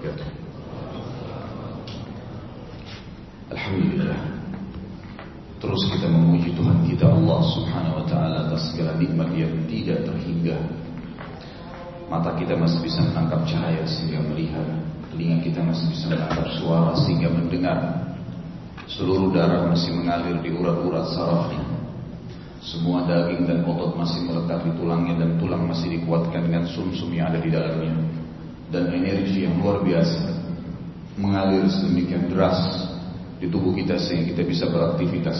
wabarakatuh. Alhamdulillah. Terus kita memuji Tuhan kita Allah subhanahu wa ta'ala atas segala nikmat yang tidak terhingga. Mata kita masih bisa menangkap cahaya sehingga melihat. Telinga kita masih bisa menangkap suara sehingga mendengar. Seluruh darah masih mengalir di urat-urat sarafnya. Semua daging dan otot masih melekat di tulangnya dan tulang masih dikuatkan dengan sumsum -sum yang ada di dalamnya dan energi yang luar biasa mengalir sedemikian deras di tubuh kita sehingga kita bisa beraktivitas.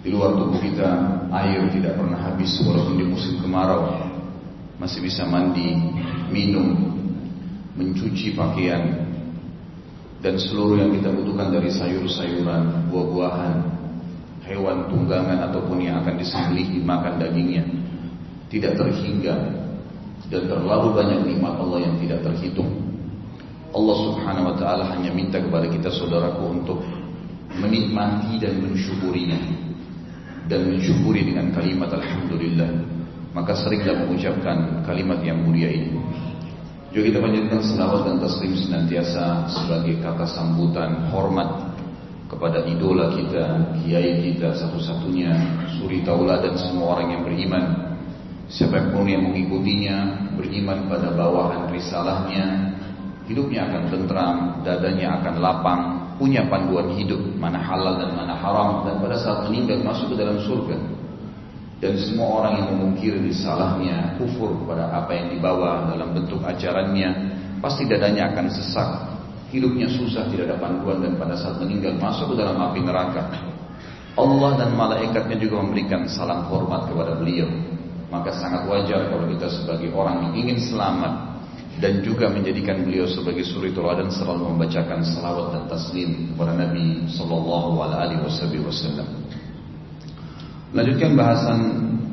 Di luar tubuh kita air tidak pernah habis walaupun di musim kemarau masih bisa mandi, minum, mencuci pakaian dan seluruh yang kita butuhkan dari sayur-sayuran, buah-buahan, hewan tunggangan ataupun yang akan disembelih dimakan dagingnya tidak terhingga dan terlalu banyak nikmat Allah yang tidak terhitung. Allah Subhanahu wa taala hanya minta kepada kita saudaraku untuk menikmati dan mensyukurinya dan mensyukuri dengan kalimat alhamdulillah. Maka seringlah mengucapkan kalimat yang mulia ini. Juga kita panjatkan selawat dan taslim senantiasa sebagai kata sambutan hormat kepada idola kita, kiai kita satu-satunya, suri tauladan semua orang yang beriman. Siapa pun yang mengikutinya, beriman pada bawahan risalahnya, hidupnya akan tentram, dadanya akan lapang, punya panduan hidup, mana halal dan mana haram, dan pada saat meninggal masuk ke dalam surga. Dan semua orang yang memungkiri risalahnya, kufur pada apa yang dibawa dalam bentuk ajarannya, pasti dadanya akan sesak, hidupnya susah, tidak ada panduan dan pada saat meninggal masuk ke dalam api neraka. Allah dan malaikatnya juga memberikan salam hormat kepada beliau. Maka sangat wajar kalau kita sebagai orang yang ingin selamat dan juga menjadikan beliau sebagai suri teladan selalu membacakan salawat dan taslim kepada Nabi Sallallahu Alaihi Wasallam. Lanjutkan bahasan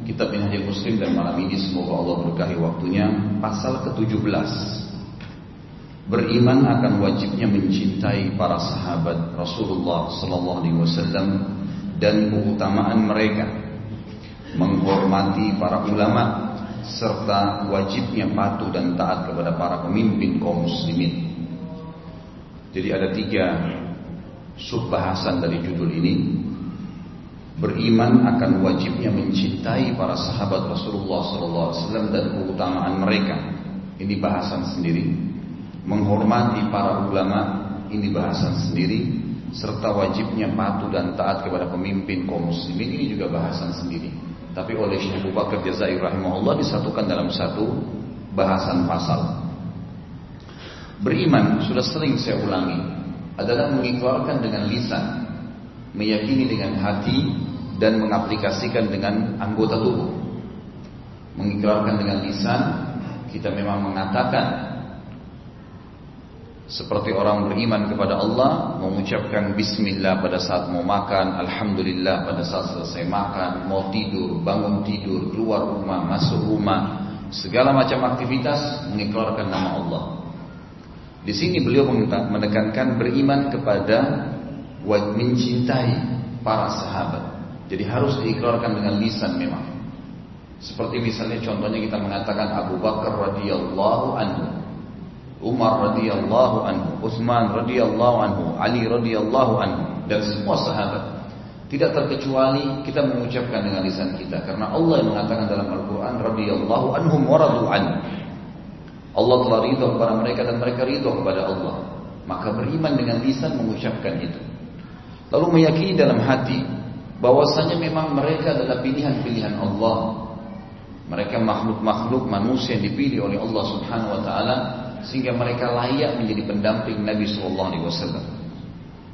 kitab Minhajul Muslim dan malam ini semoga Allah berkahi waktunya. Pasal ke-17 beriman akan wajibnya mencintai para sahabat Rasulullah sallallahu alaihi wasallam dan keutamaan mereka menghormati para ulama serta wajibnya patuh dan taat kepada para pemimpin kaum muslimin. Jadi ada tiga subbahasan dari judul ini. Beriman akan wajibnya mencintai para sahabat Rasulullah SAW dan keutamaan mereka. Ini bahasan sendiri menghormati para ulama ini bahasan sendiri serta wajibnya patuh dan taat kepada pemimpin kaum muslimin ini juga bahasan sendiri. Tapi oleh Syekh Abu Bakar Jazair rahimahullah disatukan dalam satu bahasan pasal. Beriman sudah sering saya ulangi adalah mengikrarkan dengan lisan, meyakini dengan hati dan mengaplikasikan dengan anggota tubuh. Mengikrarkan dengan lisan kita memang mengatakan seperti orang beriman kepada Allah mengucapkan bismillah pada saat mau makan, alhamdulillah pada saat selesai makan, mau tidur, bangun tidur, keluar rumah, masuk rumah, segala macam aktivitas mengikrarkan nama Allah. Di sini beliau menekankan beriman kepada mencintai para sahabat. Jadi harus diikrarkan dengan lisan memang. Seperti misalnya contohnya kita mengatakan Abu Bakar radhiyallahu anhu Umar radhiyallahu anhu, Utsman radhiyallahu anhu, Ali radhiyallahu anhu dan semua sahabat. Tidak terkecuali kita mengucapkan dengan lisan kita karena Allah yang mengatakan dalam Al-Qur'an radhiyallahu anhum wa radu Allah telah ridho kepada mereka dan mereka ridho kepada Allah. Maka beriman dengan lisan mengucapkan itu. Lalu meyakini dalam hati bahwasanya memang mereka adalah pilihan-pilihan Allah. Mereka makhluk-makhluk manusia yang dipilih oleh Allah Subhanahu wa taala sehingga mereka layak menjadi pendamping Nabi Shallallahu Alaihi Wasallam.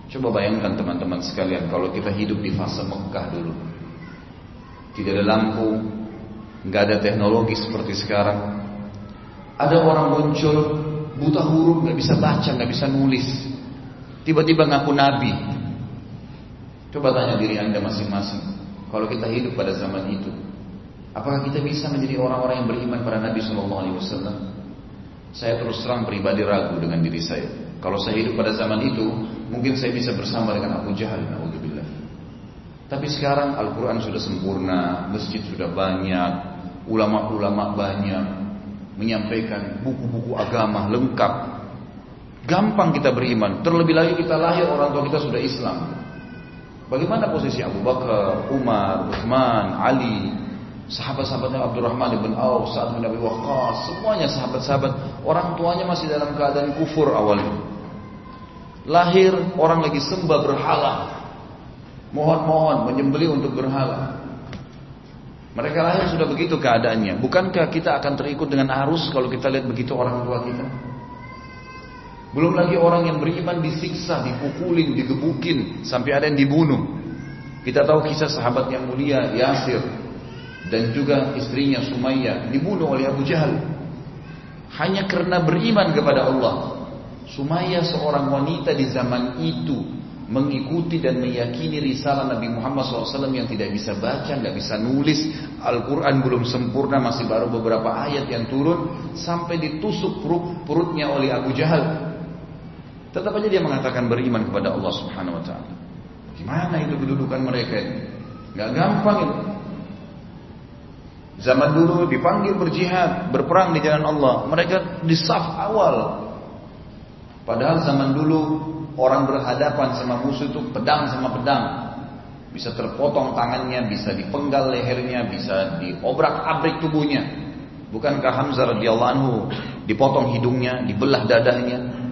Coba bayangkan teman-teman sekalian kalau kita hidup di fase Mekah dulu, tidak ada lampu, nggak ada teknologi seperti sekarang. Ada orang muncul buta huruf, nggak bisa baca, nggak bisa nulis, tiba-tiba ngaku Nabi. Coba tanya diri anda masing-masing, kalau kita hidup pada zaman itu, apakah kita bisa menjadi orang-orang yang beriman pada Nabi Shallallahu Alaihi Wasallam? Saya terus terang pribadi ragu dengan diri saya. Kalau saya hidup pada zaman itu, mungkin saya bisa bersama dengan Abu Jahal. Alhamdulillah. Tapi sekarang Al-Quran sudah sempurna, masjid sudah banyak, ulama-ulama banyak, menyampaikan buku-buku agama lengkap. Gampang kita beriman. Terlebih lagi kita lahir orang tua kita sudah Islam. Bagaimana posisi Abu Bakar, Umar, Uthman, Ali, sahabat-sahabatnya Abdurrahman bin Auf, Sa'ad bin Abi Waqqas, semuanya sahabat-sahabat, orang tuanya masih dalam keadaan kufur awalnya. Lahir orang lagi sembah berhala. Mohon-mohon menyembeli untuk berhala. Mereka lahir sudah begitu keadaannya. Bukankah kita akan terikut dengan arus kalau kita lihat begitu orang tua kita? Belum lagi orang yang beriman disiksa, dipukulin, digebukin, sampai ada yang dibunuh. Kita tahu kisah sahabat yang mulia Yasir dan juga istrinya Sumayyah dibunuh oleh Abu Jahal. Hanya karena beriman kepada Allah. Sumayyah seorang wanita di zaman itu mengikuti dan meyakini risalah Nabi Muhammad SAW yang tidak bisa baca, nggak bisa nulis, Al-Quran belum sempurna, masih baru beberapa ayat yang turun, sampai ditusuk perut, perutnya oleh Abu Jahal. Tetap aja dia mengatakan beriman kepada Allah Subhanahu Wa Taala. Gimana itu kedudukan mereka ini? Gak gampang itu. Zaman dulu dipanggil berjihad, berperang di jalan Allah. Mereka di saf awal. Padahal zaman dulu orang berhadapan sama musuh itu pedang sama pedang. Bisa terpotong tangannya, bisa dipenggal lehernya, bisa diobrak-abrik tubuhnya. Bukankah Hamzah radhiyallahu anhu dipotong hidungnya, dibelah dadanya,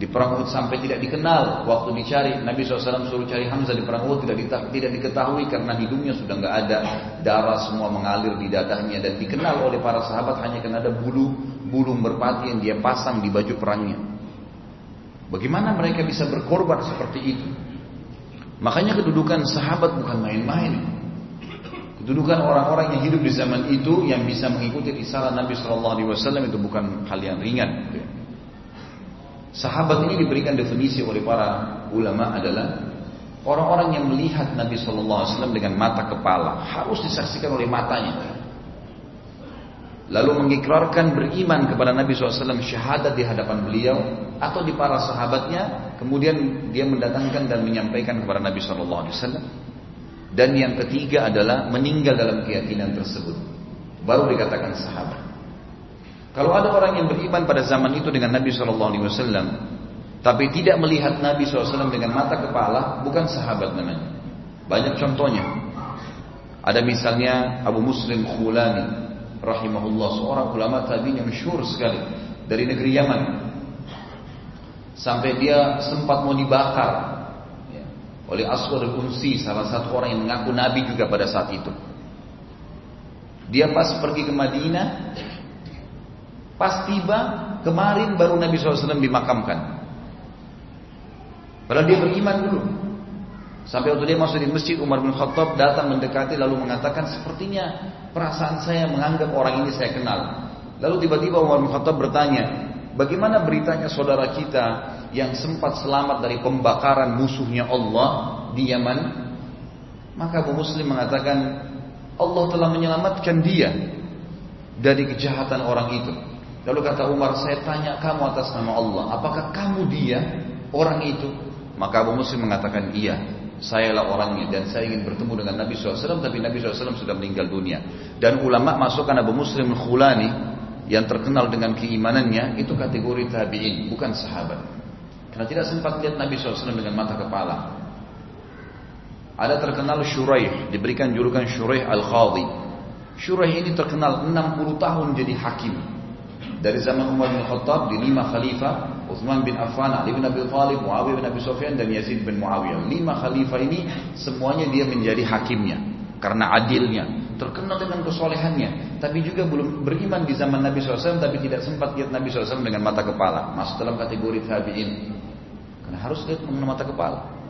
di perang Uhud sampai tidak dikenal waktu dicari Nabi SAW suruh cari Hamzah di perang Uhud tidak, tidak diketahui karena hidungnya sudah nggak ada darah semua mengalir di dadanya dan dikenal oleh para sahabat hanya karena ada bulu bulu merpati yang dia pasang di baju perangnya. Bagaimana mereka bisa berkorban seperti itu? Makanya kedudukan sahabat bukan main-main. Kedudukan orang-orang yang hidup di zaman itu yang bisa mengikuti risalah Nabi SAW itu bukan hal yang ringan. Sahabat ini diberikan definisi oleh para ulama adalah orang-orang yang melihat Nabi Shallallahu Alaihi Wasallam dengan mata kepala harus disaksikan oleh matanya. Lalu mengikrarkan beriman kepada Nabi SAW syahadat di hadapan beliau atau di para sahabatnya, kemudian dia mendatangkan dan menyampaikan kepada Nabi SAW. Dan yang ketiga adalah meninggal dalam keyakinan tersebut. Baru dikatakan sahabat. Kalau ada orang yang beriman pada zaman itu dengan Nabi Shallallahu Alaihi Wasallam, tapi tidak melihat Nabi SAW dengan mata kepala, bukan sahabat namanya. Banyak contohnya. Ada misalnya Abu Muslim Khulani, rahimahullah, seorang ulama tabi'in yang masyhur sekali dari negeri Yaman. Sampai dia sempat mau dibakar ya, oleh Aswad al-Unsi, salah satu orang yang mengaku Nabi juga pada saat itu. Dia pas pergi ke Madinah, Pas tiba, kemarin baru Nabi SAW dimakamkan. Padahal dia beriman dulu. Sampai waktu dia masuk di masjid, Umar bin Khattab datang mendekati lalu mengatakan, sepertinya perasaan saya menganggap orang ini saya kenal. Lalu tiba-tiba Umar bin Khattab bertanya, bagaimana beritanya saudara kita yang sempat selamat dari pembakaran musuhnya Allah di Yaman? Maka Abu Muslim mengatakan, Allah telah menyelamatkan dia dari kejahatan orang itu. Lalu kata Umar, saya tanya kamu atas nama Allah, apakah kamu dia orang itu? Maka Abu Muslim mengatakan iya, sayalah orangnya dan saya ingin bertemu dengan Nabi SAW, tapi Nabi SAW sudah meninggal dunia. Dan ulama masukkan Abu Muslim Khulani yang terkenal dengan keimanannya itu kategori tabiin, bukan sahabat. Karena tidak sempat lihat Nabi SAW dengan mata kepala. Ada terkenal Shuraih, diberikan julukan Shuraih Al-Khadi. Shuraih ini terkenal 60 tahun jadi hakim dari zaman Umar bin Khattab di lima khalifah Uthman bin Affan, Ali bin Abi Thalib, Muawiyah bin Abi Sufyan dan Yazid bin Muawiyah. Lima khalifah ini semuanya dia menjadi hakimnya karena adilnya, terkenal dengan kesolehannya, tapi juga belum beriman di zaman Nabi SAW, tapi tidak sempat lihat Nabi SAW dengan mata kepala, masuk dalam kategori tabiin. Karena harus lihat dengan mata kepala.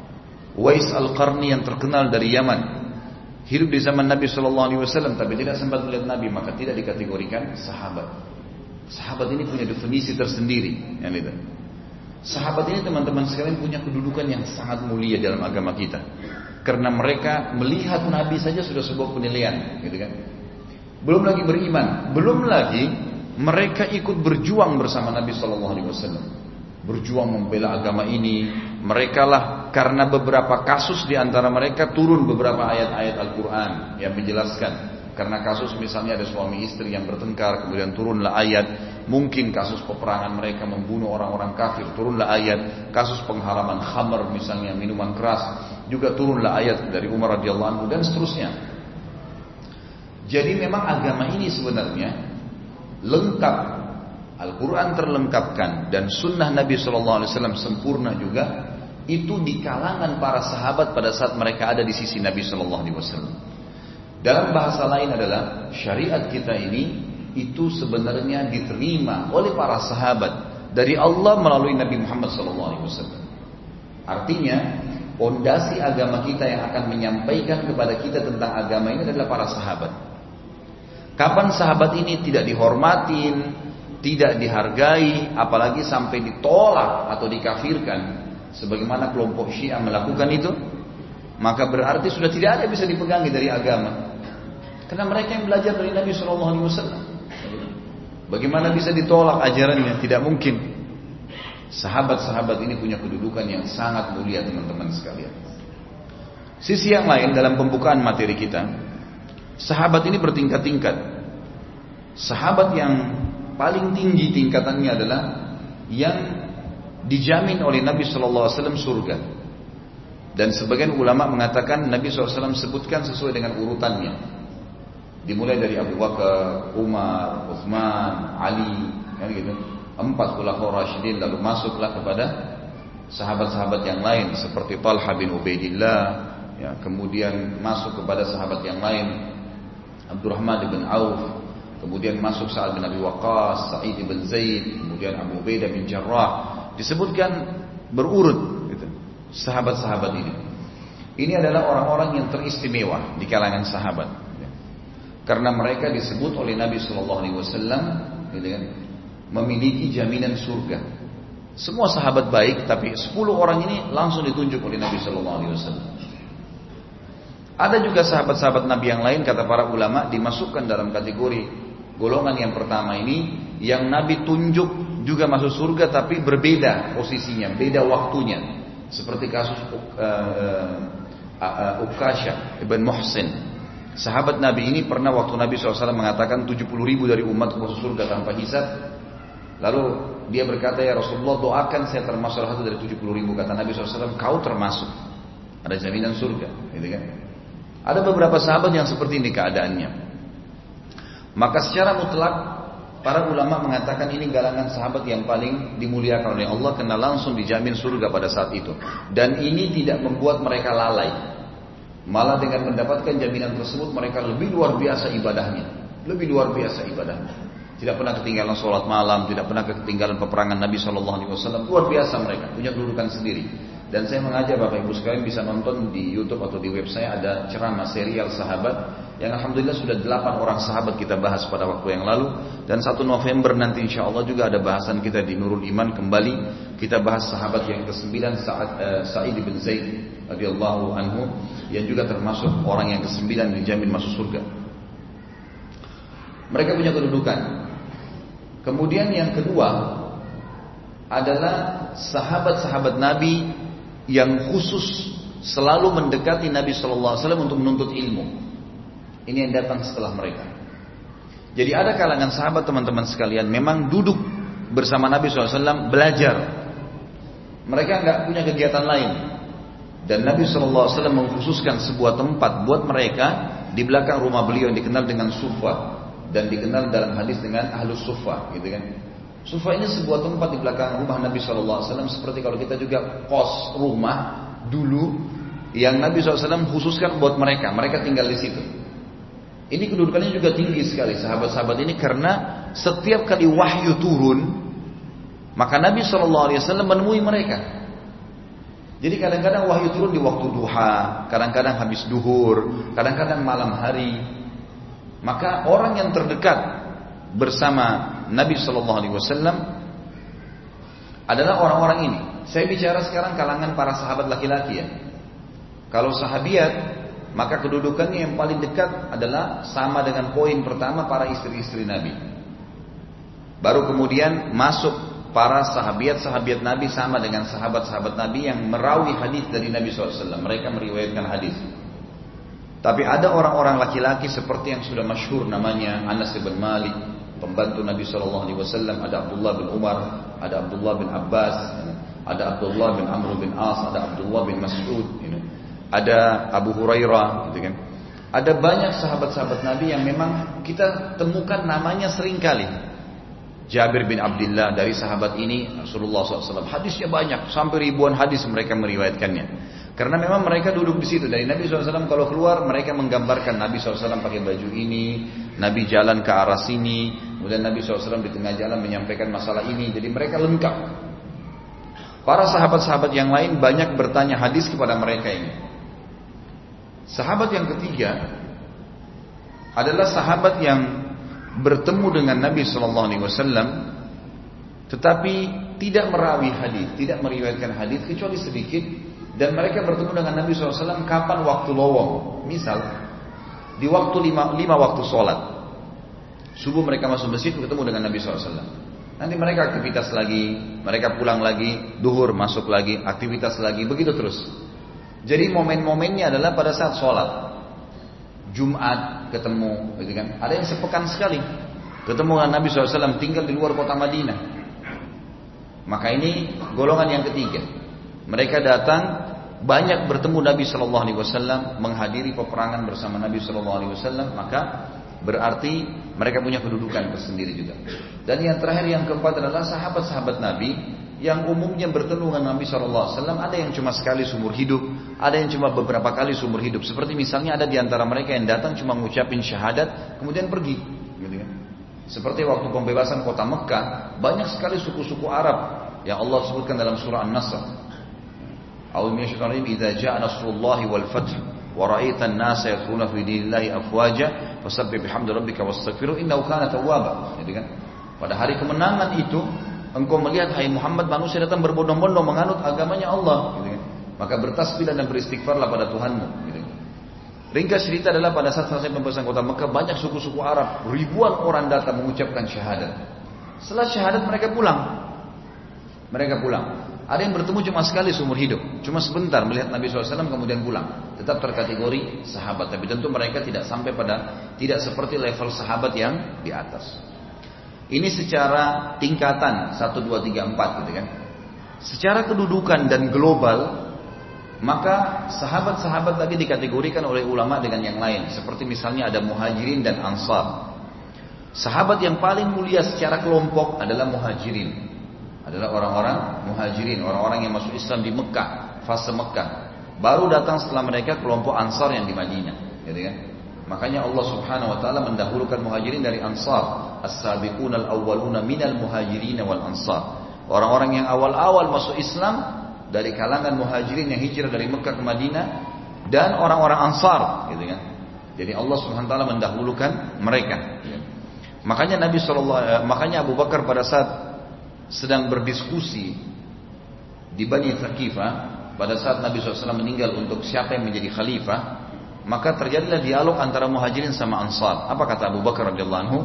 Wais al-Qarni yang terkenal dari Yaman, hidup di zaman Nabi SAW, tapi tidak sempat melihat Nabi, maka tidak dikategorikan sahabat. Sahabat ini punya definisi tersendiri. Yang itu. Sahabat ini teman-teman sekalian punya kedudukan yang sangat mulia dalam agama kita. Karena mereka melihat Nabi saja sudah sebuah penilaian, gitu kan? Belum lagi beriman, belum lagi mereka ikut berjuang bersama Nabi Shallallahu Alaihi Wasallam, berjuang membela agama ini. Mereka lah karena beberapa kasus di antara mereka turun beberapa ayat-ayat Al-Quran yang menjelaskan karena kasus misalnya ada suami istri yang bertengkar, kemudian turunlah ayat mungkin kasus peperangan mereka membunuh orang-orang kafir turunlah ayat kasus pengharaman khamar misalnya minuman keras juga turunlah ayat dari Umar radhiyallahu anhu dan seterusnya jadi memang agama ini sebenarnya lengkap Al-Quran terlengkapkan dan sunnah Nabi SAW sempurna juga itu di kalangan para sahabat pada saat mereka ada di sisi Nabi SAW. Dalam bahasa lain adalah syariat kita ini itu sebenarnya diterima oleh para sahabat dari Allah melalui Nabi Muhammad SAW. Artinya, pondasi agama kita yang akan menyampaikan kepada kita tentang agama ini adalah para sahabat. Kapan sahabat ini tidak dihormatin, tidak dihargai, apalagi sampai ditolak atau dikafirkan, sebagaimana kelompok Syiah melakukan itu, maka berarti sudah tidak ada yang bisa dipegangi dari agama. Karena mereka yang belajar dari Nabi Shallallahu Alaihi Wasallam. Bagaimana bisa ditolak ajarannya? Tidak mungkin. Sahabat-sahabat ini punya kedudukan yang sangat mulia teman-teman sekalian. Sisi yang lain dalam pembukaan materi kita, sahabat ini bertingkat-tingkat. Sahabat yang paling tinggi tingkatannya adalah yang dijamin oleh Nabi Shallallahu Alaihi Wasallam surga. Dan sebagian ulama mengatakan Nabi SAW sebutkan sesuai dengan urutannya. Dimulai dari Abu Bakar, Umar, Uthman, Ali, kan gitu. Empat khulafaur rasyidin lalu masuklah kepada sahabat-sahabat yang lain seperti Talha bin Ubaidillah, ya, kemudian masuk kepada sahabat yang lain Abdurrahman bin Auf, kemudian masuk Sa'ad bin Abi Waqqas, Sa'id bin Zaid, kemudian Abu Ubaidah bin Jarrah. Disebutkan berurut sahabat-sahabat ini. Ini adalah orang-orang yang teristimewa di kalangan sahabat karena mereka disebut oleh Nabi Shallallahu Alaihi Wasallam gitu kan, memiliki jaminan surga. Semua sahabat baik, tapi 10 orang ini langsung ditunjuk oleh Nabi Shallallahu Alaihi Wasallam. Ada juga sahabat-sahabat Nabi yang lain kata para ulama dimasukkan dalam kategori golongan yang pertama ini yang Nabi tunjuk juga masuk surga tapi berbeda posisinya, beda waktunya. Seperti kasus uh, uh, uh, Ukasha ibn Muhsin Sahabat Nabi ini pernah waktu Nabi SAW mengatakan 70 ribu dari umat masuk surga tanpa hisab. Lalu dia berkata ya Rasulullah doakan saya termasuk satu dari 70 ribu. Kata Nabi SAW kau termasuk. Ada jaminan surga. Gitu kan? Ada beberapa sahabat yang seperti ini keadaannya. Maka secara mutlak para ulama mengatakan ini galangan sahabat yang paling dimuliakan oleh Allah karena langsung dijamin surga pada saat itu. Dan ini tidak membuat mereka lalai. Malah dengan mendapatkan jaminan tersebut mereka lebih luar biasa ibadahnya. Lebih luar biasa ibadahnya. Tidak pernah ketinggalan sholat malam, tidak pernah ketinggalan peperangan Nabi Wasallam. Luar biasa mereka, punya kedudukan sendiri. Dan saya mengajak Bapak Ibu sekalian bisa nonton di YouTube atau di web saya ada ceramah serial sahabat yang alhamdulillah sudah delapan orang sahabat kita bahas pada waktu yang lalu dan satu November nanti insya Allah juga ada bahasan kita di Nurul Iman kembali kita bahas sahabat yang ke-9 Sa'id, uh, Sa'id bin Zaid radhiyallahu anhu yang juga termasuk orang yang ke-9 dijamin masuk surga. Mereka punya kedudukan. Kemudian yang kedua adalah sahabat-sahabat Nabi yang khusus selalu mendekati Nabi Shallallahu Alaihi Wasallam untuk menuntut ilmu. Ini yang datang setelah mereka. Jadi ada kalangan sahabat teman-teman sekalian memang duduk bersama Nabi SAW belajar. Mereka nggak punya kegiatan lain. Dan Nabi SAW mengkhususkan sebuah tempat buat mereka di belakang rumah beliau yang dikenal dengan sufa dan dikenal dalam hadis dengan ahlus sufa, gitu kan. Sufa ini sebuah tempat di belakang rumah Nabi SAW seperti kalau kita juga kos rumah dulu yang Nabi SAW khususkan buat mereka. Mereka tinggal di situ. Ini kedudukannya juga tinggi sekali sahabat-sahabat ini karena setiap kali wahyu turun maka Nabi SAW menemui mereka. Jadi kadang-kadang wahyu turun di waktu duha, kadang-kadang habis duhur, kadang-kadang malam hari. Maka orang yang terdekat bersama Nabi Shallallahu Alaihi Wasallam adalah orang-orang ini. Saya bicara sekarang kalangan para sahabat laki-laki ya. Kalau sahabiat, maka kedudukannya yang paling dekat adalah sama dengan poin pertama para istri-istri Nabi. Baru kemudian masuk para sahabiat-sahabiat Nabi sama dengan sahabat-sahabat Nabi yang merawi hadis dari Nabi SAW. Mereka meriwayatkan hadis. Tapi ada orang-orang laki-laki seperti yang sudah masyhur namanya Anas bin Malik, pembantu Nabi Wasallam, ada Abdullah bin Umar, ada Abdullah bin Abbas, ada Abdullah bin Amr bin As, ada Abdullah bin Mas'ud, ada Abu Hurairah, gitu kan. Ada banyak sahabat-sahabat Nabi yang memang kita temukan namanya sering kali. Jabir bin Abdullah dari sahabat ini Rasulullah SAW. Hadisnya banyak, sampai ribuan hadis mereka meriwayatkannya. Karena memang mereka duduk di situ. Dari Nabi SAW kalau keluar mereka menggambarkan Nabi SAW pakai baju ini, Nabi jalan ke arah sini, kemudian Nabi SAW di tengah jalan menyampaikan masalah ini. Jadi mereka lengkap. Para sahabat-sahabat yang lain banyak bertanya hadis kepada mereka ini. Sahabat yang ketiga adalah sahabat yang bertemu dengan Nabi Shallallahu Alaihi Wasallam, tetapi tidak merawi hadis, tidak meriwayatkan hadis kecuali sedikit, dan mereka bertemu dengan Nabi SAW kapan waktu lowong. Misal di waktu lima, lima waktu sholat, subuh mereka masuk masjid bertemu dengan Nabi SAW. Nanti mereka aktivitas lagi, mereka pulang lagi, duhur masuk lagi, aktivitas lagi, begitu terus. Jadi momen-momennya adalah pada saat sholat. Jumat ketemu, gitu kan? Ada yang sepekan sekali ketemu dengan Nabi SAW tinggal di luar kota Madinah. Maka ini golongan yang ketiga. Mereka datang banyak bertemu Nabi Wasallam, menghadiri peperangan bersama Nabi Wasallam, maka berarti mereka punya kedudukan tersendiri juga. Dan yang terakhir yang keempat adalah sahabat-sahabat Nabi yang umumnya bertemu dengan Nabi SAW ada yang cuma sekali seumur hidup, ada yang cuma beberapa kali seumur hidup. Seperti misalnya ada di antara mereka yang datang cuma mengucapin syahadat, kemudian pergi. Gitu kan? Seperti waktu pembebasan kota Mekah, banyak sekali suku-suku Arab yang Allah sebutkan dalam surah An-Nasr. Idza wal dinillahi afwaja tawwaba. Gitu kan? Pada hari kemenangan itu engkau melihat hai Muhammad manusia datang berbondong-bondong menganut agamanya Allah. Gitu kan. maka bertasbihlah dan beristighfarlah pada Tuhanmu. Gitu kan. ringkas cerita adalah pada saat selesai pembebasan kota Mekah banyak suku-suku Arab ribuan orang datang mengucapkan syahadat. Setelah syahadat mereka pulang. Mereka pulang. Ada yang bertemu cuma sekali seumur hidup. Cuma sebentar melihat Nabi SAW kemudian pulang. Tetap terkategori sahabat. Tapi tentu mereka tidak sampai pada tidak seperti level sahabat yang di atas ini secara tingkatan 1, 2, 3, 4 gitu kan. Secara kedudukan dan global, maka sahabat-sahabat tadi dikategorikan oleh ulama dengan yang lain. Seperti misalnya ada muhajirin dan ansar. Sahabat yang paling mulia secara kelompok adalah muhajirin. Adalah orang-orang muhajirin, orang-orang yang masuk Islam di Mekah, fase Mekah. Baru datang setelah mereka kelompok ansar yang di Madinah. Gitu kan? Makanya Allah Subhanahu wa taala mendahulukan muhajirin dari ansar. As-sabiqun al-awwaluna minal muhajirin wal ansar. Orang-orang yang awal-awal masuk Islam dari kalangan muhajirin yang hijrah dari Mekah ke Madinah dan orang-orang ansar gitu kan. Jadi Allah Subhanahu wa taala mendahulukan mereka. Makanya Nabi sallallahu makanya Abu Bakar pada saat sedang berdiskusi di Bani Thaqifah pada saat Nabi SAW meninggal untuk siapa yang menjadi khalifah maka terjadilah dialog antara muhajirin sama ansar. Apa kata Abu Bakar radhiyallahu anhu?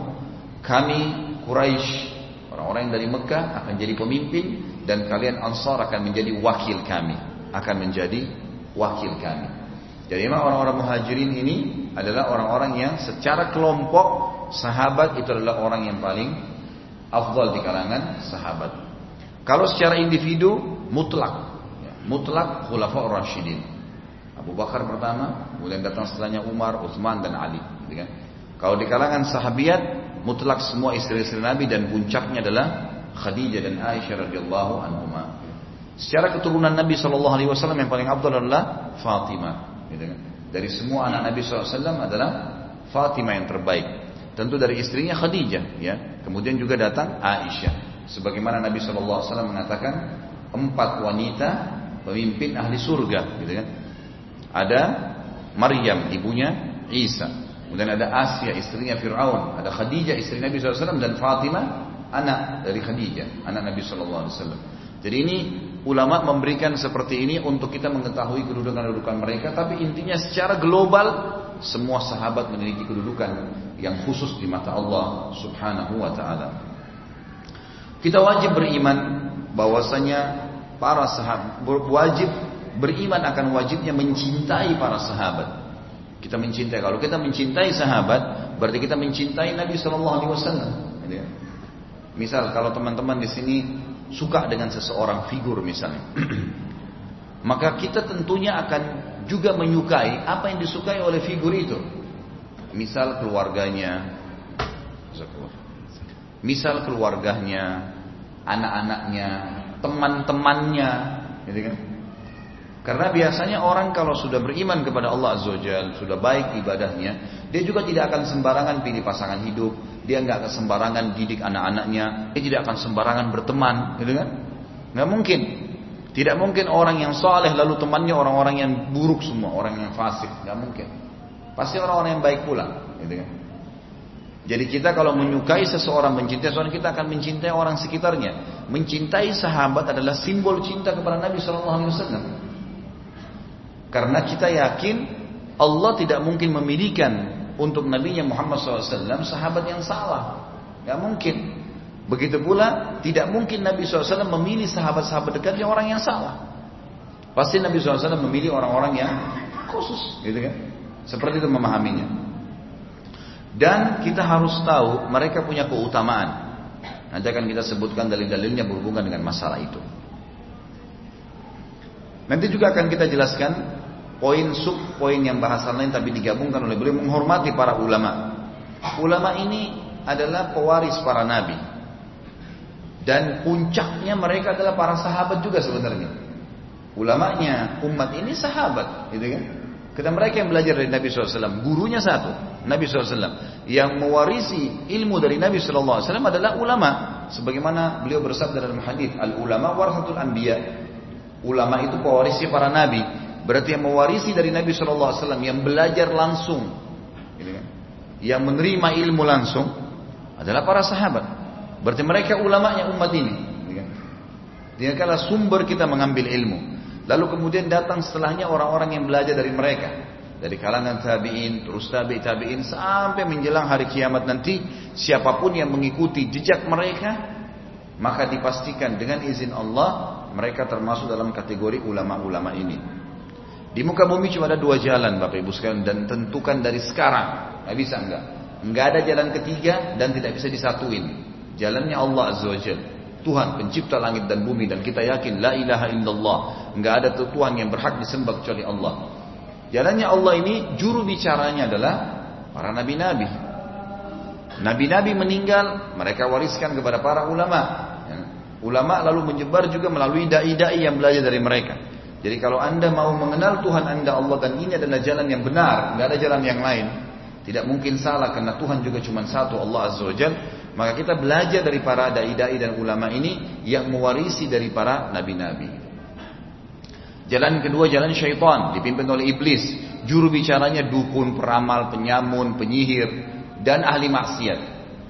Kami Quraisy, orang-orang yang dari Mekah akan jadi pemimpin dan kalian ansar akan menjadi wakil kami, akan menjadi wakil kami. Jadi memang orang-orang muhajirin ini adalah orang-orang yang secara kelompok sahabat itu adalah orang yang paling afdal di kalangan sahabat. Kalau secara individu mutlak, ya, mutlak khulafaur rasyidin. Abu Bakar pertama, kemudian datang setelahnya Umar, Utsman dan Ali. Gitu kan? Kalau di kalangan sahabiat, mutlak semua istri-istri Nabi dan puncaknya adalah Khadijah dan Aisyah radhiyallahu anhuma. Secara keturunan Nabi Wasallam yang paling abdul adalah Fatimah. Gitu kan? Dari semua anak Nabi SAW adalah Fatimah yang terbaik. Tentu dari istrinya Khadijah, ya. Kemudian juga datang Aisyah. Sebagaimana Nabi SAW mengatakan empat wanita pemimpin ahli surga, gitu kan? Ada Maryam ibunya Isa. Kemudian ada Asia istrinya Fir'aun. Ada Khadijah istri Nabi SAW dan Fatimah anak dari Khadijah. Anak Nabi SAW. Jadi ini ulama memberikan seperti ini untuk kita mengetahui kedudukan-kedudukan mereka. Tapi intinya secara global semua sahabat memiliki kedudukan yang khusus di mata Allah Subhanahu wa taala. Kita wajib beriman bahwasanya para sahabat wajib beriman akan wajibnya mencintai para sahabat. Kita mencintai. Kalau kita mencintai sahabat, berarti kita mencintai Nabi Shallallahu Alaihi Wasallam. Kan? Misal kalau teman-teman di sini suka dengan seseorang figur misalnya, maka kita tentunya akan juga menyukai apa yang disukai oleh figur itu. Misal keluarganya, misal keluarganya, anak-anaknya, teman-temannya, gitu kan? Karena biasanya orang kalau sudah beriman kepada Allah Azza wa sudah baik ibadahnya, dia juga tidak akan sembarangan pilih pasangan hidup, dia nggak akan sembarangan didik anak-anaknya, dia tidak akan sembarangan berteman, gitu kan? Nggak mungkin. Tidak mungkin orang yang soleh lalu temannya orang-orang yang buruk semua, orang yang fasik, nggak mungkin. Pasti orang-orang yang baik pula, gitu kan? Jadi kita kalau menyukai seseorang, mencintai seseorang, kita akan mencintai orang sekitarnya. Mencintai sahabat adalah simbol cinta kepada Nabi Shallallahu Alaihi Wasallam. Karena kita yakin Allah tidak mungkin memilihkan untuk Nabi Muhammad SAW sahabat yang salah. Gak mungkin. Begitu pula tidak mungkin Nabi SAW memilih sahabat-sahabat dekatnya orang yang salah. Pasti Nabi SAW memilih orang-orang yang khusus, gitu kan? Seperti itu memahaminya. Dan kita harus tahu mereka punya keutamaan. Nanti akan kita sebutkan dalil-dalilnya berhubungan dengan masalah itu. Nanti juga akan kita jelaskan poin sub poin yang bahasan lain tapi digabungkan oleh beliau menghormati para ulama. Ulama ini adalah pewaris para nabi. Dan puncaknya mereka adalah para sahabat juga sebenarnya. Ulamanya umat ini sahabat, gitu kan? Kita mereka yang belajar dari Nabi SAW, gurunya satu, Nabi SAW. Yang mewarisi ilmu dari Nabi SAW adalah ulama. Sebagaimana beliau bersabda dalam hadis, al ulama warasatul anbiya. Ulama itu pewarisi para nabi. Berarti yang mewarisi dari Nabi Wasallam yang belajar langsung, gitu kan? yang menerima ilmu langsung adalah para sahabat. Berarti mereka ulamanya umat ini. Gitu? Dia kala sumber kita mengambil ilmu. Lalu kemudian datang setelahnya orang-orang yang belajar dari mereka. Dari kalangan tabi'in, terus tabi' tabi'in sampai menjelang hari kiamat nanti siapa pun yang mengikuti jejak mereka maka dipastikan dengan izin Allah mereka termasuk dalam kategori ulama-ulama ini. Di muka bumi cuma ada dua jalan Bapak Ibu sekalian dan tentukan dari sekarang. Nggak bisa enggak. Enggak ada jalan ketiga dan tidak bisa disatuin. Jalannya Allah Azza wa. Tuhan pencipta langit dan bumi dan kita yakin la ilaha illallah. Enggak ada Tuhan yang berhak disembah kecuali Allah. Jalannya Allah ini juru bicaranya adalah para nabi-nabi. Nabi-nabi meninggal, mereka wariskan kepada para ulama. Ya. Ulama lalu menyebar juga melalui dai-dai yang belajar dari mereka. Jadi kalau anda mau mengenal Tuhan anda Allah dan ini adalah jalan yang benar, nggak ada jalan yang lain, tidak mungkin salah karena Tuhan juga cuma satu Allah Azza wa Maka kita belajar dari para dai-dai dan ulama ini yang mewarisi dari para nabi-nabi. Jalan kedua jalan syaitan dipimpin oleh iblis. Juru bicaranya dukun, peramal, penyamun, penyihir dan ahli maksiat.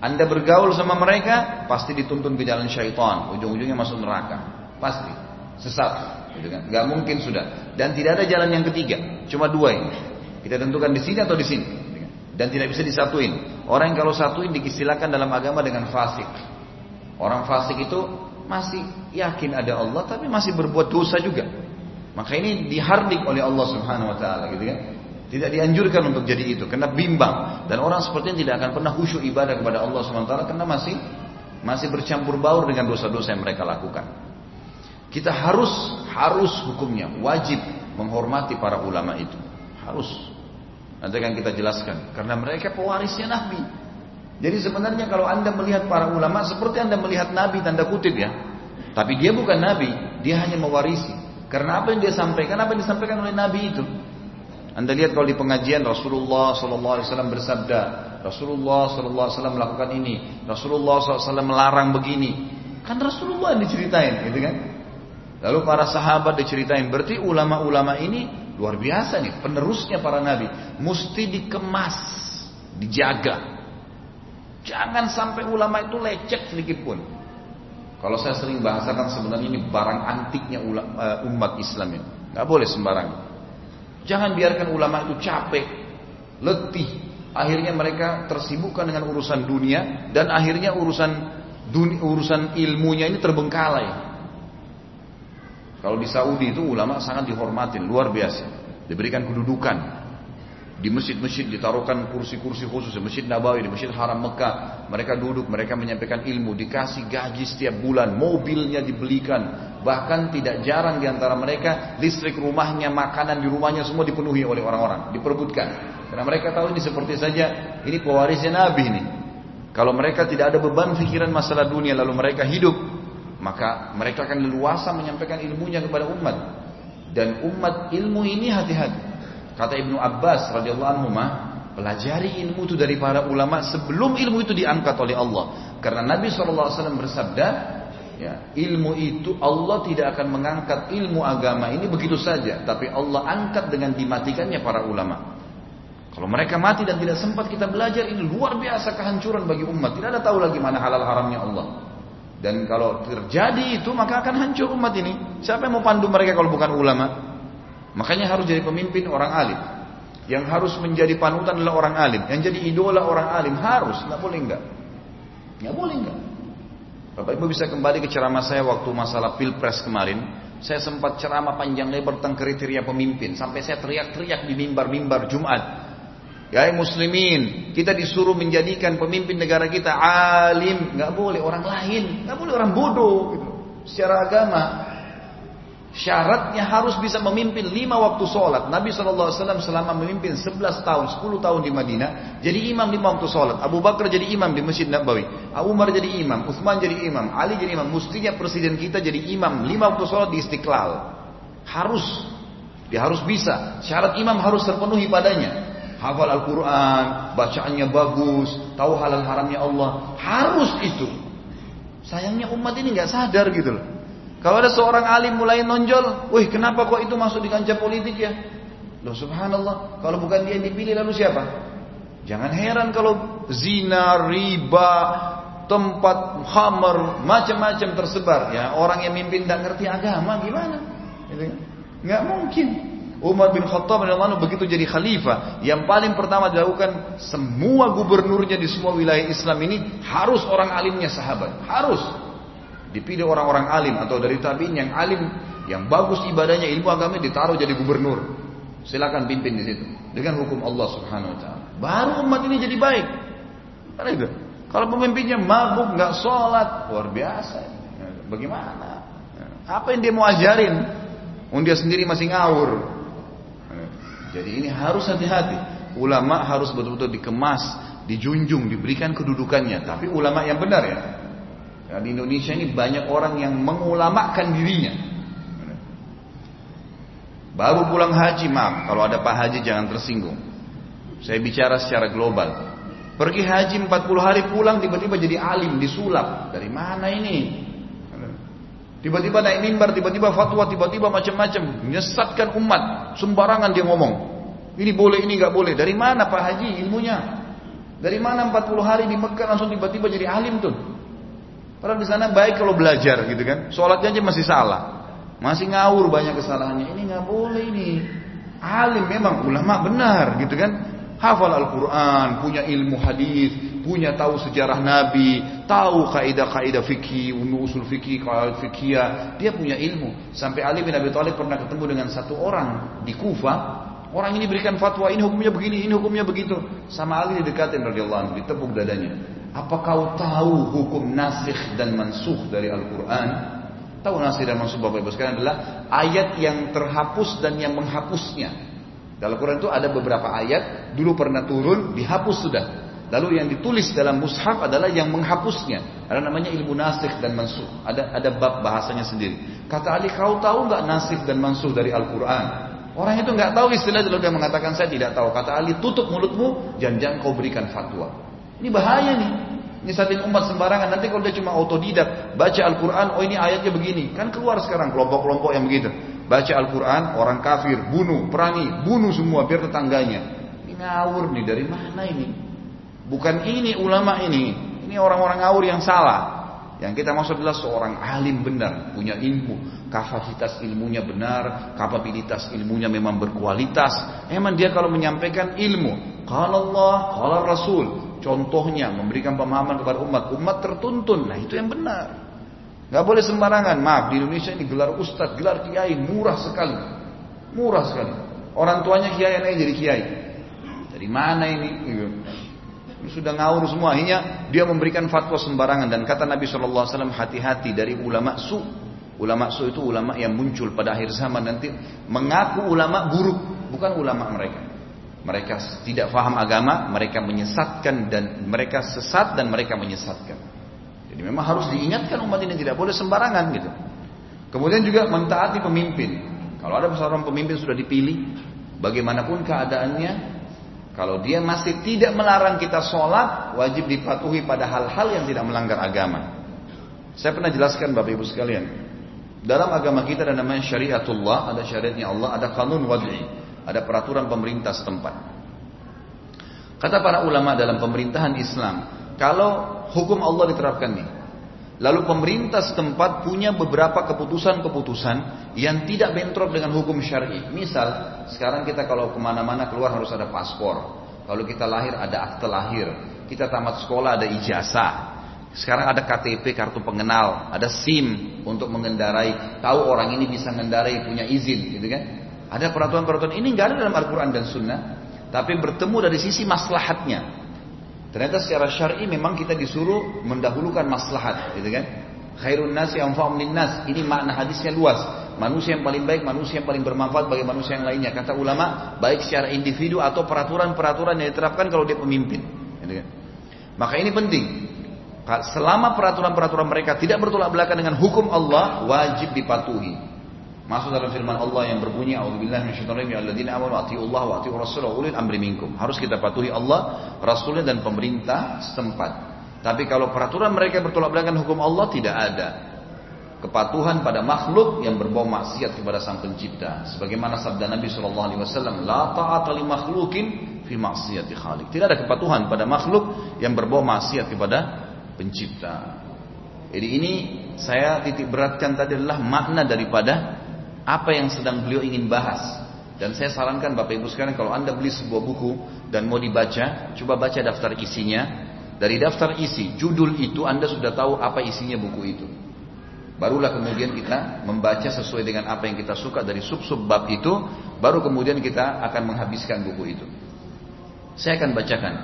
Anda bergaul sama mereka pasti dituntun ke jalan syaitan, ujung-ujungnya masuk neraka. Pasti sesat. Gitu kan? Gak mungkin sudah. Dan tidak ada jalan yang ketiga. Cuma dua ini. Kita tentukan di sini atau di sini. Gitu kan? Dan tidak bisa disatuin. Orang yang kalau satuin dikistilahkan dalam agama dengan fasik. Orang fasik itu masih yakin ada Allah tapi masih berbuat dosa juga. Maka ini dihardik oleh Allah Subhanahu wa taala gitu kan. Tidak dianjurkan untuk jadi itu karena bimbang dan orang seperti ini tidak akan pernah khusyuk ibadah kepada Allah Subhanahu wa taala karena masih masih bercampur baur dengan dosa-dosa yang mereka lakukan. Kita harus harus hukumnya wajib menghormati para ulama itu. Harus. Nanti akan kita jelaskan karena mereka pewarisnya Nabi. Jadi sebenarnya kalau Anda melihat para ulama seperti Anda melihat Nabi tanda kutip ya. Tapi dia bukan Nabi, dia hanya mewarisi. Karena apa yang dia sampaikan, apa yang disampaikan oleh Nabi itu. Anda lihat kalau di pengajian Rasulullah SAW bersabda, Rasulullah SAW melakukan ini, Rasulullah SAW melarang begini. Kan Rasulullah yang diceritain, gitu kan? Lalu para sahabat diceritain, berarti ulama-ulama ini luar biasa nih, penerusnya para nabi. Mesti dikemas, dijaga. Jangan sampai ulama itu lecet sedikit pun. Kalau saya sering bahasakan sebenarnya ini barang antiknya eh, umat Islam ini. Gak boleh sembarang. Jangan biarkan ulama itu capek, letih. Akhirnya mereka tersibukkan dengan urusan dunia dan akhirnya urusan dunia, urusan ilmunya ini terbengkalai. Kalau di Saudi itu ulama sangat dihormatin, luar biasa. Diberikan kedudukan. Di masjid-masjid ditaruhkan kursi-kursi khusus, di Masjid Nabawi, di Masjid Haram Mekah. Mereka duduk, mereka menyampaikan ilmu, dikasih gaji setiap bulan, mobilnya dibelikan. Bahkan tidak jarang di antara mereka, listrik rumahnya, makanan di rumahnya semua dipenuhi oleh orang-orang, diperebutkan. Karena mereka tahu ini seperti saja, ini pewarisnya Nabi ini. Kalau mereka tidak ada beban pikiran masalah dunia, lalu mereka hidup, maka mereka akan leluasa menyampaikan ilmunya kepada umat. Dan umat ilmu ini hati-hati. Kata Ibnu Abbas radhiyallahu anhu pelajari ilmu itu dari para ulama sebelum ilmu itu diangkat oleh Allah. Karena Nabi SAW bersabda, ya, ilmu itu Allah tidak akan mengangkat ilmu agama ini begitu saja, tapi Allah angkat dengan dimatikannya para ulama. Kalau mereka mati dan tidak sempat kita belajar ini luar biasa kehancuran bagi umat. Tidak ada tahu lagi mana halal haramnya Allah. Dan kalau terjadi itu maka akan hancur umat ini. Siapa yang mau pandu mereka kalau bukan ulama? Makanya harus jadi pemimpin orang alim. Yang harus menjadi panutan adalah orang alim. Yang jadi idola orang alim harus, nggak boleh enggak. Nggak boleh enggak. Bapak Ibu bisa kembali ke ceramah saya waktu masalah pilpres kemarin. Saya sempat ceramah panjang lebar tentang kriteria pemimpin. Sampai saya teriak-teriak di mimbar-mimbar Jumat. Ya muslimin, kita disuruh menjadikan pemimpin negara kita alim, nggak boleh orang lain, nggak boleh orang bodoh gitu. Secara agama, Syaratnya harus bisa memimpin lima waktu sholat. Nabi SAW selama memimpin 11 tahun, 10 tahun di Madinah, jadi imam lima waktu sholat. Abu Bakar jadi imam di Masjid Nabawi. Abu Umar jadi imam, Uthman jadi imam, Ali jadi imam. Mestinya presiden kita jadi imam lima waktu sholat di Istiqlal. Harus. Dia harus bisa. Syarat imam harus terpenuhi padanya. Hafal Al-Quran, bacaannya bagus, tahu halal haramnya Allah. Harus itu. Sayangnya umat ini nggak sadar gitu loh. Kalau ada seorang alim mulai nonjol, wih kenapa kok itu masuk di kancah politik ya? Loh subhanallah, kalau bukan dia yang dipilih lalu siapa? Jangan heran kalau zina, riba, tempat hammer, macam-macam tersebar. Ya orang yang mimpin tidak ngerti agama gimana? Gitu kan? Nggak mungkin. Umar bin Khattab radhiyallahu begitu jadi khalifah, yang paling pertama dilakukan semua gubernurnya di semua wilayah Islam ini harus orang alimnya sahabat, harus. Dipilih orang-orang alim atau dari tabiin yang alim, yang bagus ibadahnya, ilmu agama ditaruh jadi gubernur. Silakan pimpin di situ dengan hukum Allah Subhanahu wa taala. Baru umat ini jadi baik. Kan itu. Kalau pemimpinnya mabuk, nggak sholat, luar biasa. Bagaimana? Apa yang dia mau ajarin? Dia sendiri masih ngawur. Jadi ini harus hati-hati. Ulama harus betul-betul dikemas, dijunjung, diberikan kedudukannya. Tapi ulama yang benar ya. Nah, di Indonesia ini banyak orang yang mengulamakan dirinya. Baru pulang haji, maaf, kalau ada Pak Haji jangan tersinggung. Saya bicara secara global. Pergi haji 40 hari pulang tiba-tiba jadi alim, disulap. Dari mana ini? Tiba-tiba naik mimbar, tiba-tiba fatwa, tiba-tiba macam-macam. Menyesatkan umat. Sembarangan dia ngomong. Ini boleh, ini nggak boleh. Dari mana Pak Haji ilmunya? Dari mana 40 hari di Mekah langsung tiba-tiba jadi alim tuh? Padahal di sana baik kalau belajar gitu kan. Sholatnya aja masih salah. Masih ngawur banyak kesalahannya. Ini nggak boleh ini. Alim memang ulama benar gitu kan. Hafal Al-Quran, punya ilmu hadis, punya tahu sejarah Nabi, tahu kaidah-kaidah fikih, usul fikih, kaidah fikih. Dia punya ilmu. Sampai Ali bin Abi Thalib pernah ketemu dengan satu orang di Kufa. Orang ini berikan fatwa, ini hukumnya begini, ini hukumnya begitu. Sama Ali didekatin radhiyallahu anhu, ditepuk dadanya. Apa kau tahu hukum nasikh dan mansuh dari Al-Quran? Tahu nasikh dan mansuh Bapak Ibu sekalian adalah ayat yang terhapus dan yang menghapusnya. Dalam Al-Quran itu ada beberapa ayat, dulu pernah turun, dihapus sudah. Lalu yang ditulis dalam mushaf adalah yang menghapusnya. Ada namanya ilmu nasikh dan mansuh. Ada ada bab bahasanya sendiri. Kata Ali, kau tahu nggak nasikh dan mansuh dari Al-Quran? Orang itu nggak tahu istilah lalu dia mengatakan saya tidak tahu. Kata Ali, tutup mulutmu, jangan-jangan kau berikan fatwa. Ini bahaya nih. Ini saking umat sembarangan. Nanti kalau dia cuma autodidak, baca Al-Quran, oh ini ayatnya begini. Kan keluar sekarang kelompok-kelompok yang begitu. Baca Al-Quran, orang kafir, bunuh, perangi, bunuh semua biar tetangganya. Ini ngawur nih, dari mana ini? Bukan ini ulama ini. Ini orang-orang ngawur yang salah. Yang kita maksud adalah seorang alim benar, punya ilmu, kapasitas ilmunya benar, kapabilitas ilmunya memang berkualitas. Emang dia kalau menyampaikan ilmu, kalau Allah, kalau Rasul, Contohnya memberikan pemahaman kepada umat, umat tertuntun. Nah itu yang benar. Gak boleh sembarangan. Maaf di Indonesia ini gelar ustadz, gelar kiai murah sekali, murah sekali. Orang tuanya kiai, anaknya jadi kiai. Dari mana ini? Gitu. Sudah ngawur semua. Akhirnya dia memberikan fatwa sembarangan dan kata Nabi SAW hati-hati dari ulama su. Ulama su itu ulama yang muncul pada akhir zaman nanti mengaku ulama buruk, bukan ulama mereka. Mereka tidak faham agama, mereka menyesatkan dan mereka sesat dan mereka menyesatkan. Jadi memang harus diingatkan umat ini tidak boleh sembarangan gitu. Kemudian juga mentaati pemimpin. Kalau ada seorang pemimpin sudah dipilih, bagaimanapun keadaannya, kalau dia masih tidak melarang kita sholat, wajib dipatuhi pada hal-hal yang tidak melanggar agama. Saya pernah jelaskan Bapak Ibu sekalian, dalam agama kita ada namanya syariatullah, ada syariatnya Allah, ada kanun wad'i. Ada peraturan pemerintah setempat. Kata para ulama dalam pemerintahan Islam, kalau hukum Allah diterapkan nih, lalu pemerintah setempat punya beberapa keputusan-keputusan yang tidak bentrok dengan hukum syari. Misal, sekarang kita kalau ke mana-mana keluar harus ada paspor. Kalau kita lahir ada akte lahir. Kita tamat sekolah ada ijazah. Sekarang ada KTP kartu pengenal, ada SIM untuk mengendarai, tahu orang ini bisa mengendarai punya izin, gitu kan? Ada peraturan-peraturan ini nggak ada dalam Al-Quran dan Sunnah, tapi bertemu dari sisi maslahatnya. Ternyata secara syar'i memang kita disuruh mendahulukan maslahat, gitu kan? Khairun nasi anfa'um nas. Ini makna hadisnya luas. Manusia yang paling baik, manusia yang paling bermanfaat bagi manusia yang lainnya. Kata ulama, baik secara individu atau peraturan-peraturan yang diterapkan kalau dia pemimpin. Gitu kan? Maka ini penting. Selama peraturan-peraturan mereka tidak bertolak belakang dengan hukum Allah, wajib dipatuhi. Masuk dalam firman Allah yang berbunyi A'udzubillahi minasyaitonir rajim alladzina amanu atiiullah wa atiiur rasul ulil amri minkum. Harus kita patuhi Allah, Rasulnya dan pemerintah setempat. Tapi kalau peraturan mereka bertolak belakang hukum Allah tidak ada. Kepatuhan pada makhluk yang berbau maksiat kepada Sang Pencipta. Sebagaimana sabda Nabi sallallahu alaihi wasallam, "La ta'ata li makhlukin fi khaliq." Tidak ada kepatuhan pada makhluk yang berbau maksiat kepada Pencipta. Jadi ini saya titik beratkan tadi adalah makna daripada apa yang sedang beliau ingin bahas. Dan saya sarankan Bapak Ibu sekalian kalau Anda beli sebuah buku dan mau dibaca, coba baca daftar isinya. Dari daftar isi, judul itu Anda sudah tahu apa isinya buku itu. Barulah kemudian kita membaca sesuai dengan apa yang kita suka dari sub-sub bab itu, baru kemudian kita akan menghabiskan buku itu. Saya akan bacakan.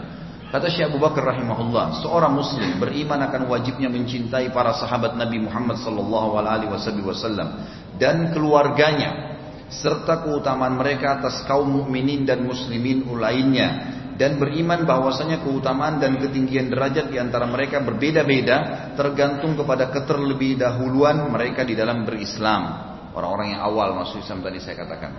Kata Syekh Abu Bakar rahimahullah, seorang muslim beriman akan wajibnya mencintai para sahabat Nabi Muhammad sallallahu alaihi wasallam dan keluarganya serta keutamaan mereka atas kaum mukminin dan muslimin lainnya dan beriman bahwasanya keutamaan dan ketinggian derajat di antara mereka berbeda-beda tergantung kepada keterlebih dahuluan mereka di dalam berislam. Orang-orang yang awal masuk Islam tadi saya katakan.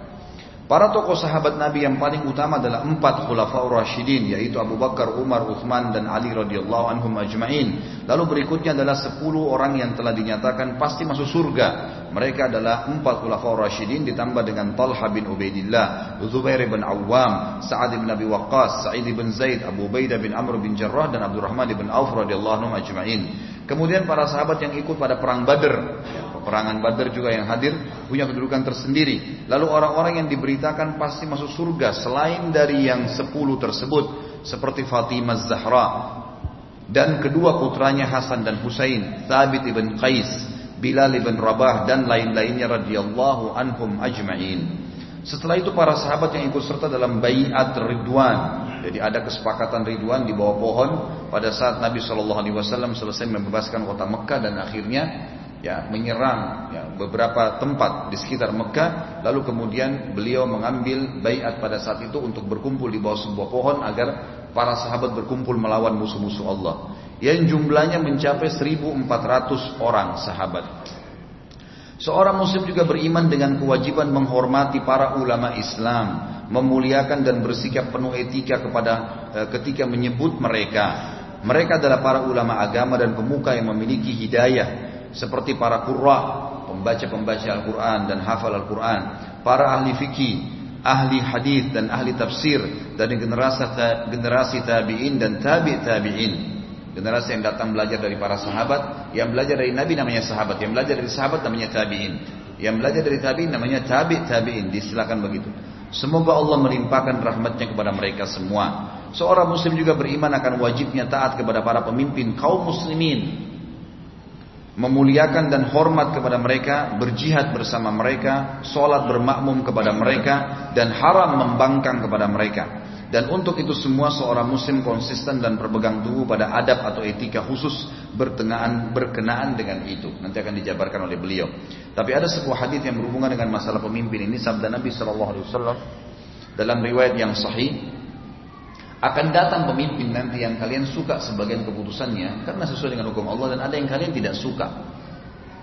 Para tokoh sahabat Nabi yang paling utama adalah empat khulafaur rasyidin yaitu Abu Bakar, Umar, Uthman dan Ali radhiyallahu anhum ajma'in. Lalu berikutnya adalah sepuluh orang yang telah dinyatakan pasti masuk surga. Mereka adalah empat khulafaur rasyidin ditambah dengan Talha bin Ubaidillah, Zubair bin Awam, Sa'ad bin Abi Waqqas, Sa'id bin Zaid, Abu Ubaidah bin Amr bin Jarrah dan Abdurrahman bin Auf radhiyallahu anhum ajma'in. Kemudian para sahabat yang ikut pada perang Badr, ya, peperangan Badr juga yang hadir punya kedudukan tersendiri. Lalu orang-orang yang diberitakan pasti masuk surga selain dari yang sepuluh tersebut seperti Fatimah Zahra dan kedua putranya Hasan dan Husain, Thabit ibn Qais, Bilal ibn Rabah dan lain-lainnya radhiyallahu anhum ajma'in. Setelah itu para sahabat yang ikut serta dalam bayat Ridwan. Jadi ada kesepakatan Ridwan di bawah pohon pada saat Nabi Shallallahu Alaihi Wasallam selesai membebaskan kota Mekah dan akhirnya ya menyerang ya, beberapa tempat di sekitar Mekah. Lalu kemudian beliau mengambil bayat pada saat itu untuk berkumpul di bawah sebuah pohon agar para sahabat berkumpul melawan musuh-musuh Allah. Yang jumlahnya mencapai 1.400 orang sahabat. Seorang muslim juga beriman dengan kewajiban menghormati para ulama Islam, memuliakan dan bersikap penuh etika kepada e, ketika menyebut mereka. Mereka adalah para ulama agama dan pemuka yang memiliki hidayah seperti para qurra, pembaca-pembaca Al-Qur'an dan hafal Al-Qur'an, para ahli fikih, ahli hadis dan ahli tafsir dari generasi generasi tabi'in dan tabi' tabi'in. Generasi yang datang belajar dari para sahabat, yang belajar dari Nabi namanya sahabat, yang belajar dari sahabat namanya tabi'in. Yang belajar dari tabi'in namanya tabi' tabi'in, disilakan begitu. Semoga Allah melimpahkan rahmatnya kepada mereka semua. Seorang muslim juga beriman akan wajibnya taat kepada para pemimpin kaum muslimin. Memuliakan dan hormat kepada mereka, berjihad bersama mereka, sholat bermakmum kepada mereka, dan haram membangkang kepada mereka. Dan untuk itu semua seorang muslim konsisten dan berpegang teguh pada adab atau etika khusus berkenaan berkenaan dengan itu. Nanti akan dijabarkan oleh beliau. Tapi ada sebuah hadis yang berhubungan dengan masalah pemimpin ini sabda Nabi Shallallahu Alaihi Wasallam dalam riwayat yang sahih akan datang pemimpin nanti yang kalian suka sebagian keputusannya karena sesuai dengan hukum Allah dan ada yang kalian tidak suka.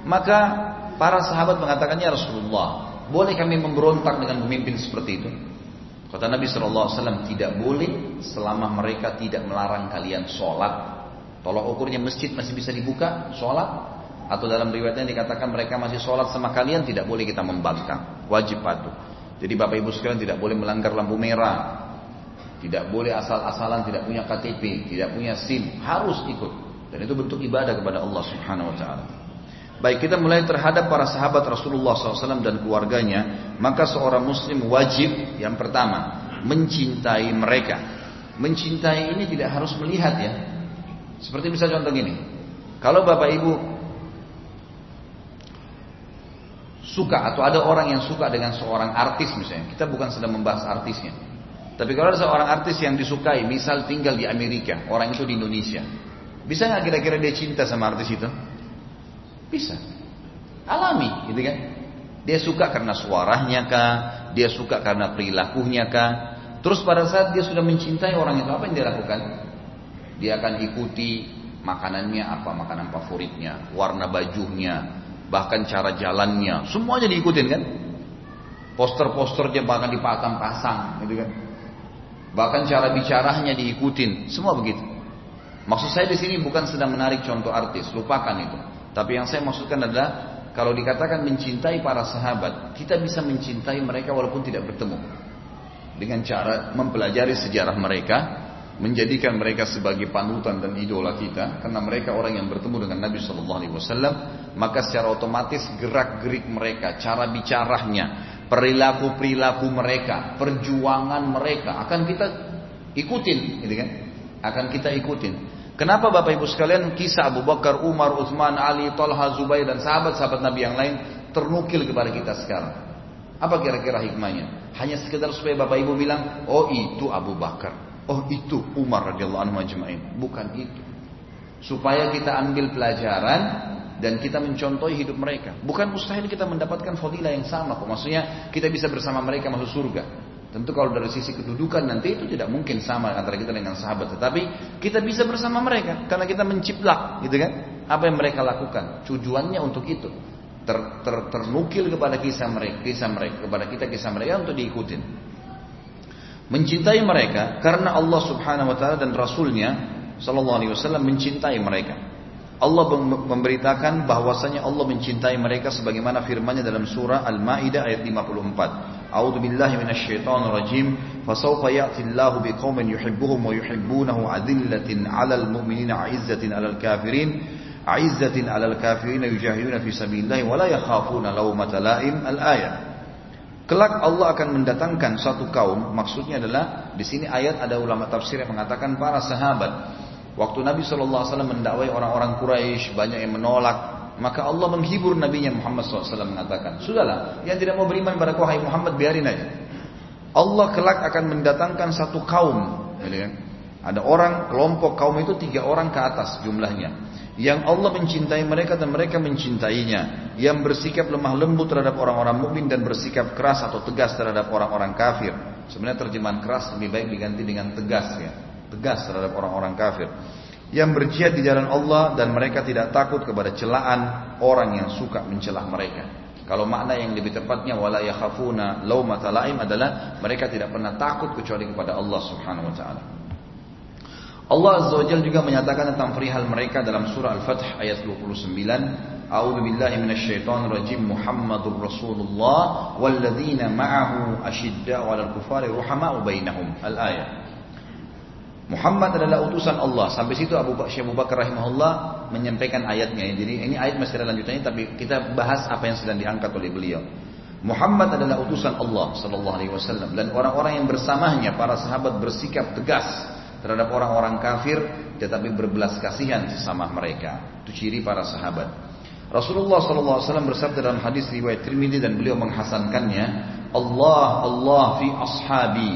Maka para sahabat mengatakannya Rasulullah, boleh kami memberontak dengan pemimpin seperti itu? Kata Nabi SAW tidak boleh selama mereka tidak melarang kalian sholat. Tolong ukurnya masjid masih bisa dibuka sholat. Atau dalam riwayatnya dikatakan mereka masih sholat sama kalian tidak boleh kita membangkang. Wajib patuh. Jadi bapak ibu sekalian tidak boleh melanggar lampu merah. Tidak boleh asal-asalan tidak punya KTP, tidak punya SIM. Harus ikut. Dan itu bentuk ibadah kepada Allah Subhanahu Wa Taala. Baik kita mulai terhadap para sahabat Rasulullah SAW dan keluarganya, maka seorang muslim wajib yang pertama mencintai mereka. Mencintai ini tidak harus melihat ya. Seperti bisa contoh gini, kalau bapak ibu suka atau ada orang yang suka dengan seorang artis misalnya, kita bukan sedang membahas artisnya. Tapi kalau ada seorang artis yang disukai, misal tinggal di Amerika, orang itu di Indonesia, bisa nggak kira-kira dia cinta sama artis itu? Bisa. Alami, gitu kan? Dia suka karena suaranya kah? Dia suka karena perilakunya kah? Terus pada saat dia sudah mencintai orang itu, apa yang dia lakukan? Dia akan ikuti makanannya apa, makanan favoritnya, warna bajunya, bahkan cara jalannya, semuanya diikutin kan? Poster-posternya bahkan dipasang-pasang, gitu kan? Bahkan cara bicaranya diikutin, semua begitu. Maksud saya di sini bukan sedang menarik contoh artis, lupakan itu. Tapi yang saya maksudkan adalah kalau dikatakan mencintai para sahabat, kita bisa mencintai mereka walaupun tidak bertemu. Dengan cara mempelajari sejarah mereka, menjadikan mereka sebagai panutan dan idola kita, karena mereka orang yang bertemu dengan Nabi Shallallahu Alaihi Wasallam, maka secara otomatis gerak-gerik mereka, cara bicaranya, perilaku perilaku mereka, perjuangan mereka akan kita ikutin, gitu kan? Akan kita ikutin. Kenapa Bapak Ibu sekalian kisah Abu Bakar, Umar, Uthman, Ali, Talha, Zubair dan sahabat-sahabat Nabi yang lain ternukil kepada kita sekarang? Apa kira-kira hikmahnya? Hanya sekedar supaya Bapak Ibu bilang, oh itu Abu Bakar, oh itu Umar radhiyallahu anhu majma'in. Bukan itu. Supaya kita ambil pelajaran dan kita mencontohi hidup mereka. Bukan mustahil kita mendapatkan fadilah yang sama kok. Maksudnya kita bisa bersama mereka masuk surga. Tentu kalau dari sisi kedudukan nanti itu tidak mungkin sama antara kita dengan sahabat. Tetapi kita bisa bersama mereka karena kita menciplak, gitu kan? Apa yang mereka lakukan? Tujuannya untuk itu. Ter, ter, ternukil kepada kisah mereka, kisah mereka kepada kita kisah mereka untuk diikutin. Mencintai mereka karena Allah Subhanahu Wa Taala dan Rasulnya Sallallahu Alaihi Wasallam mencintai mereka. Allah memberitakan bahwasanya Allah mencintai mereka sebagaimana firman-Nya dalam surah Al-Maidah ayat 54. أعوذ بالله من الشيطان الرجيم فسوف يأتي الله بقوم يحبهم ويحبونه عذلة على المؤمنين عزة على الكافرين عزة على الكافرين يجاهدون في سبيل الله ولا يخافون لومة لائم الآية Kelak Allah akan mendatangkan satu kaum, maksudnya adalah di sini ayat ada ulama tafsir yang mengatakan para sahabat. Waktu Nabi SAW mendakwai orang-orang Quraisy banyak yang menolak, maka Allah menghibur nabinya Muhammad SAW mengatakan, Sudahlah, yang tidak mau beriman pada kau hai Muhammad biarin aja. Allah kelak akan mendatangkan satu kaum. Gitu kan? Ada orang, kelompok kaum itu tiga orang ke atas jumlahnya. Yang Allah mencintai mereka dan mereka mencintainya. Yang bersikap lemah lembut terhadap orang-orang mukmin dan bersikap keras atau tegas terhadap orang-orang kafir. Sebenarnya terjemahan keras lebih baik diganti dengan tegas ya. Tegas terhadap orang-orang kafir yang berjihad di jalan Allah dan mereka tidak takut kepada celaan orang yang suka mencelah mereka. Kalau makna yang lebih tepatnya wala yakhafuna laumata laim adalah mereka tidak pernah takut kecuali kepada Allah Subhanahu wa taala. Allah Azza wa Jalla juga menyatakan tentang perihal mereka dalam surah Al-Fath ayat 29, A'udzu billahi minasyaitonir rajim Muhammadur Rasulullah walladzina ma'ahu asyidda'u 'alal kufari ruhama'u bainahum. Al-ayat. Muhammad adalah utusan Allah. Sampai situ Abu Bakar, Abu Bakar rahimahullah menyampaikan ayatnya. Jadi ini ayat masih ada lanjutannya tapi kita bahas apa yang sedang diangkat oleh beliau. Muhammad adalah utusan Allah sallallahu alaihi wasallam dan orang-orang yang bersamanya para sahabat bersikap tegas terhadap orang-orang kafir tetapi berbelas kasihan sesama mereka. Itu ciri para sahabat. Rasulullah sallallahu alaihi wasallam bersabda dalam hadis riwayat Tirmidzi dan beliau menghasankannya, Allah Allah fi ashabi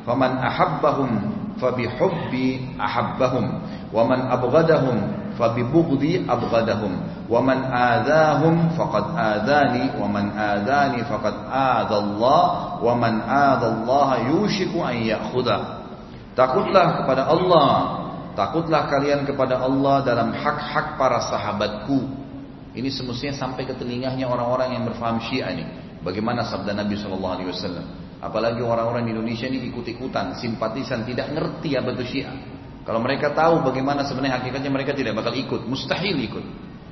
faman ahabbahum fabihubbi ahabbahum wa man abghadahum fabibughdi abghadahum wa man adahum faqad adani wa man adani faqad ada Allah wa man ada Allah yushiku an ya'khudha takutlah kepada Allah. Takutlah kalian kepada Allah dalam hak-hak para sahabatku. Ini semestinya sampai ke telinganya orang-orang yang berfaham Syiah ini. Bagaimana sabda Nabi Shallallahu Alaihi Wasallam? Apalagi orang-orang Indonesia ini ikut-ikutan, simpatisan, tidak ngerti apa itu Syiah. Kalau mereka tahu bagaimana sebenarnya hakikatnya mereka tidak bakal ikut, mustahil ikut.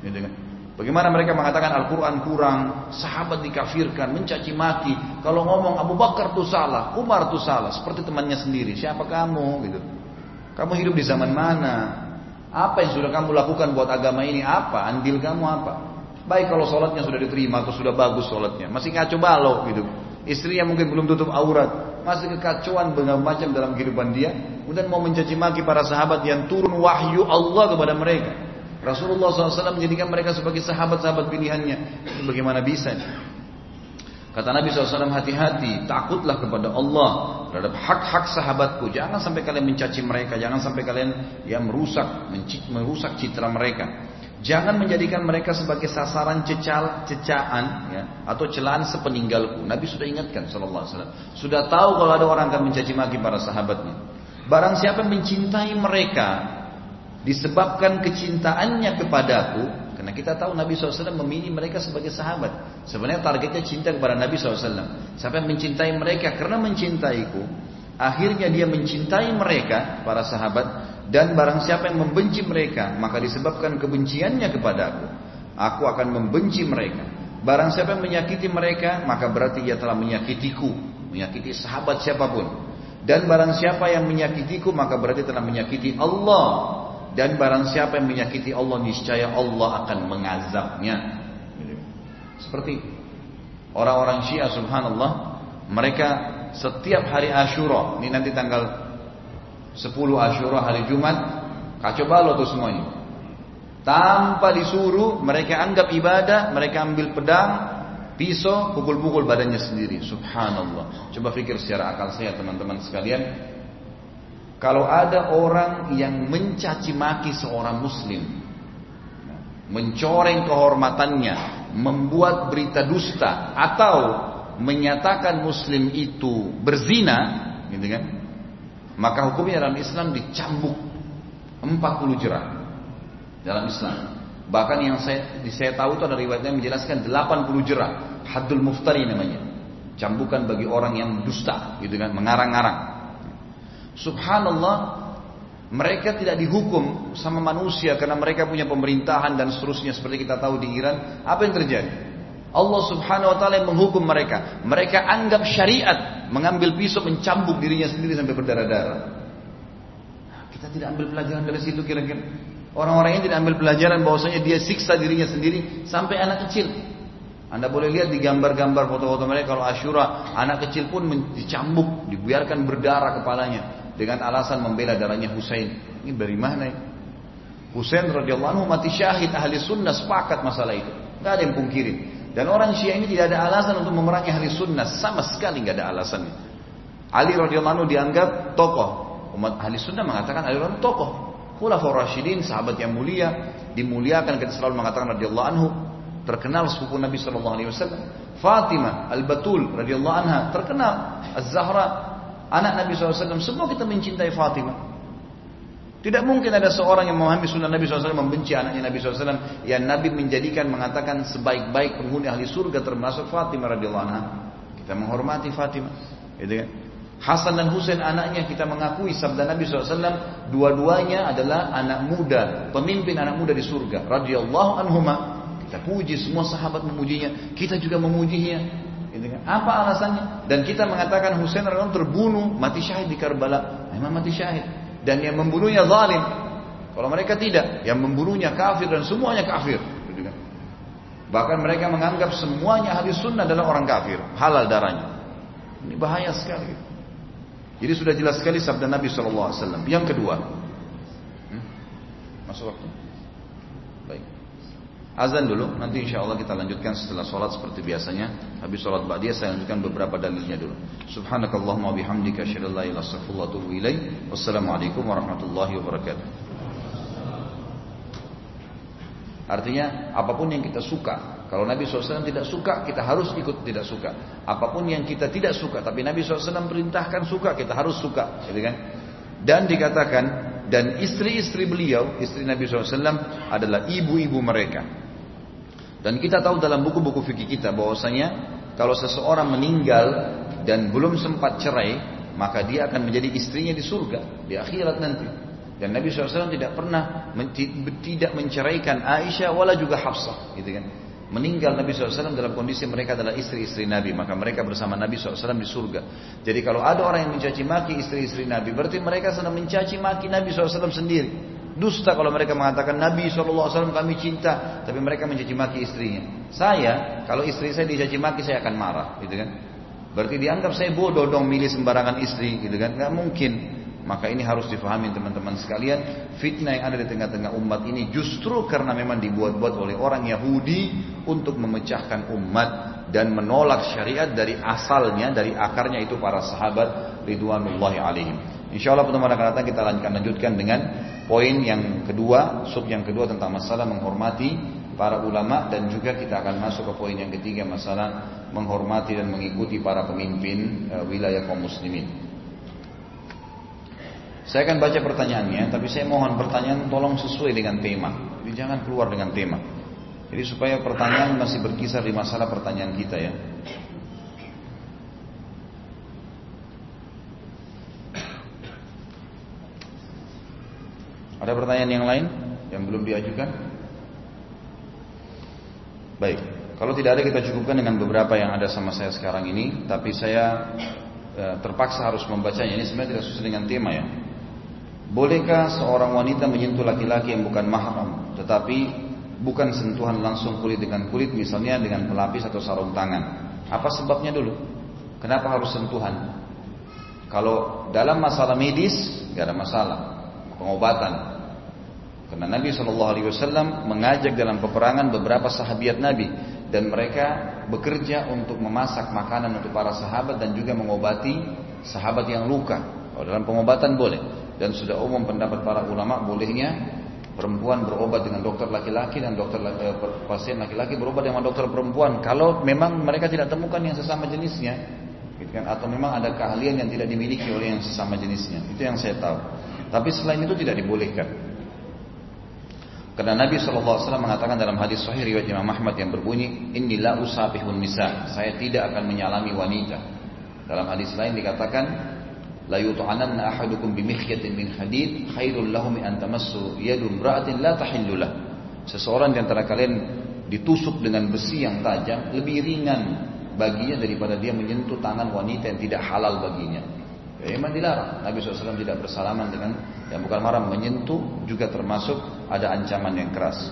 Kan? Bagaimana mereka mengatakan Al-Quran kurang, sahabat dikafirkan, mencaci maki. Kalau ngomong Abu Bakar itu salah, Umar itu salah, seperti temannya sendiri. Siapa kamu? Gitu. Kamu hidup di zaman mana? Apa yang sudah kamu lakukan buat agama ini? Apa? Andil kamu apa? Baik kalau sholatnya sudah diterima atau sudah bagus sholatnya. Masih ngaco balok gitu. Istrinya mungkin belum tutup aurat. Masih kekacauan berbagai macam dalam kehidupan dia. Kemudian mau mencaci maki para sahabat yang turun wahyu Allah kepada mereka. Rasulullah SAW menjadikan mereka sebagai sahabat-sahabat pilihannya. Itu bagaimana bisa? Kata Nabi SAW hati-hati, takutlah kepada Allah terhadap hak-hak sahabatku. Jangan sampai kalian mencaci mereka, jangan sampai kalian yang merusak, merusak citra mereka. Jangan menjadikan mereka sebagai sasaran cecal, cecaan ya, atau celaan sepeninggalku. Nabi sudah ingatkan sallallahu alaihi wasallam. Sudah tahu kalau ada orang akan mencaci maki para sahabatnya. Barang siapa mencintai mereka disebabkan kecintaannya kepadaku, karena kita tahu Nabi SAW memilih mereka sebagai sahabat. Sebenarnya targetnya cinta kepada Nabi SAW. Siapa yang mencintai mereka karena mencintaiku, akhirnya dia mencintai mereka, para sahabat, dan barang siapa yang membenci mereka, maka disebabkan kebenciannya kepadaku, aku akan membenci mereka. Barang siapa yang menyakiti mereka, maka berarti dia telah menyakitiku, menyakiti sahabat siapa pun. Dan barang siapa yang menyakitiku, maka berarti telah menyakiti Allah dan barang siapa yang menyakiti Allah niscaya Allah akan mengazabnya. Seperti orang-orang Syiah subhanallah, mereka setiap hari Asyura, ini nanti tanggal 10 Asyura hari Jumat, kacau balau tuh semuanya. Tanpa disuruh, mereka anggap ibadah, mereka ambil pedang, pisau, pukul-pukul badannya sendiri. Subhanallah. Coba pikir secara akal saya teman-teman sekalian, kalau ada orang yang mencaci maki seorang muslim, mencoreng kehormatannya, membuat berita dusta atau menyatakan muslim itu berzina, gitu kan? Maka hukumnya dalam Islam dicambuk 40 jerah dalam Islam. Bahkan yang saya saya tahu itu ada riwayatnya menjelaskan 80 jerah, haddul muftari namanya. Cambukan bagi orang yang dusta, gitu kan, mengarang-arang. Subhanallah, mereka tidak dihukum sama manusia karena mereka punya pemerintahan dan seterusnya seperti kita tahu di Iran. Apa yang terjadi? Allah Subhanahu wa taala yang menghukum mereka. Mereka anggap syariat mengambil pisau mencambuk dirinya sendiri sampai berdarah-darah. Kita tidak ambil pelajaran dari situ kira-kira. Orang-orang ini tidak ambil pelajaran bahwasanya dia siksa dirinya sendiri sampai anak kecil. Anda boleh lihat di gambar-gambar foto-foto mereka kalau Asyura, anak kecil pun dicambuk, dibiarkan berdarah kepalanya dengan alasan membela darahnya Husain. Ini dari mana ya? Husain radhiyallahu anhu mati syahid ahli sunnah sepakat masalah itu. Gak ada yang pungkiri. Dan orang Syiah ini tidak ada alasan untuk memerangi ahli sunnah sama sekali nggak ada alasannya. Ali radhiyallahu anhu dianggap tokoh. Umat ahli sunnah mengatakan Ali radhiyallahu tokoh. Khulafaur Rasyidin, sahabat yang mulia, dimuliakan kita selalu mengatakan radhiyallahu anhu, terkenal sepupu Nabi sallallahu alaihi wasallam. Fatimah Al-Batul radhiyallahu anha terkenal. Az-Zahra anak Nabi SAW, semua kita mencintai Fatimah. Tidak mungkin ada seorang yang memahami sunnah Nabi SAW membenci anaknya Nabi SAW yang Nabi menjadikan mengatakan sebaik-baik penghuni ahli surga termasuk Fatimah radhiyallahu anha. Kita menghormati Fatimah, gitu kan? Hasan dan Husain anaknya kita mengakui sabda Nabi SAW dua-duanya adalah anak muda, pemimpin anak muda di surga radhiyallahu anhuma. Kita puji semua sahabat memujinya, kita juga memujinya. Gitu kan? Apa alasannya? Dan kita mengatakan Husain radhiyallahu terbunuh, mati syahid di Karbala. Memang mati syahid. Dan yang membunuhnya zalim. Kalau mereka tidak, yang membunuhnya kafir dan semuanya kafir. Bahkan mereka menganggap semuanya ahli sunnah adalah orang kafir, halal darahnya. Ini bahaya sekali. Jadi sudah jelas sekali sabda Nabi SAW. Yang kedua, hmm? masuk waktu. Azan dulu, nanti insya Allah kita lanjutkan setelah sholat seperti biasanya. Habis sholat ba'diyah saya lanjutkan beberapa dalilnya dulu. Subhanakallahumma bihamdika asyhadu an la ilaha illa anta Wassalamualaikum warahmatullahi wabarakatuh. Artinya apa pun yang kita suka Kalau Nabi SAW tidak suka kita harus ikut tidak suka Apa pun yang kita tidak suka Tapi Nabi SAW perintahkan suka kita harus suka gitu kan? Dan dikatakan Dan istri-istri beliau Istri Nabi SAW adalah ibu-ibu mereka Dan kita tahu dalam buku-buku fikih kita bahwasanya Kalau seseorang meninggal Dan belum sempat cerai Maka dia akan menjadi istrinya di surga Di akhirat nanti dan Nabi SAW tidak pernah tidak menceraikan Aisyah wala juga Hafsah, gitu kan. Meninggal Nabi SAW dalam kondisi mereka adalah istri-istri Nabi, maka mereka bersama Nabi SAW di surga. Jadi kalau ada orang yang mencaci maki istri-istri Nabi, berarti mereka sedang mencaci maki Nabi SAW sendiri. Dusta kalau mereka mengatakan Nabi SAW kami cinta, tapi mereka mencaci maki istrinya. Saya, kalau istri saya dicaci maki saya akan marah, gitu kan. Berarti dianggap saya bodoh dong milih sembarangan istri, gitu kan? Gak mungkin. Maka ini harus difahami teman-teman sekalian, fitnah yang ada di tengah-tengah umat ini justru karena memang dibuat-buat oleh orang Yahudi untuk memecahkan umat dan menolak syariat dari asalnya, dari akarnya itu para sahabat ridwanullahi alaihim. Insya Allah pertemuan akan datang kita lanjutkan, lanjutkan dengan poin yang kedua, sub yang kedua tentang masalah menghormati para ulama dan juga kita akan masuk ke poin yang ketiga masalah menghormati dan mengikuti para pemimpin uh, wilayah kaum muslimin. Saya akan baca pertanyaannya, tapi saya mohon pertanyaan tolong sesuai dengan tema. Jadi jangan keluar dengan tema. Jadi supaya pertanyaan masih berkisar di masalah pertanyaan kita ya. Ada pertanyaan yang lain yang belum diajukan? Baik, kalau tidak ada kita cukupkan dengan beberapa yang ada sama saya sekarang ini, tapi saya eh, terpaksa harus membacanya. Ini sebenarnya tidak sesuai dengan tema ya. Bolehkah seorang wanita menyentuh laki-laki yang bukan mahram, tetapi bukan sentuhan langsung kulit dengan kulit, misalnya dengan pelapis atau sarung tangan? Apa sebabnya dulu? Kenapa harus sentuhan? Kalau dalam masalah medis, gak ada masalah. Pengobatan. Karena Nabi Shallallahu Alaihi Wasallam mengajak dalam peperangan beberapa sahabat Nabi dan mereka bekerja untuk memasak makanan untuk para sahabat dan juga mengobati sahabat yang luka. Kalau dalam pengobatan boleh dan sudah umum pendapat para ulama bolehnya perempuan berobat dengan dokter laki-laki dan dokter eh, pasien laki-laki berobat dengan dokter perempuan. Kalau memang mereka tidak temukan yang sesama jenisnya gitu kan? Atau memang ada keahlian yang tidak dimiliki oleh yang sesama jenisnya. Itu yang saya tahu. Tapi selain itu tidak dibolehkan. Karena Nabi SAW mengatakan dalam hadis Sahih riwayat Imam Ahmad yang berbunyi Inilah usabihun nisa. Saya tidak akan menyalami wanita. Dalam hadis lain dikatakan la yut'ananna ahadukum bimikhyatin min hadid khairul lahu min an tamassu yadu imra'atin la tahillulah. Seseorang di antara kalian ditusuk dengan besi yang tajam lebih ringan baginya daripada dia menyentuh tangan wanita yang tidak halal baginya. Ya, memang dilarang. Nabi SAW tidak bersalaman dengan yang bukan marah menyentuh juga termasuk ada ancaman yang keras.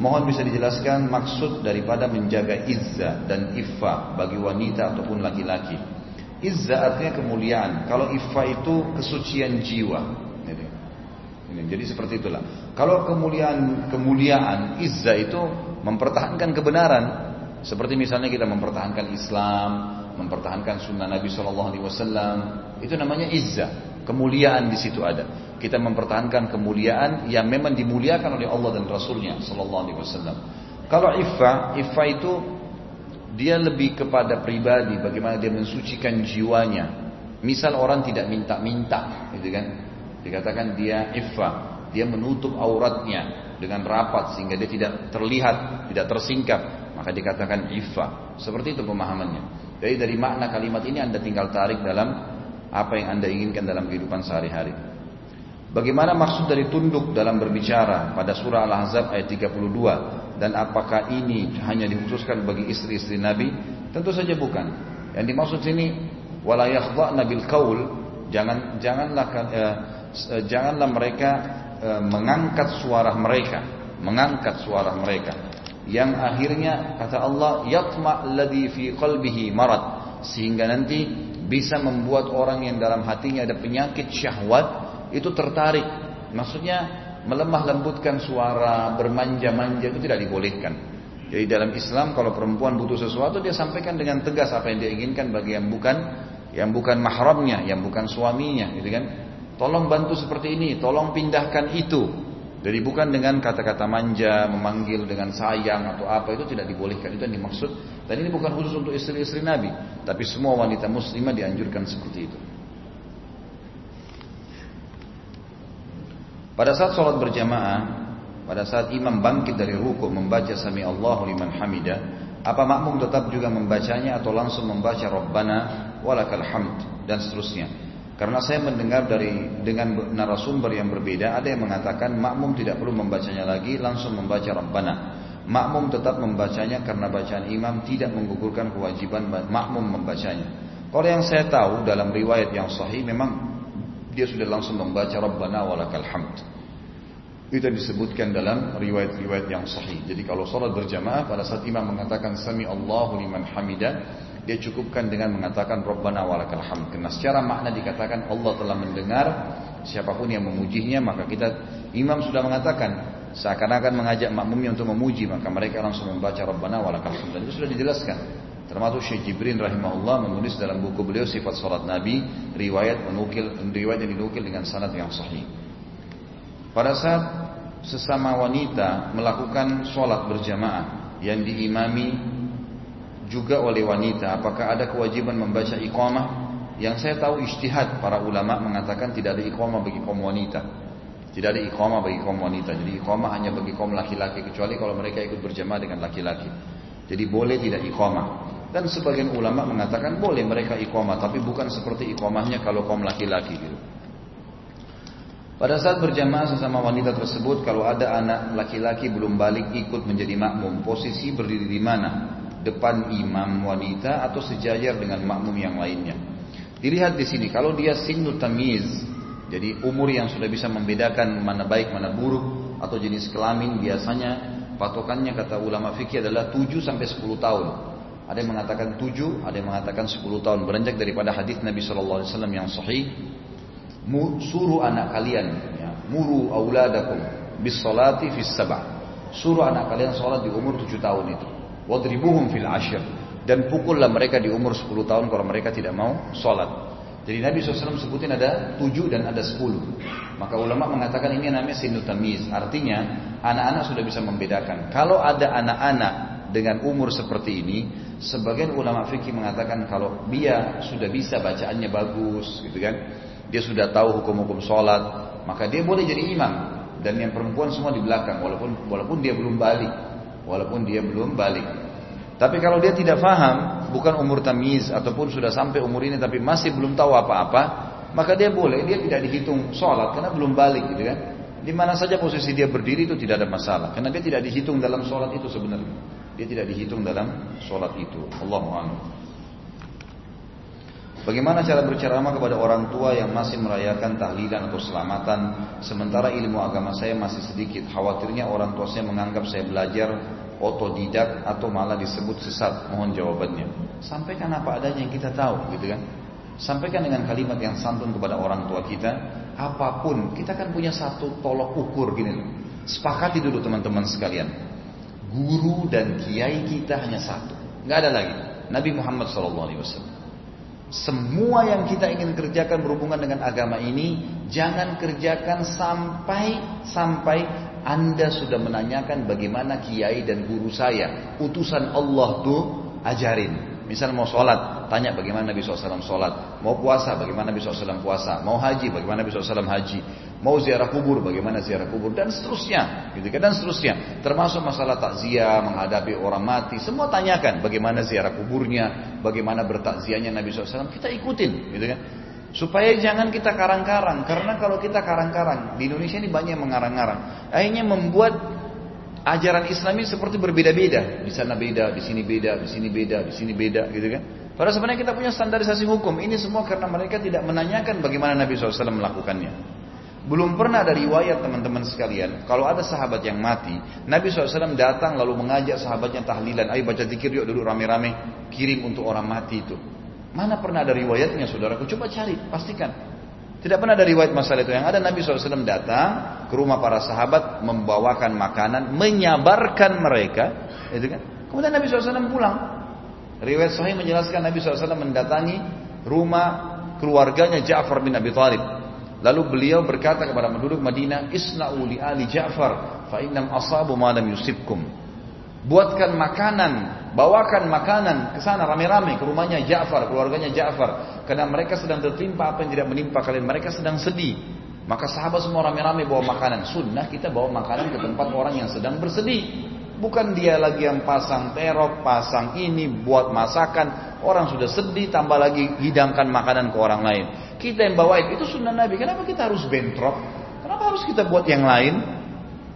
Mohon bisa dijelaskan maksud daripada menjaga izza dan iffa bagi wanita ataupun laki-laki. Izza artinya kemuliaan. Kalau ifa itu kesucian jiwa. Jadi, jadi seperti itulah. Kalau kemuliaan kemuliaan izza itu mempertahankan kebenaran. Seperti misalnya kita mempertahankan Islam, mempertahankan sunnah Nabi Shallallahu Alaihi Wasallam, itu namanya izza. Kemuliaan di situ ada. Kita mempertahankan kemuliaan yang memang dimuliakan oleh Allah dan Rasulnya Shallallahu Alaihi Wasallam. Kalau ifa, ifa itu dia lebih kepada pribadi, bagaimana dia mensucikan jiwanya. Misal orang tidak minta-minta, gitu kan? Dikatakan dia iffa, dia menutup auratnya dengan rapat sehingga dia tidak terlihat, tidak tersingkap, maka dikatakan iffa. Seperti itu pemahamannya. Jadi dari makna kalimat ini Anda tinggal tarik dalam apa yang Anda inginkan dalam kehidupan sehari-hari. Bagaimana maksud dari tunduk dalam berbicara pada surah Al-Ahzab ayat 32 dan apakah ini hanya dikhususkan bagi istri-istri Nabi? Tentu saja bukan. Yang dimaksud sini wala yakhdha'na bil qaul, jangan janganlah eh, eh, janganlah mereka eh, mengangkat suara mereka, mengangkat suara mereka. Yang akhirnya kata Allah yatma alladhi fi qalbihi marad sehingga nanti bisa membuat orang yang dalam hatinya ada penyakit syahwat itu tertarik. Maksudnya melemah lembutkan suara, bermanja-manja itu tidak dibolehkan. Jadi dalam Islam kalau perempuan butuh sesuatu dia sampaikan dengan tegas apa yang dia inginkan bagi yang bukan yang bukan mahramnya, yang bukan suaminya, gitu kan? Tolong bantu seperti ini, tolong pindahkan itu. Jadi bukan dengan kata-kata manja, memanggil dengan sayang atau apa itu tidak dibolehkan. Itu yang dimaksud. Dan ini bukan khusus untuk istri-istri Nabi, tapi semua wanita muslimah dianjurkan seperti itu. Pada saat sholat berjamaah, pada saat imam bangkit dari ruku membaca sami Allahu liman hamida, apa makmum tetap juga membacanya atau langsung membaca Rabbana walakal hamd dan seterusnya. Karena saya mendengar dari dengan narasumber yang berbeda, ada yang mengatakan makmum tidak perlu membacanya lagi, langsung membaca Rabbana. Makmum tetap membacanya karena bacaan imam tidak menggugurkan kewajiban makmum membacanya. Kalau yang saya tahu dalam riwayat yang sahih memang dia sudah langsung membaca Rabbana walakal hamd. Itu yang disebutkan dalam riwayat-riwayat yang sahih. Jadi kalau sholat berjamaah pada saat imam mengatakan Sami Allahu liman hamida, dia cukupkan dengan mengatakan Rabbana walakal hamd. Karena secara makna dikatakan Allah telah mendengar siapa pun yang memujinya maka kita imam sudah mengatakan seakan-akan mengajak makmumnya untuk memuji maka mereka langsung membaca Rabbana walakal hamd. Dan itu sudah dijelaskan. Termasuk Syekh Jibrin rahimahullah menulis dalam buku beliau sifat salat Nabi riwayat menukil riwayat yang dinukil dengan sanad yang sahih. Pada saat sesama wanita melakukan sholat berjamaah yang diimami juga oleh wanita, apakah ada kewajiban membaca iqamah? Yang saya tahu ijtihad para ulama mengatakan tidak ada iqamah bagi kaum wanita. Tidak ada iqamah bagi kaum wanita. Jadi iqamah hanya bagi kaum laki-laki kecuali kalau mereka ikut berjamaah dengan laki-laki. Jadi boleh tidak iqamah. Dan sebagian ulama mengatakan boleh mereka iqamah, tapi bukan seperti iqamahnya kalau kaum laki-laki gitu. Pada saat berjamaah sesama wanita tersebut, kalau ada anak laki-laki belum balik ikut menjadi makmum, posisi berdiri di mana? Depan imam wanita atau sejajar dengan makmum yang lainnya. Dilihat di sini, kalau dia sinu tamiz, jadi umur yang sudah bisa membedakan mana baik mana buruk atau jenis kelamin biasanya patokannya kata ulama fikih adalah 7 sampai 10 tahun. Ada yang mengatakan tujuh, ada yang mengatakan sepuluh tahun. Beranjak daripada hadis Nabi Shallallahu Alaihi Wasallam yang sahih. Suruh anak kalian, ya, muru auladakum bis salati fis sabah. Suruh anak kalian sholat di umur tujuh tahun itu. Wadribuhum fil ashir. Dan pukullah mereka di umur sepuluh tahun kalau mereka tidak mau sholat. Jadi Nabi SAW sebutin ada tujuh dan ada sepuluh. Maka ulama mengatakan ini namanya sinul tamiz. Artinya anak-anak sudah bisa membedakan. Kalau ada anak-anak dengan umur seperti ini, sebagian ulama fikih mengatakan kalau dia sudah bisa bacaannya bagus, gitu kan, dia sudah tahu hukum-hukum sholat, maka dia boleh jadi imam. Dan yang perempuan semua di belakang, walaupun walaupun dia belum balik, walaupun dia belum balik. Tapi kalau dia tidak faham, bukan umur tamiz ataupun sudah sampai umur ini tapi masih belum tahu apa-apa, maka dia boleh, dia tidak dihitung sholat karena belum balik, gitu kan. Di mana saja posisi dia berdiri itu tidak ada masalah, karena dia tidak dihitung dalam sholat itu sebenarnya. Dia tidak dihitung dalam sholat itu. Allah Bagaimana cara berceramah kepada orang tua yang masih merayakan tahlilan atau selamatan sementara ilmu agama saya masih sedikit. Khawatirnya orang tua saya menganggap saya belajar otodidak atau malah disebut sesat. Mohon jawabannya. Sampaikan apa adanya yang kita tahu, gitu kan? Sampaikan dengan kalimat yang santun kepada orang tua kita. Apa pun, kita kan punya satu tolok ukur gini. Sepakati dulu teman-teman sekalian guru dan kiai kita hanya satu. Nggak ada lagi. Nabi Muhammad SAW. Semua yang kita ingin kerjakan berhubungan dengan agama ini, jangan kerjakan sampai sampai Anda sudah menanyakan bagaimana kiai dan guru saya, utusan Allah tuh ajarin. Misal mau sholat, tanya bagaimana Nabi SAW sholat. Mau puasa, bagaimana Nabi SAW puasa. Mau haji, bagaimana Nabi SAW haji. Mau ziarah kubur, bagaimana ziarah kubur. Dan seterusnya. Gitu kan? Dan seterusnya. Termasuk masalah takziah, menghadapi orang mati. Semua tanyakan bagaimana ziarah kuburnya. Bagaimana bertakziahnya Nabi SAW. Kita ikutin. Gitu kan? Supaya jangan kita karang-karang. Karena kalau kita karang-karang. Di Indonesia ini banyak mengarang-karang. Akhirnya membuat ajaran Islam ini seperti berbeda-beda. Di sana beda, di sini beda, di sini beda, di sini beda, gitu kan? Padahal sebenarnya kita punya standarisasi hukum. Ini semua karena mereka tidak menanyakan bagaimana Nabi SAW melakukannya. Belum pernah ada riwayat teman-teman sekalian. Kalau ada sahabat yang mati, Nabi SAW datang lalu mengajak sahabatnya tahlilan. Ayo baca zikir yuk dulu rame-rame. Kirim untuk orang mati itu. Mana pernah ada riwayatnya saudaraku? Coba cari, pastikan. Tidak pernah ada riwayat masalah itu. Yang ada Nabi SAW datang ke rumah para sahabat membawakan makanan, menyabarkan mereka, itu kan? Kemudian Nabi SAW pulang. Riwayat Sahih menjelaskan Nabi SAW mendatangi rumah keluarganya Ja'far bin Abi Thalib. Lalu beliau berkata kepada penduduk Madinah, Isna'u li ali Ja'far, fa innam asabu ma lam yusibkum. Buatkan makanan, bawakan makanan ke sana rame-rame ke rumahnya Ja'far, keluarganya Ja'far. Karena mereka sedang tertimpa apa yang tidak menimpa kalian. Mereka sedang sedih. Maka sahabat semua rame-rame bawa makanan. Sunnah kita bawa makanan ke tempat orang yang sedang bersedih. Bukan dia lagi yang pasang terop, pasang ini, buat masakan. Orang sudah sedih, tambah lagi hidangkan makanan ke orang lain. Kita yang bawa itu sunnah Nabi. Kenapa kita harus bentrok? Kenapa harus kita buat yang lain?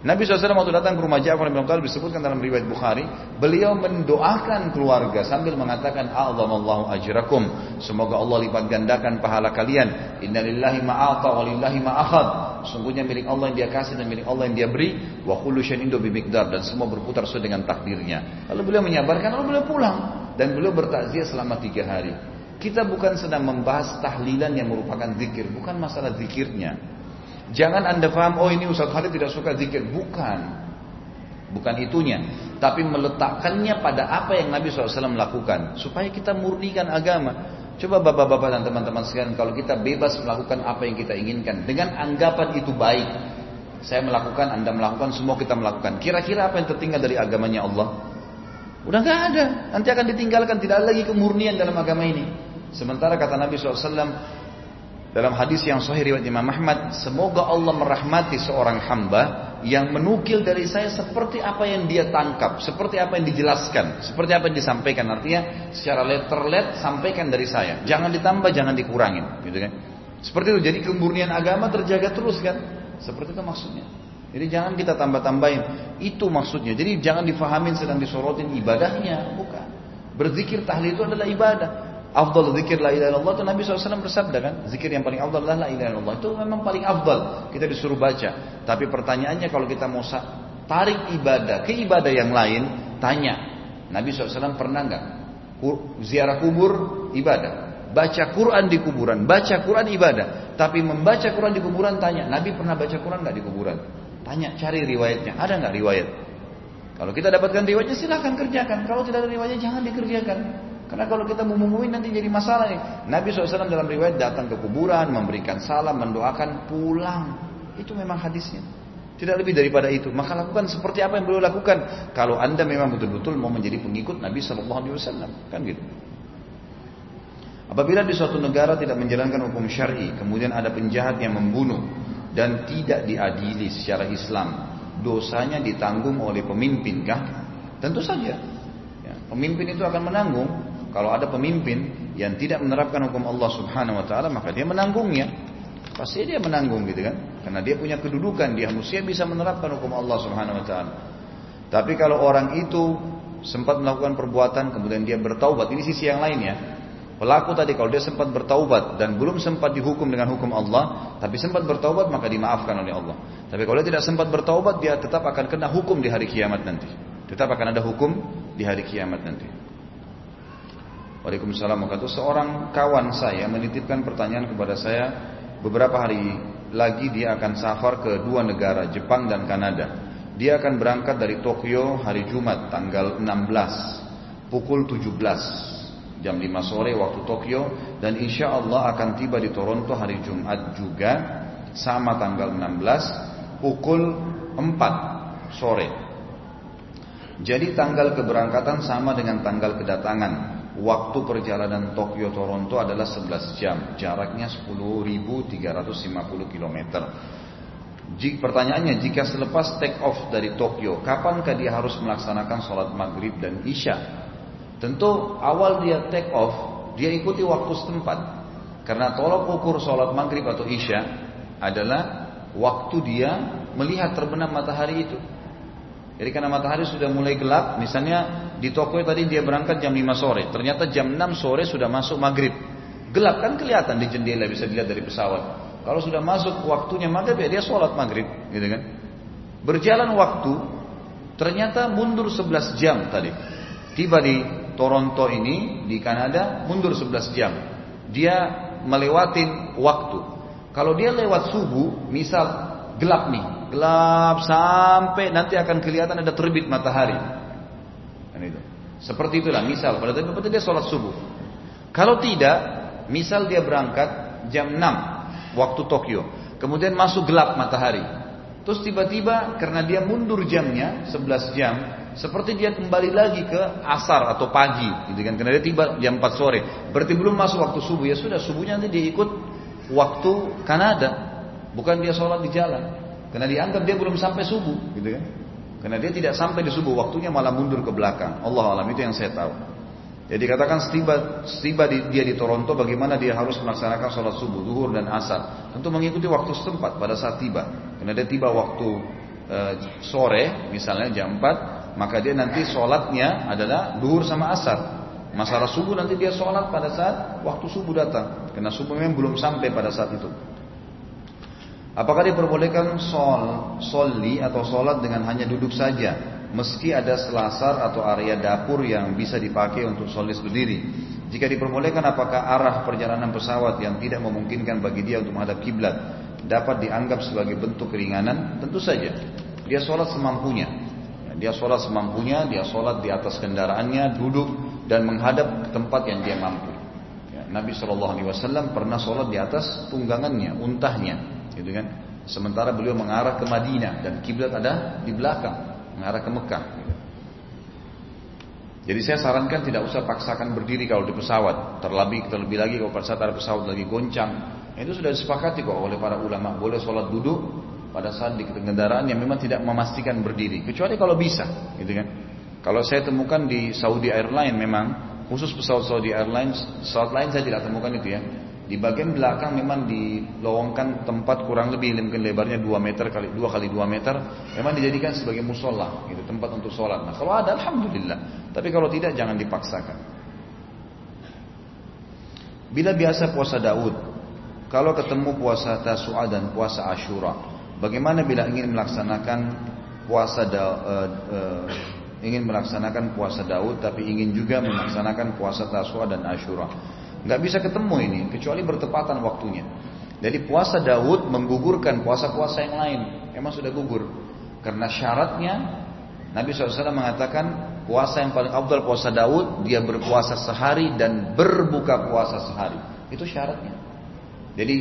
Nabi SAW waktu datang ke rumah Ja'far bin Talib disebutkan dalam riwayat Bukhari, beliau mendoakan keluarga sambil mengatakan Allahu ajrakum. Semoga Allah lipat gandakan pahala kalian. Innalillahi ma'ata walillahi ma'akhad. Sungguhnya milik Allah yang dia kasih dan milik Allah yang dia beri. Wa kullu syai'in bimikdar dan semua berputar sesuai dengan takdirnya. Lalu beliau menyabarkan, lalu beliau pulang dan beliau bertakziah selama tiga hari. Kita bukan sedang membahas tahlilan yang merupakan zikir, bukan masalah zikirnya. Jangan anda paham, oh ini Ustaz Khalid tidak suka zikir. Bukan. Bukan itunya. Tapi meletakkannya pada apa yang Nabi SAW lakukan. Supaya kita murnikan agama. Coba bapak-bapak dan teman-teman sekalian, kalau kita bebas melakukan apa yang kita inginkan. Dengan anggapan itu baik. Saya melakukan, anda melakukan, semua kita melakukan. Kira-kira apa yang tertinggal dari agamanya Allah? Udah gak ada. Nanti akan ditinggalkan. Tidak ada lagi kemurnian dalam agama ini. Sementara kata Nabi SAW, dalam hadis yang sahih riwayat Imam Ahmad, semoga Allah merahmati seorang hamba yang menukil dari saya seperti apa yang dia tangkap, seperti apa yang dijelaskan, seperti apa yang disampaikan. Artinya secara letter-let sampaikan dari saya. Jangan ditambah, jangan dikurangin, gitu kan? Seperti itu. Jadi kemurnian agama terjaga terus kan? Seperti itu maksudnya. Jadi jangan kita tambah-tambahin. Itu maksudnya. Jadi jangan difahamin sedang disorotin ibadahnya, bukan. Berzikir tahlil itu adalah ibadah. Afdal zikir la ilaha illallah itu Nabi SAW bersabda kan, zikir yang paling afdal adalah la ilaha illallah. Itu memang paling afdal. Kita disuruh baca. Tapi pertanyaannya kalau kita mau tarik ibadah ke ibadah yang lain, tanya. Nabi SAW pernah nggak ziarah kubur ibadah? Baca Quran di kuburan, baca Quran ibadah. Tapi membaca Quran di kuburan tanya, Nabi pernah baca Quran nggak di kuburan? Tanya, cari riwayatnya. Ada nggak riwayat? Kalau kita dapatkan riwayatnya silahkan kerjakan. Kalau tidak ada riwayatnya jangan dikerjakan. Karena kalau kita mengumumi nanti jadi masalah nih. Nabi SAW dalam riwayat datang ke kuburan, memberikan salam, mendoakan, pulang. Itu memang hadisnya. Tidak lebih daripada itu. Maka lakukan seperti apa yang beliau lakukan. Kalau anda memang betul-betul mau menjadi pengikut Nabi SAW. Kan gitu. Apabila di suatu negara tidak menjalankan hukum syari, kemudian ada penjahat yang membunuh dan tidak diadili secara Islam, dosanya ditanggung oleh pemimpin kah? Tentu saja. Ya, pemimpin itu akan menanggung kalau ada pemimpin yang tidak menerapkan hukum Allah Subhanahu wa taala, maka dia menanggungnya. Pasti dia menanggung gitu kan? Karena dia punya kedudukan, dia manusia bisa menerapkan hukum Allah Subhanahu wa taala. Tapi kalau orang itu sempat melakukan perbuatan kemudian dia bertaubat, ini sisi yang lain ya. Pelaku tadi kalau dia sempat bertaubat dan belum sempat dihukum dengan hukum Allah, tapi sempat bertaubat maka dimaafkan oleh Allah. Tapi kalau dia tidak sempat bertaubat, dia tetap akan kena hukum di hari kiamat nanti. Tetap akan ada hukum di hari kiamat nanti. Waalaikumsalam Seorang kawan saya menitipkan pertanyaan kepada saya beberapa hari lagi dia akan safar ke dua negara, Jepang dan Kanada. Dia akan berangkat dari Tokyo hari Jumat tanggal 16 pukul 17 jam 5 sore waktu Tokyo dan insya Allah akan tiba di Toronto hari Jumat juga sama tanggal 16 pukul 4 sore. Jadi tanggal keberangkatan sama dengan tanggal kedatangan. Waktu perjalanan Tokyo Toronto adalah 11 jam, jaraknya 10.350 km. Jika, pertanyaannya, jika selepas take off dari Tokyo, kapankah dia harus melaksanakan sholat maghrib dan isya? Tentu awal dia take off, dia ikuti waktu setempat. Karena tolok ukur sholat maghrib atau isya adalah waktu dia melihat terbenam matahari itu. Jadi karena matahari sudah mulai gelap, misalnya di Tokyo tadi dia berangkat jam 5 sore, ternyata jam 6 sore sudah masuk maghrib. Gelap kan kelihatan di jendela bisa dilihat dari pesawat. Kalau sudah masuk waktunya maghrib ya dia sholat maghrib, gitu kan? Berjalan waktu, ternyata mundur 11 jam tadi. Tiba di Toronto ini di Kanada mundur 11 jam. Dia melewatin waktu. Kalau dia lewat subuh, misal gelap nih, gelap sampai nanti akan kelihatan ada terbit matahari. Dan itu. Seperti itulah misal pada waktu dia sholat subuh. Kalau tidak, misal dia berangkat jam 6 waktu Tokyo, kemudian masuk gelap matahari. Terus tiba-tiba karena dia mundur jamnya 11 jam, seperti dia kembali lagi ke asar atau pagi, gitu kan? Karena dia tiba jam 4 sore, berarti belum masuk waktu subuh ya sudah subuhnya nanti dia ikut waktu Kanada, bukan dia sholat di jalan, karena dianggap dia belum sampai subuh, gitu kan? Karena dia tidak sampai di subuh, waktunya malah mundur ke belakang. Allah alam itu yang saya tahu. Jadi katakan setiba, setiba di, dia di Toronto, bagaimana dia harus melaksanakan sholat subuh, zuhur dan asar. Tentu mengikuti waktu setempat pada saat tiba. Karena dia tiba waktu e, sore, misalnya jam 4, maka dia nanti sholatnya adalah zuhur sama asar. Masalah subuh nanti dia sholat pada saat waktu subuh datang. Karena subuh memang belum sampai pada saat itu. Apakah diperbolehkan sol, soli atau sholat dengan hanya duduk saja, meski ada selasar atau area dapur yang bisa dipakai untuk solis berdiri? Jika diperbolehkan, apakah arah perjalanan pesawat yang tidak memungkinkan bagi dia untuk menghadap kiblat dapat dianggap sebagai bentuk keringanan? Tentu saja. Dia sholat semampunya. Dia sholat semampunya, dia sholat di atas kendaraannya, duduk dan menghadap tempat yang dia mampu. Ya, Nabi Shallallahu Alaihi Wasallam pernah sholat di atas tunggangannya, untahnya gitu kan? Sementara beliau mengarah ke Madinah dan kiblat ada di belakang, mengarah ke Mekah. Jadi saya sarankan tidak usah paksakan berdiri kalau di pesawat. Terlebih terlebih lagi kalau pada saat ada pesawat lagi goncang. Itu sudah disepakati kok oleh para ulama. Boleh sholat duduk pada saat di kendaraan yang memang tidak memastikan berdiri. Kecuali kalau bisa, gitu kan. Kalau saya temukan di Saudi Airlines memang khusus pesawat Saudi Airlines, pesawat lain saya tidak temukan itu ya. Di bagian belakang memang dilowongkan tempat kurang lebih mungkin lebarnya 2 meter kali 2 kali 2 meter, memang dijadikan sebagai musola, gitu tempat untuk sholat. Nah kalau ada alhamdulillah, tapi kalau tidak jangan dipaksakan. Bila biasa puasa Daud, kalau ketemu puasa Tasu'a dan puasa Ashura, bagaimana bila ingin melaksanakan puasa da, uh, uh, ingin melaksanakan puasa Daud tapi ingin juga melaksanakan puasa Tasu'a dan Ashura? Nggak bisa ketemu ini kecuali bertepatan waktunya. Jadi puasa Daud menggugurkan puasa-puasa yang lain. Emang sudah gugur. Karena syaratnya Nabi SAW mengatakan puasa yang paling abdul puasa Daud dia berpuasa sehari dan berbuka puasa sehari. Itu syaratnya. Jadi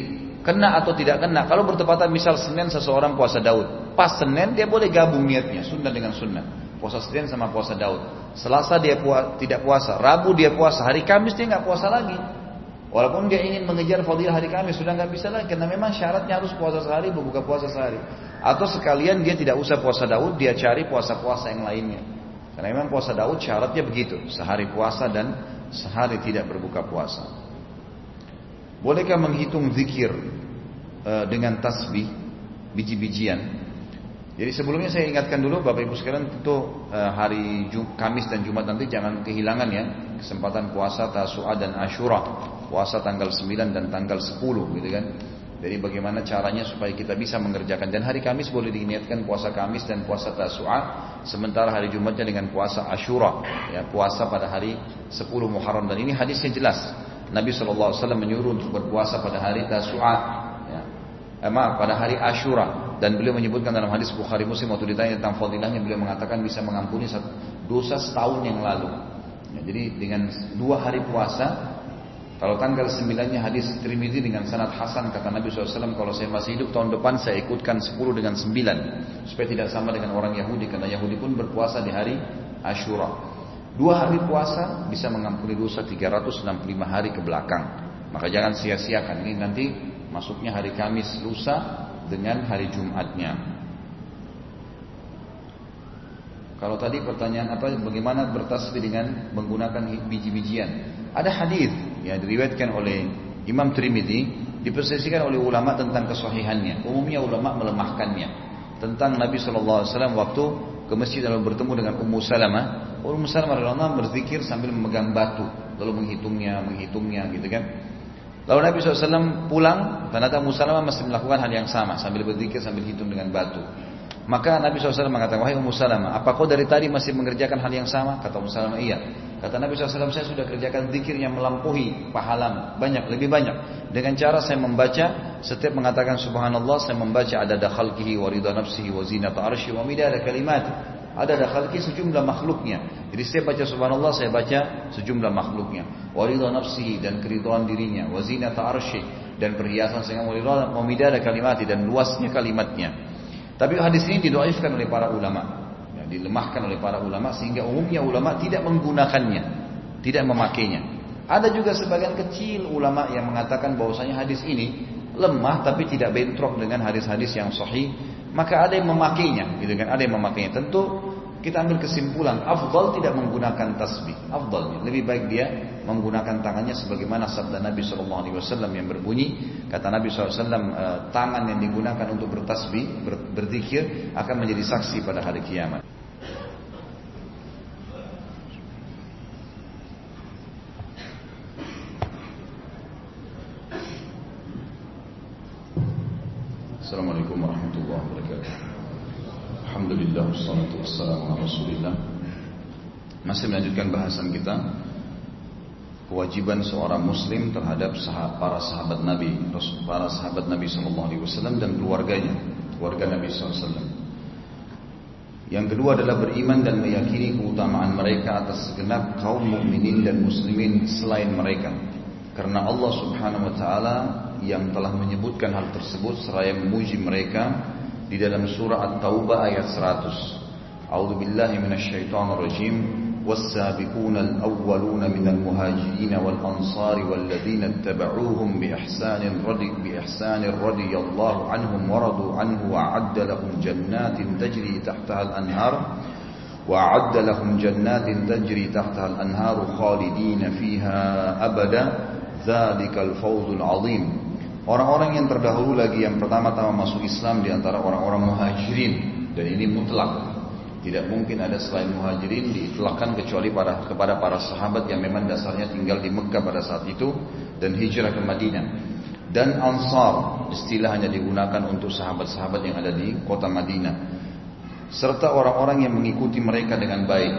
kena atau tidak kena. Kalau bertepatan misal Senin seseorang puasa Daud, pas Senin dia boleh gabung niatnya sunnah dengan sunnah. Puasa Senin sama puasa Daud. Selasa dia tidak puasa, Rabu dia puasa, hari Kamis dia nggak puasa lagi. Walaupun dia ingin mengejar fadilah hari Kamis sudah nggak bisa lagi karena memang syaratnya harus puasa sehari berbuka puasa sehari. Atau sekalian dia tidak usah puasa Daud, dia cari puasa-puasa yang lainnya. Karena memang puasa Daud syaratnya begitu, sehari puasa dan sehari tidak berbuka puasa. Bolehkah menghitung zikir uh, dengan tasbih biji-bijian jadi sebelumnya saya ingatkan dulu Bapak Ibu sekalian tentu eh, hari Kamis dan Jumat nanti jangan kehilangan ya kesempatan puasa Tasu'a dan Ashura. Puasa tanggal 9 dan tanggal 10 gitu kan. Jadi bagaimana caranya supaya kita bisa mengerjakan dan hari Kamis boleh diniatkan puasa Kamis dan puasa Tasu'a sementara hari Jumatnya dengan puasa Ashura ya puasa pada hari 10 Muharram dan ini hadisnya jelas. Nabi SAW menyuruh untuk berpuasa pada hari Tasu'a ya. Eh, maaf pada hari Ashura dan beliau menyebutkan dalam hadis Bukhari Muslim waktu ditanya tentang fadilahnya beliau mengatakan bisa mengampuni dosa setahun yang lalu. Ya, jadi dengan dua hari puasa kalau tanggal sembilannya hadis Trimidi dengan sanad Hasan kata Nabi SAW kalau saya masih hidup tahun depan saya ikutkan sepuluh dengan sembilan supaya tidak sama dengan orang Yahudi karena Yahudi pun berpuasa di hari Ashura. Dua hari puasa bisa mengampuni dosa 365 hari ke belakang. Maka jangan sia-siakan ini nanti masuknya hari Kamis lusa dengan hari Jumatnya. Kalau tadi pertanyaan apa bagaimana bertasbih dengan menggunakan biji-bijian? Ada hadis yang diriwayatkan oleh Imam Trimidi dipersesikan oleh ulama tentang kesahihannya. Umumnya ulama melemahkannya. Tentang Nabi SAW waktu ke masjid lalu bertemu dengan Ummu Salamah. Ummu Salamah radhiyallahu berzikir sambil memegang batu, lalu menghitungnya, menghitungnya gitu kan. Lalu Nabi SAW pulang, ternyata Musalamah masih melakukan hal yang sama sambil berzikir sambil hitung dengan batu. Maka Nabi SAW mengatakan, wahai Ummu Salamah, apa kau dari tadi masih mengerjakan hal yang sama? Kata Ummu Salamah, iya. Kata Nabi SAW, saya sudah kerjakan zikir yang melampaui pahala banyak, lebih banyak. Dengan cara saya membaca, setiap mengatakan subhanallah, saya membaca ada dakhalkihi wa ridha nafsihi wa zinata arsyi wa midada kalimat. Ada dakhalki sejumlah makhluknya. Jadi saya baca subhanallah, saya baca sejumlah makhluknya. Wa ridha nafsihi dan keridhaan dirinya, wa zinata arsyi dan perhiasan sehingga wa midada kalimat dan luasnya kalimatnya. Tapi hadis ini didoaifkan oleh para ulama, ya, dilemahkan oleh para ulama sehingga umumnya ulama tidak menggunakannya, tidak memakainya. Ada juga sebagian kecil ulama yang mengatakan bahwasanya hadis ini lemah tapi tidak bentrok dengan hadis-hadis yang sahih, maka ada yang memakainya, gitu kan? Ada yang memakainya. Tentu kita ambil kesimpulan, afdal tidak menggunakan tasbih. Afdalnya, lebih baik dia menggunakan tangannya sebagaimana sabda Nabi SAW yang berbunyi, kata Nabi SAW, eh, tangan yang digunakan untuk bertasbih, ber, berzikir akan menjadi saksi pada hari kiamat. Assalamualaikum warahmatullahi wabarakatuh. Alhamdulillah wassalatu wassalamu ala Rasulillah. Masih melanjutkan bahasan kita kewajiban seorang muslim terhadap para sahabat Nabi, para sahabat Nabi wasallam dan keluarganya, keluarga Nabi wasallam. Yang kedua adalah beriman dan meyakini keutamaan mereka atas segenap kaum mukminin dan muslimin selain mereka. Karena Allah Subhanahu wa taala yang telah menyebutkan hal tersebut seraya memuji mereka di dalam surah At-Taubah ayat 100. A'udzu billahi minasyaitonir rajim. والسابقون الأولون من المهاجرين والأنصار والذين اتبعوهم بإحسان رضي, بإحسان رضي الله عنهم ورضوا عنه وأعد لهم جنات تجري تحتها الأنهار وأعد لهم جنات تجري تحتها الأنهار خالدين فيها أبدا ذلك الفوز العظيم Orang-orang yang terdahulu lagi yang pertama-tama masuk Islam di antara orang-orang muhajirin dan ini mutlak. Tidak mungkin ada selain muhajirin diitlakkan kecuali pada, kepada para sahabat yang memang dasarnya tinggal di Mekah pada saat itu dan hijrah ke Madinah. Dan Ansar istilah hanya digunakan untuk sahabat-sahabat yang ada di kota Madinah. Serta orang-orang yang mengikuti mereka dengan baik.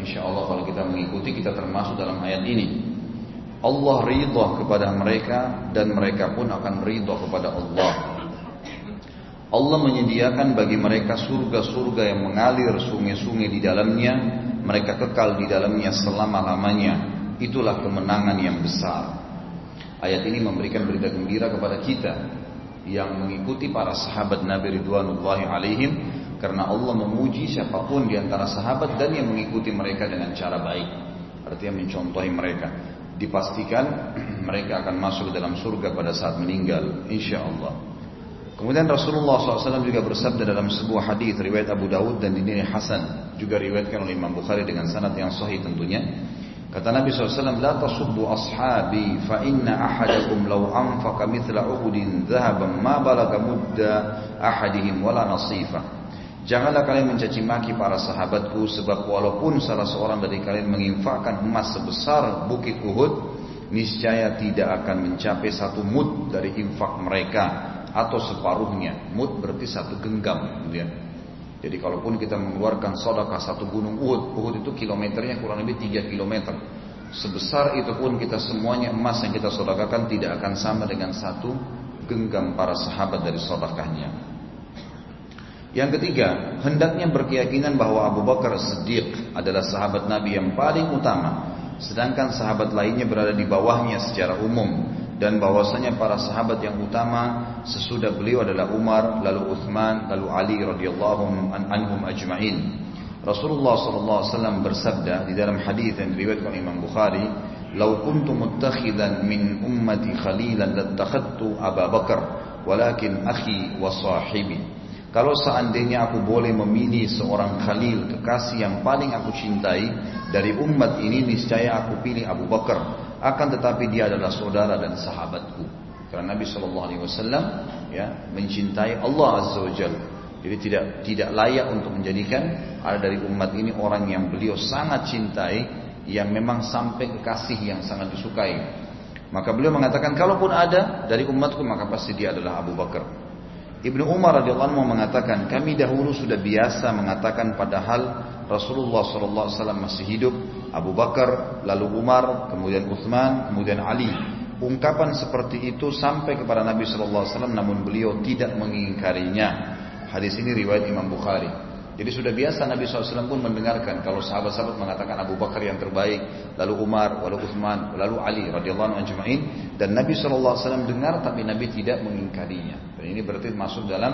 Insya Allah kalau kita mengikuti kita termasuk dalam ayat ini. Allah ridha kepada mereka dan mereka pun akan ridha kepada Allah. Allah menyediakan bagi mereka surga-surga yang mengalir sungai-sungai di dalamnya, mereka kekal di dalamnya selama-lamanya. Itulah kemenangan yang besar. Ayat ini memberikan berita gembira kepada kita yang mengikuti para sahabat Nabi Ridwanullahi alaihim karena Allah memuji siapa pun di antara sahabat dan yang mengikuti mereka dengan cara baik. Artinya mencontohi mereka dipastikan mereka akan masuk dalam surga pada saat meninggal insya Allah kemudian Rasulullah SAW juga bersabda dalam sebuah hadis riwayat Abu Dawud dan dinilai Hasan juga riwayatkan oleh Imam Bukhari dengan sanad yang sahih tentunya. Kata Nabi SAW la tasubbu ashabi fa inna ahadakum law anfaqa mithla uhudin dhahaban ma balaga mudda ahadihim wala nasifah Janganlah kalian mencaci maki para sahabatku sebab walaupun salah seorang dari kalian menginfakkan emas sebesar bukit Uhud, niscaya tidak akan mencapai satu mud dari infak mereka atau separuhnya. Mud berarti satu genggam, gitu ya. Jadi kalaupun kita mengeluarkan sodakah satu gunung Uhud, Uhud itu kilometernya kurang lebih 3 kilometer. Sebesar itu pun kita semuanya emas yang kita sodakakan tidak akan sama dengan satu genggam para sahabat dari sodakahnya. Yang ketiga, hendaknya berkeyakinan bahwa Abu Bakar Siddiq adalah sahabat Nabi yang paling utama, sedangkan sahabat lainnya berada di bawahnya secara umum dan bahwasanya para sahabat yang utama sesudah beliau adalah Umar, lalu Uthman, lalu Ali radhiyallahu anhum ajma'in. Rasulullah sallallahu alaihi wasallam bersabda di dalam hadis yang diriwayatkan Imam Bukhari, "Lau kuntu muttakhidan min ummati khalilan lattakhadtu Abu Bakar, walakin akhi wa sahibi." Kalau seandainya aku boleh memilih seorang khalil kekasih yang paling aku cintai dari umat ini niscaya aku pilih Abu Bakar. Akan tetapi dia adalah saudara dan sahabatku. Karena Nabi Shallallahu Alaihi Wasallam ya mencintai Allah Azza wa Jalla. Jadi tidak tidak layak untuk menjadikan ada dari umat ini orang yang beliau sangat cintai yang memang sampai kekasih yang sangat disukai. Maka beliau mengatakan kalaupun ada dari umatku maka pasti dia adalah Abu Bakar. Ibnu Umar radhiyallahu anhu mengatakan, kami dahulu sudah biasa mengatakan padahal Rasulullah sallallahu alaihi wasallam masih hidup, Abu Bakar, lalu Umar, kemudian Uthman, kemudian Ali. Ungkapan seperti itu sampai kepada Nabi sallallahu alaihi wasallam namun beliau tidak mengingkarinya. Hadis ini riwayat Imam Bukhari. Jadi sudah biasa Nabi SAW pun mendengarkan kalau sahabat-sahabat mengatakan Abu Bakar yang terbaik, lalu Umar, lalu Uthman, lalu Ali radhiyallahu anhu dan Nabi SAW dengar tapi Nabi tidak mengingkarinya. Dan ini berarti masuk dalam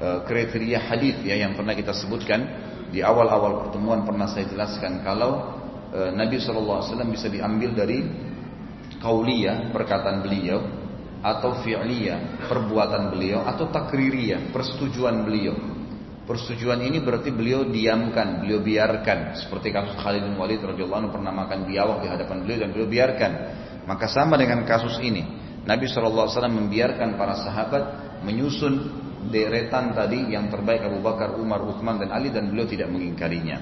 uh, kriteria hadis ya yang pernah kita sebutkan di awal-awal pertemuan pernah saya jelaskan kalau uh, Nabi SAW bisa diambil dari kauliyah perkataan beliau atau fi'liyah perbuatan beliau atau takririyah persetujuan beliau Persetujuan ini berarti beliau diamkan, beliau biarkan. Seperti kasus Khalid bin Walid radhiyallahu anhu pernah makan biawak di hadapan beliau dan beliau biarkan. Maka sama dengan kasus ini. Nabi SAW membiarkan para sahabat menyusun deretan tadi yang terbaik Abu Bakar, Umar, Uthman dan Ali dan beliau tidak mengingkarinya.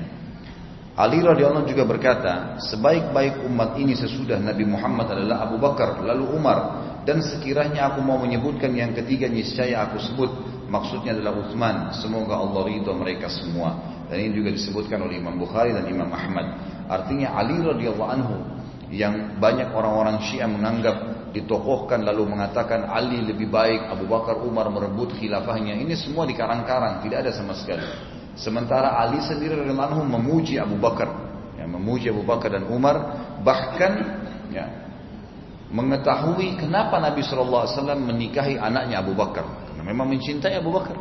Ali radhiyallahu juga berkata, sebaik-baik umat ini sesudah Nabi Muhammad adalah Abu Bakar, lalu Umar, dan sekiranya aku mau menyebutkan yang ketiga niscaya aku sebut Maksudnya adalah Uthman. Semoga Allah ridho mereka semua. Dan ini juga disebutkan oleh Imam Bukhari dan Imam Ahmad. Artinya Ali radhiyallahu anhu yang banyak orang-orang Syiah menganggap ditokohkan lalu mengatakan Ali lebih baik, Abu Bakar Umar merebut khilafahnya. Ini semua dikarang-karang, tidak ada sama sekali. Sementara Ali sendiri radhiyallahu anhu memuji Abu Bakar, ya, memuji Abu Bakar dan Umar, bahkan ya, mengetahui kenapa Nabi SAW menikahi anaknya Abu Bakar memang mencintai Abu Bakar.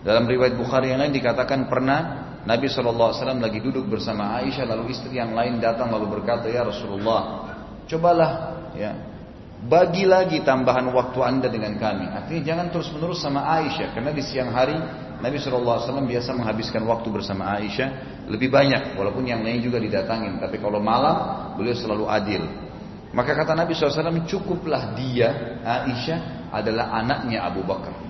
Dalam riwayat Bukhari yang lain dikatakan pernah Nabi SAW lagi duduk bersama Aisyah lalu istri yang lain datang lalu berkata ya Rasulullah cobalah ya bagi lagi tambahan waktu anda dengan kami. Artinya jangan terus menerus sama Aisyah karena di siang hari Nabi SAW biasa menghabiskan waktu bersama Aisyah lebih banyak walaupun yang lain juga didatangin tapi kalau malam beliau selalu adil. Maka kata Nabi SAW cukuplah dia Aisyah adalah anaknya Abu Bakar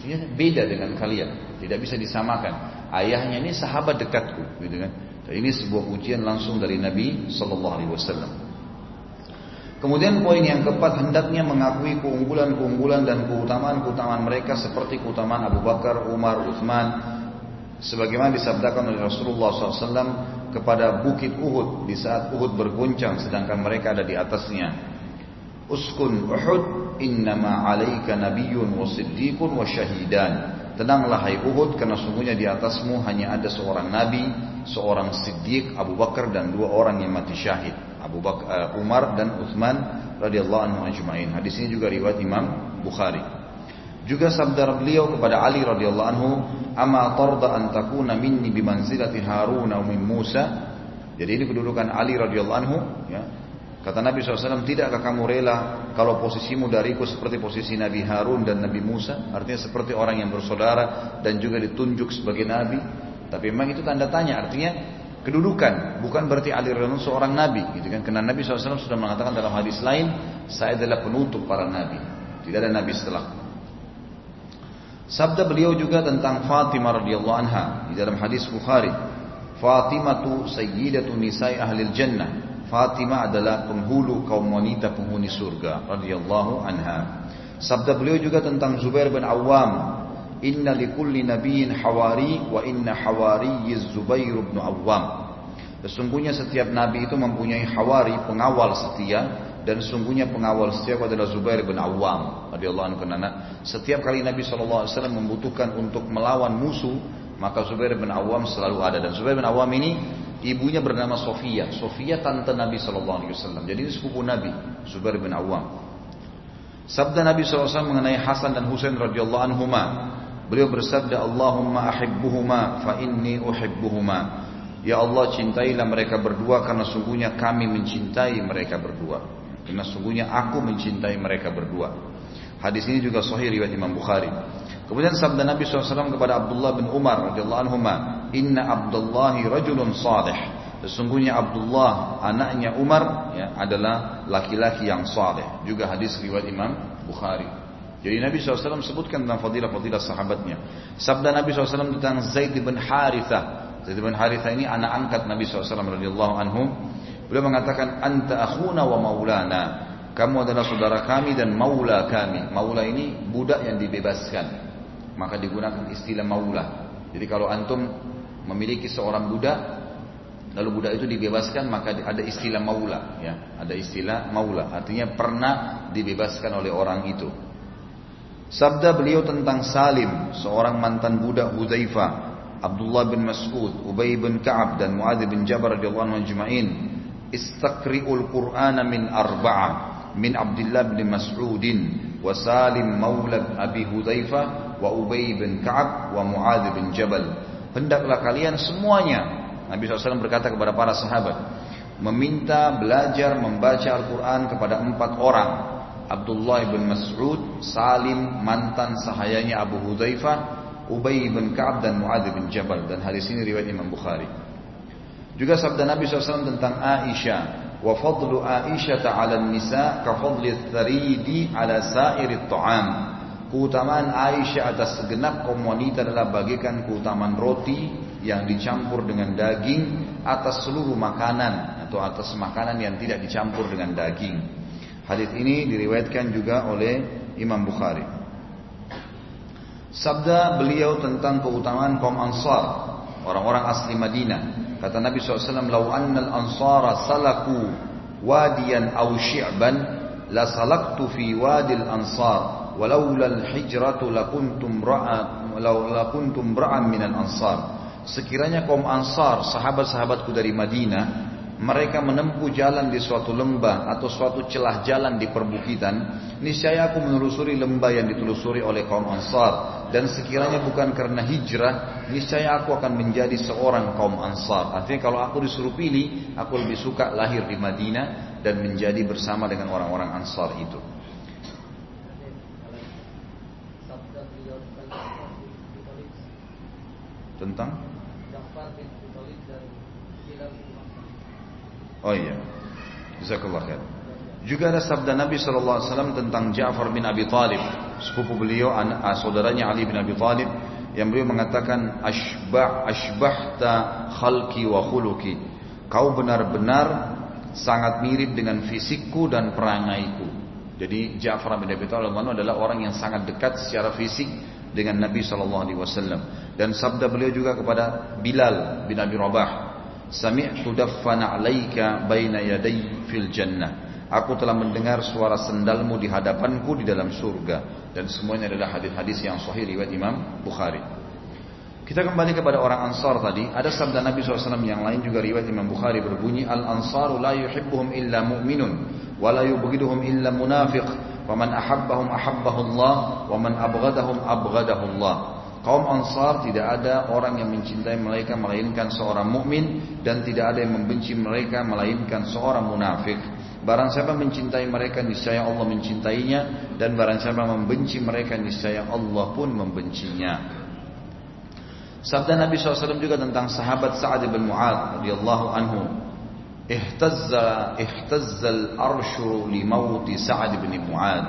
dia beda dengan kalian, tidak bisa disamakan. Ayahnya ini sahabat dekatku, gitu kan? Ini sebuah ujian langsung dari Nabi Shallallahu Alaihi Wasallam. Kemudian poin yang keempat hendaknya mengakui keunggulan-keunggulan dan keutamaan-keutamaan mereka seperti keutamaan Abu Bakar, Umar, Uthman, sebagaimana disabdakan oleh Rasulullah SAW kepada bukit Uhud di saat Uhud berguncang sedangkan mereka ada di atasnya. Uskun Uhud innama alaika nabiyyun wa siddiqun wa syahidan. Tenanglah hai Uhud karena sungguhnya di atasmu hanya ada seorang nabi, seorang siddiq Abu Bakar dan dua orang yang mati syahid. Abu Bakar, uh, Umar dan Uthman radhiyallahu anhu ajma'in. Hadis ini juga riwayat Imam Bukhari. Juga sabda beliau kepada Ali radhiyallahu anhu, "Ama tarda an takuna minni bimanzilati Harun min Musa?" Jadi ini kedudukan Ali radhiyallahu anhu, ya. Kata Nabi SAW, tidakkah kamu rela kalau posisimu dariku seperti posisi Nabi Harun dan Nabi Musa? Artinya seperti orang yang bersaudara dan juga ditunjuk sebagai Nabi. Tapi memang itu tanda tanya, artinya kedudukan. Bukan berarti Ali Radhiallahu seorang Nabi. Gitu kan? Karena Nabi SAW sudah mengatakan dalam hadis lain, saya adalah penutup para Nabi. Tidak ada Nabi setelah. Sabda beliau juga tentang Fatimah radhiyallahu anha di dalam hadis Bukhari. Fatimah tu sayyidatu nisai ahli jannah Fatimah adalah penghulu kaum wanita penghuni surga radhiyallahu anha. Sabda beliau juga tentang Zubair bin Awam, "Inna likulli nabiyyin hawari wa inna hawari Zubair bin Awam." Sesungguhnya setiap nabi itu mempunyai hawari, pengawal setia dan sesungguhnya pengawal setia adalah Zubair bin Awam radhiyallahu anhu setiap kali Nabi SAW membutuhkan untuk melawan musuh maka Zubair bin Awam selalu ada dan Zubair bin Awam ini Ibunya bernama Sofia. Sofia tante Nabi Shallallahu Alaihi Wasallam. Jadi ini sepupu Nabi, Zubair bin Awam. Sabda Nabi SAW mengenai Hasan dan Husain radhiyallahu anhuma. Beliau bersabda, Allahumma ahibbuhuma fa inni uhibbuhuma. Ya Allah cintailah mereka berdua karena sungguhnya kami mencintai mereka berdua. Karena sungguhnya aku mencintai mereka berdua. Hadis ini juga sahih riwayat Imam Bukhari. Kemudian sabda Nabi SAW kepada Abdullah bin Umar radhiyallahu anhu, Inna Abdullahi rajulun salih. Sesungguhnya Abdullah anaknya Umar ya, adalah laki-laki yang saleh. Juga hadis riwayat Imam Bukhari. Jadi Nabi SAW sebutkan tentang fadilah-fadilah sahabatnya. Sabda Nabi SAW tentang Zaid bin Harithah. Zaid bin Harithah ini anak angkat Nabi SAW radhiyallahu anhu. Beliau mengatakan, Anta akhuna wa maulana. Kamu adalah saudara kami dan maula kami. Maula ini budak yang dibebaskan. Maka digunakan istilah maula. Jadi kalau antum memiliki seorang budak, lalu budak itu dibebaskan, maka ada istilah maula, ya, ada istilah maula. Artinya pernah dibebaskan oleh orang itu. Sabda beliau tentang Salim, seorang mantan budak Hudzaifah, Abdullah bin Mas'ud, Ubay bin Ka'ab dan Muadz bin Jabal radhiyallahu anhu ajma'in. Istaqri'ul Qur'ana min arba'a min Abdullah bin Mas'udin wa Salim maula Abi Hudzaifah wa Ubay bin Ka'ab wa Muadz bin Jabal. Hendaklah kalian semuanya Nabi SAW berkata kepada para sahabat meminta belajar membaca Al-Quran kepada empat orang Abdullah bin Mas'ud, Salim mantan sahayanya Abu Hudzaifah, Ubay bin Ka'ab dan Muadz bin Jabal dan hadis ini riwayat Imam Bukhari. Juga sabda Nabi SAW tentang Aisyah, wa fadlu Aisyah ala nisa ka fadli tharidi ala sairi ta'am. Keutamaan Aisyah atas segenap kaum wanita adalah bagikan keutamaan roti yang dicampur dengan daging atas seluruh makanan atau atas makanan yang tidak dicampur dengan daging. Hadis ini diriwayatkan juga oleh Imam Bukhari. Sabda beliau tentang keutamaan kaum Ansar, orang-orang asli Madinah. Kata Nabi SAW, "Lau annal ansara salaku wadiyan aw syi'ban la salaktu fi wadil ansar walaula al-hijratu lakuntum ra'a lakuntum ra'an minal ansar." Sekiranya kaum Ansar, sahabat-sahabatku dari Madinah, mereka menempuh jalan di suatu lembah atau suatu celah jalan di perbukitan, niscaya aku menelusuri lembah yang ditelusuri oleh kaum Ansar dan sekiranya bukan karena hijrah, niscaya aku akan menjadi seorang kaum Ansar. Artinya kalau aku disuruh pilih, aku lebih suka lahir di Madinah dan menjadi bersama dengan orang-orang Ansar itu. Tentang Oh iya. Jazakallah khair. Juga ada sabda Nabi SAW tentang Ja'far bin Abi Talib. Sepupu beliau, anak, ah, saudaranya Ali bin Abi Talib. Yang beliau mengatakan, Ashbah, Ashbahta khalki wa. Kau benar-benar sangat mirip dengan fisikku dan perangaiku. Jadi Ja'far bin Abi Talib adalah orang yang sangat dekat secara fisik dengan Nabi SAW. Dan sabda beliau juga kepada Bilal bin Abi Rabah Sami'tu daffana 'alaika baina yaday fil jannah. Aku telah mendengar suara sendalmu di hadapanku di dalam surga dan semuanya adalah hadis-hadis yang sahih riwayat Imam Bukhari. Kita kembali kepada orang Ansar tadi. Ada sabda Nabi SAW yang lain juga riwayat Imam Bukhari berbunyi Al Ansaru la yuhibbuhum illa mu'minun wa la yubghiduhum illa munafiq. Faman ahabbahum ahabbahu Allah wa man abghadahum abghadahu Allah. Kaum Ansar tidak ada orang yang mencintai mereka melainkan seorang mukmin dan tidak ada yang membenci mereka melainkan seorang munafik. Barang siapa mencintai mereka niscaya Allah mencintainya dan barang siapa membenci mereka niscaya Allah pun membencinya. Sabda Nabi SAW juga tentang sahabat Sa'ad bin Mu'ad radhiyallahu anhu. Ihtazza ihtazzal arshu li mauti Sa'ad bin Mu'ad.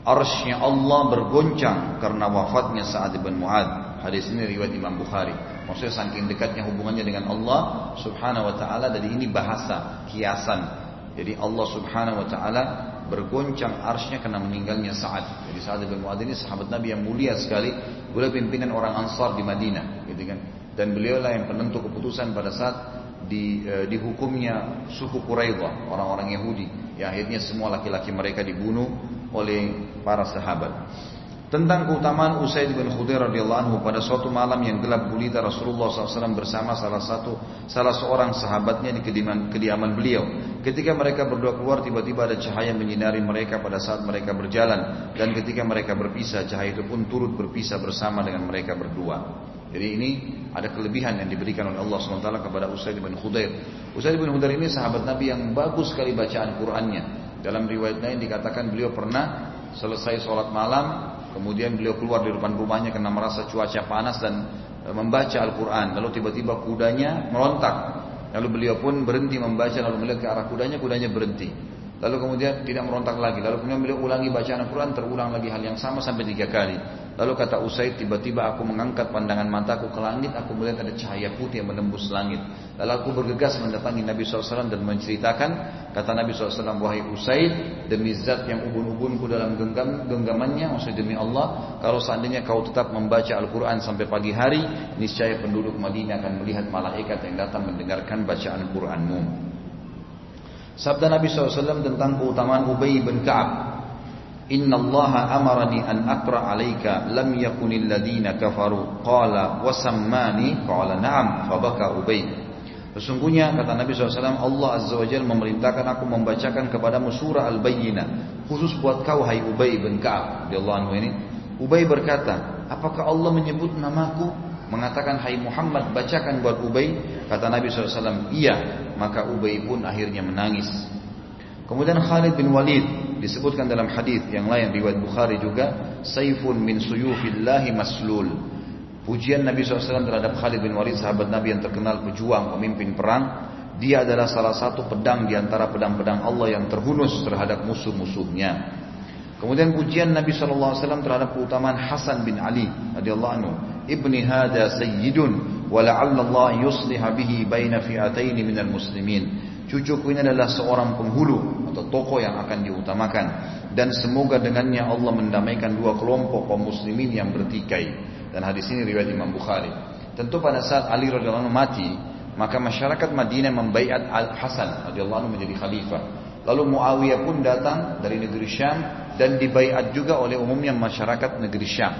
Arsnya Allah bergoncang karena wafatnya Sa'ad bin Mu'ad. Hadis ini riwayat Imam Bukhari. Maksudnya saking dekatnya hubungannya dengan Allah subhanahu wa ta'ala. Dari ini bahasa, kiasan. Jadi Allah subhanahu wa ta'ala bergoncang arsnya karena meninggalnya Sa'ad. Jadi Sa'ad bin Mu'ad ini sahabat Nabi yang mulia sekali. Beliau pimpinan orang Ansar di Madinah. Gitu kan. Dan beliau lah yang penentu keputusan pada saat di, eh, dihukumnya suku Quraidah, orang-orang Yahudi. Ya akhirnya semua laki-laki mereka dibunuh oleh para sahabat. Tentang keutamaan Usaid bin Khudair anhu pada suatu malam yang gelap gulita Rasulullah SAW bersama salah satu salah seorang sahabatnya di kediaman, kediaman beliau. Ketika mereka berdua keluar tiba-tiba ada cahaya menyinari mereka pada saat mereka berjalan dan ketika mereka berpisah cahaya itu pun turut berpisah bersama dengan mereka berdua. Jadi ini ada kelebihan yang diberikan oleh Allah SWT kepada Usaid bin Khudair. Usaid bin Khudair ini sahabat Nabi yang bagus sekali bacaan Qur'annya. Dalam riwayat lain dikatakan beliau pernah selesai sholat malam, kemudian beliau keluar di depan rumahnya karena merasa cuaca panas dan e, membaca Al-Quran. Lalu tiba-tiba kudanya merontak. Lalu beliau pun berhenti membaca lalu melihat ke arah kudanya, kudanya berhenti. Lalu kemudian tidak merontak lagi. Lalu kemudian beliau ulangi bacaan Al-Quran, terulang lagi hal yang sama sampai tiga kali. Lalu kata Usaid, tiba-tiba aku mengangkat pandangan mataku ke langit, aku melihat ada cahaya putih yang menembus langit. Lalu aku bergegas mendatangi Nabi SAW dan menceritakan, kata Nabi SAW, wahai Usaid, demi zat yang ubun-ubunku dalam genggam, genggamannya, maksudnya demi Allah, kalau seandainya kau tetap membaca Al-Quran sampai pagi hari, niscaya penduduk Madinah akan melihat malaikat yang datang mendengarkan bacaan Quranmu. Sabda Nabi SAW tentang keutamaan Ubay bin Ka'ab. Inna Allah amarani an akra alaika lam yakunil ladina kafaru. Qala wasammani qala na'am fabaka Ubay. Sesungguhnya kata Nabi SAW Allah Azza wa Jal memerintahkan aku membacakan kepadamu surah Al-Bayyinah khusus buat kau hai Ubay bin Ka'ab. Ubay berkata apakah Allah menyebut namaku mengatakan hai Muhammad bacakan buat Ubay. Kata Nabi SAW iya. Maka Ubay pun akhirnya menangis. Kemudian Khalid bin Walid disebutkan dalam hadis yang lain riwayat Bukhari juga saifun min suyufillahi maslul. Pujian Nabi SAW terhadap Khalid bin Walid sahabat Nabi yang terkenal pejuang pemimpin perang dia adalah salah satu pedang di antara pedang-pedang Allah yang terhunus terhadap musuh-musuhnya Kemudian pujian Nabi SAW terhadap keutamaan Hasan bin Ali radhiyallahu anhu. Ibni hada sayyidun wa la'alla Allah yusliha bihi baina fi'ataini minal muslimin. Cucuku ini adalah seorang penghulu atau tokoh yang akan diutamakan dan semoga dengannya Allah mendamaikan dua kelompok kaum muslimin yang bertikai. Dan hadis ini riwayat Imam Bukhari. Tentu pada saat Ali radhiyallahu anhu mati, maka masyarakat Madinah membaiat Al Hasan radhiyallahu anhu menjadi khalifah. Lalu Muawiyah pun datang dari negeri Syam dan dibaiat juga oleh umumnya masyarakat negeri Syam.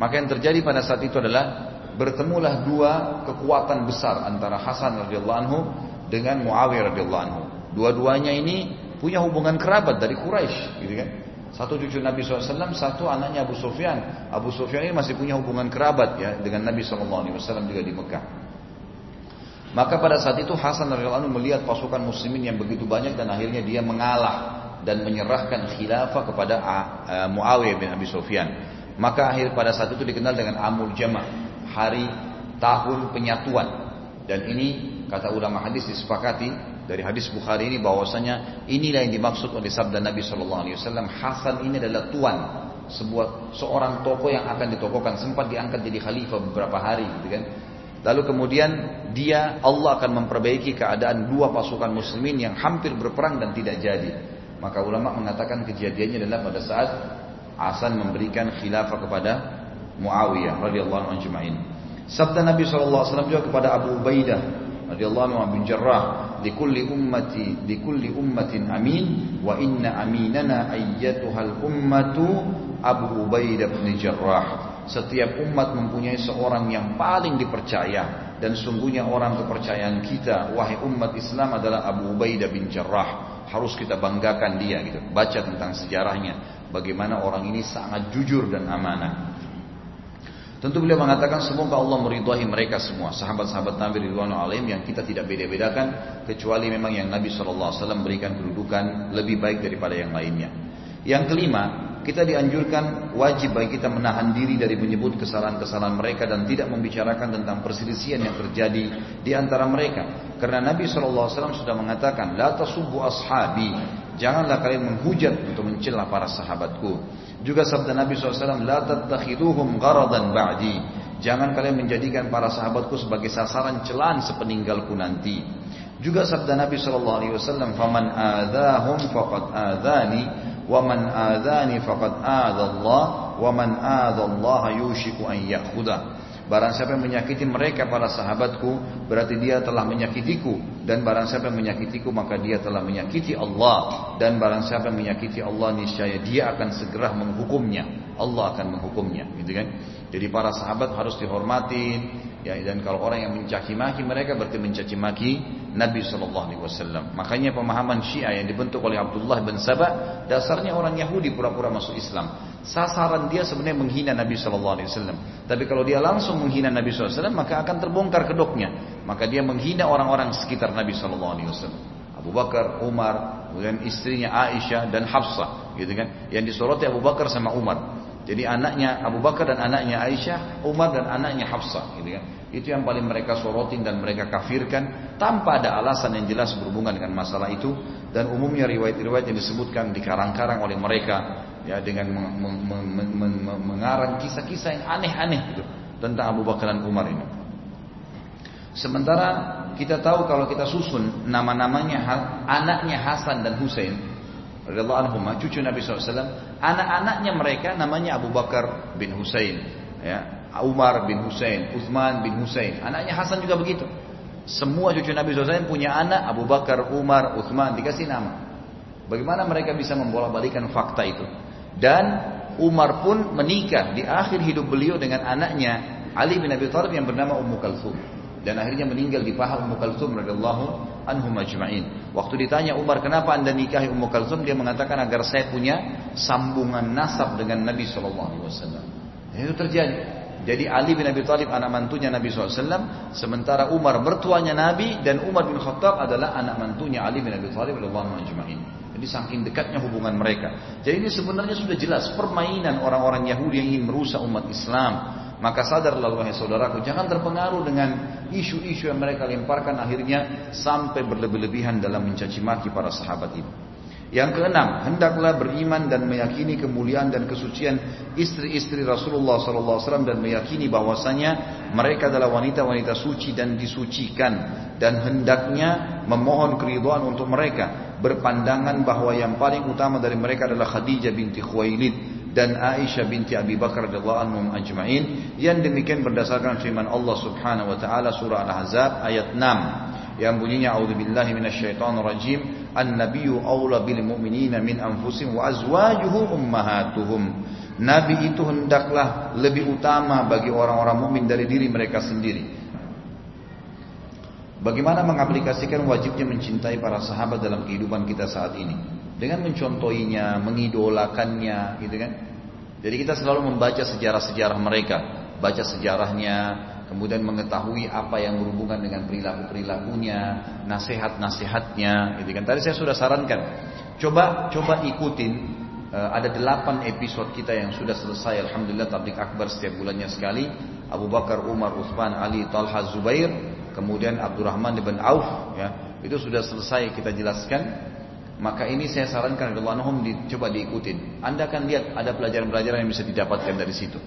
Maka yang terjadi pada saat itu adalah bertemulah dua kekuatan besar antara Hasan radhiyallahu anhu dengan Muawiyah radhiyallahu anhu. Dua-duanya ini punya hubungan kerabat dari Quraisy, gitu kan? Satu cucu Nabi SAW, satu anaknya Abu Sufyan. Abu Sufyan ini masih punya hubungan kerabat ya dengan Nabi SAW juga di Mekah. Maka pada saat itu Hasan radhiyallahu anhu melihat pasukan muslimin yang begitu banyak dan akhirnya dia mengalah dan menyerahkan khilafah kepada ah, ah, Muawiyah bin Abi Sufyan. Maka akhir pada saat itu dikenal dengan Amul Jama, hari tahun penyatuan. Dan ini kata ulama hadis disepakati dari hadis Bukhari ini bahwasanya inilah yang dimaksud oleh sabda Nabi Shallallahu Alaihi Wasallam Hasan ini adalah tuan sebuah seorang tokoh yang akan ditokohkan sempat diangkat jadi khalifah beberapa hari gitu kan lalu kemudian dia Allah akan memperbaiki keadaan dua pasukan muslimin yang hampir berperang dan tidak jadi maka ulama mengatakan kejadiannya adalah pada saat Hasan memberikan khilafah kepada Muawiyah radhiyallahu anhu Sabda Nabi SAW juga kepada Abu Ubaidah radhiyallahu anhu bin Jarrah di kulli ummati di kulli ummatin amin wa inna aminana ayyatuhal ummatu Abu Ubaidah bin Jarrah. Setiap umat mempunyai seorang yang paling dipercaya dan sungguhnya orang kepercayaan kita wahai umat Islam adalah Abu Ubaidah bin Jarrah harus kita banggakan dia gitu. Baca tentang sejarahnya. Bagaimana orang ini sangat jujur dan amanah. Tentu beliau mengatakan semoga Allah meridhai mereka semua, sahabat-sahabat Nabi Ridwan Alim yang kita tidak beda-bedakan, kecuali memang yang Nabi SAW berikan kedudukan lebih baik daripada yang lainnya. Yang kelima, kita dianjurkan wajib bagi kita menahan diri dari menyebut kesalahan-kesalahan mereka dan tidak membicarakan tentang perselisihan yang terjadi di antara mereka. Karena Nabi SAW sudah mengatakan, La tasubbu ashabi, janganlah kalian menghujat untuk mencela para sahabatku. Juga sabda Nabi SAW, La tattakhiduhum gharadan ba'di. Jangan kalian menjadikan para sahabatku sebagai sasaran celaan sepeninggalku nanti. Juga sabda Nabi SAW, Faman adahum faqad adhani, Waman adhani faqad adallah, Waman adallah yushiku an yakhudah. Barang siapa yang menyakiti mereka para sahabatku Berarti dia telah menyakitiku Dan barang siapa yang menyakitiku Maka dia telah menyakiti Allah Dan barang siapa yang menyakiti Allah Niscaya dia akan segera menghukumnya Allah akan menghukumnya gitu kan? Jadi para sahabat harus dihormati ya, Dan kalau orang yang mencaci maki mereka Berarti mencaci maki Nabi SAW Makanya pemahaman syiah yang dibentuk oleh Abdullah bin Sabah Dasarnya orang Yahudi pura-pura masuk Islam Sasaran dia sebenarnya menghina Nabi Shallallahu Alaihi Wasallam. Tapi kalau dia langsung menghina Nabi Shallallahu Alaihi Wasallam, maka akan terbongkar kedoknya. Maka dia menghina orang-orang sekitar Nabi Shallallahu Alaihi Wasallam. Abu Bakar, Umar, kemudian istrinya Aisyah dan Hafsah, gitu kan? Yang disoroti Abu Bakar sama Umar. Jadi anaknya Abu Bakar dan anaknya Aisyah, Umar dan anaknya Hafsah, gitu kan. Itu yang paling mereka sorotin dan mereka kafirkan tanpa ada alasan yang jelas berhubungan dengan masalah itu dan umumnya riwayat-riwayat yang disebutkan dikarang-karang oleh mereka ya dengan mengarang kisah-kisah yang aneh-aneh gitu tentang Abu Bakar dan Umar ini. Sementara kita tahu kalau kita susun nama-namanya anaknya Hasan dan Husain radhiyallahu cucu Nabi SAW anak-anaknya mereka namanya Abu Bakar bin Husain ya. Umar bin Husain Uthman bin Husain. Anaknya Hasan juga begitu. Semua cucu Nabi SAW punya anak Abu Bakar Umar Uthman dikasih nama. Bagaimana mereka bisa membolak-balikan fakta itu? Dan Umar pun menikah di akhir hidup beliau dengan anaknya Ali bin Abi Thalib yang bernama Ummu Kalthum dan akhirnya meninggal di paha Ummu Kalthum radhiyallahu anhum ajma'in. Waktu ditanya Umar, "Kenapa Anda nikahi Ummu Kalthum?" Dia mengatakan agar saya punya sambungan nasab dengan Nabi sallallahu alaihi wasallam. Itu terjadi. Jadi Ali bin Abi Thalib anak mantunya Nabi SAW, sementara Umar mertuanya Nabi dan Umar bin Khattab adalah anak mantunya Ali bin Abi Thalib. Jadi saking dekatnya hubungan mereka. Jadi ini sebenarnya sudah jelas permainan orang-orang Yahudi yang ingin merusak umat Islam. Maka sadarlah wahai saudaraku, jangan terpengaruh dengan isu-isu yang mereka lemparkan akhirnya sampai berlebih-lebihan dalam mencaci maki para sahabat ini. Yang keenam, hendaklah beriman dan meyakini kemuliaan dan kesucian istri-istri Rasulullah SAW dan meyakini bahwasanya mereka adalah wanita-wanita suci dan disucikan dan hendaknya memohon keridhaan untuk mereka berpandangan bahwa yang paling utama dari mereka adalah Khadijah binti Khuwailid dan Aisyah binti Abi Bakar radhiyallahu anhum ajma'in yang demikian berdasarkan firman Allah Subhanahu wa taala surah Al-Ahzab ayat 6 yang bunyinya a'udzubillahi minasyaitonir rajim an-nabiyyu aula bil mu'minina min anfusihim wa azwajuhum ummahatuhum Nabi itu hendaklah lebih utama bagi orang-orang mukmin dari diri mereka sendiri. Bagaimana mengaplikasikan wajibnya mencintai para sahabat dalam kehidupan kita saat ini? Dengan mencontohinya, mengidolakannya, gitu kan. Jadi kita selalu membaca sejarah-sejarah mereka, baca sejarahnya, kemudian mengetahui apa yang berhubungan dengan perilaku-perilakunya, nasihat-nasihatnya, gitu kan. Tadi saya sudah sarankan, coba coba ikutin eh, ada delapan episode kita yang sudah selesai Alhamdulillah tablik akbar setiap bulannya sekali. Abu Bakar, Umar, Utsman, Ali, Talha, Zubair kemudian Abdurrahman bin Auf ya. Itu sudah selesai kita jelaskan maka ini saya sarankan Allah anhum coba diikutin. Anda akan lihat ada pelajaran-pelajaran yang bisa didapatkan dari situ.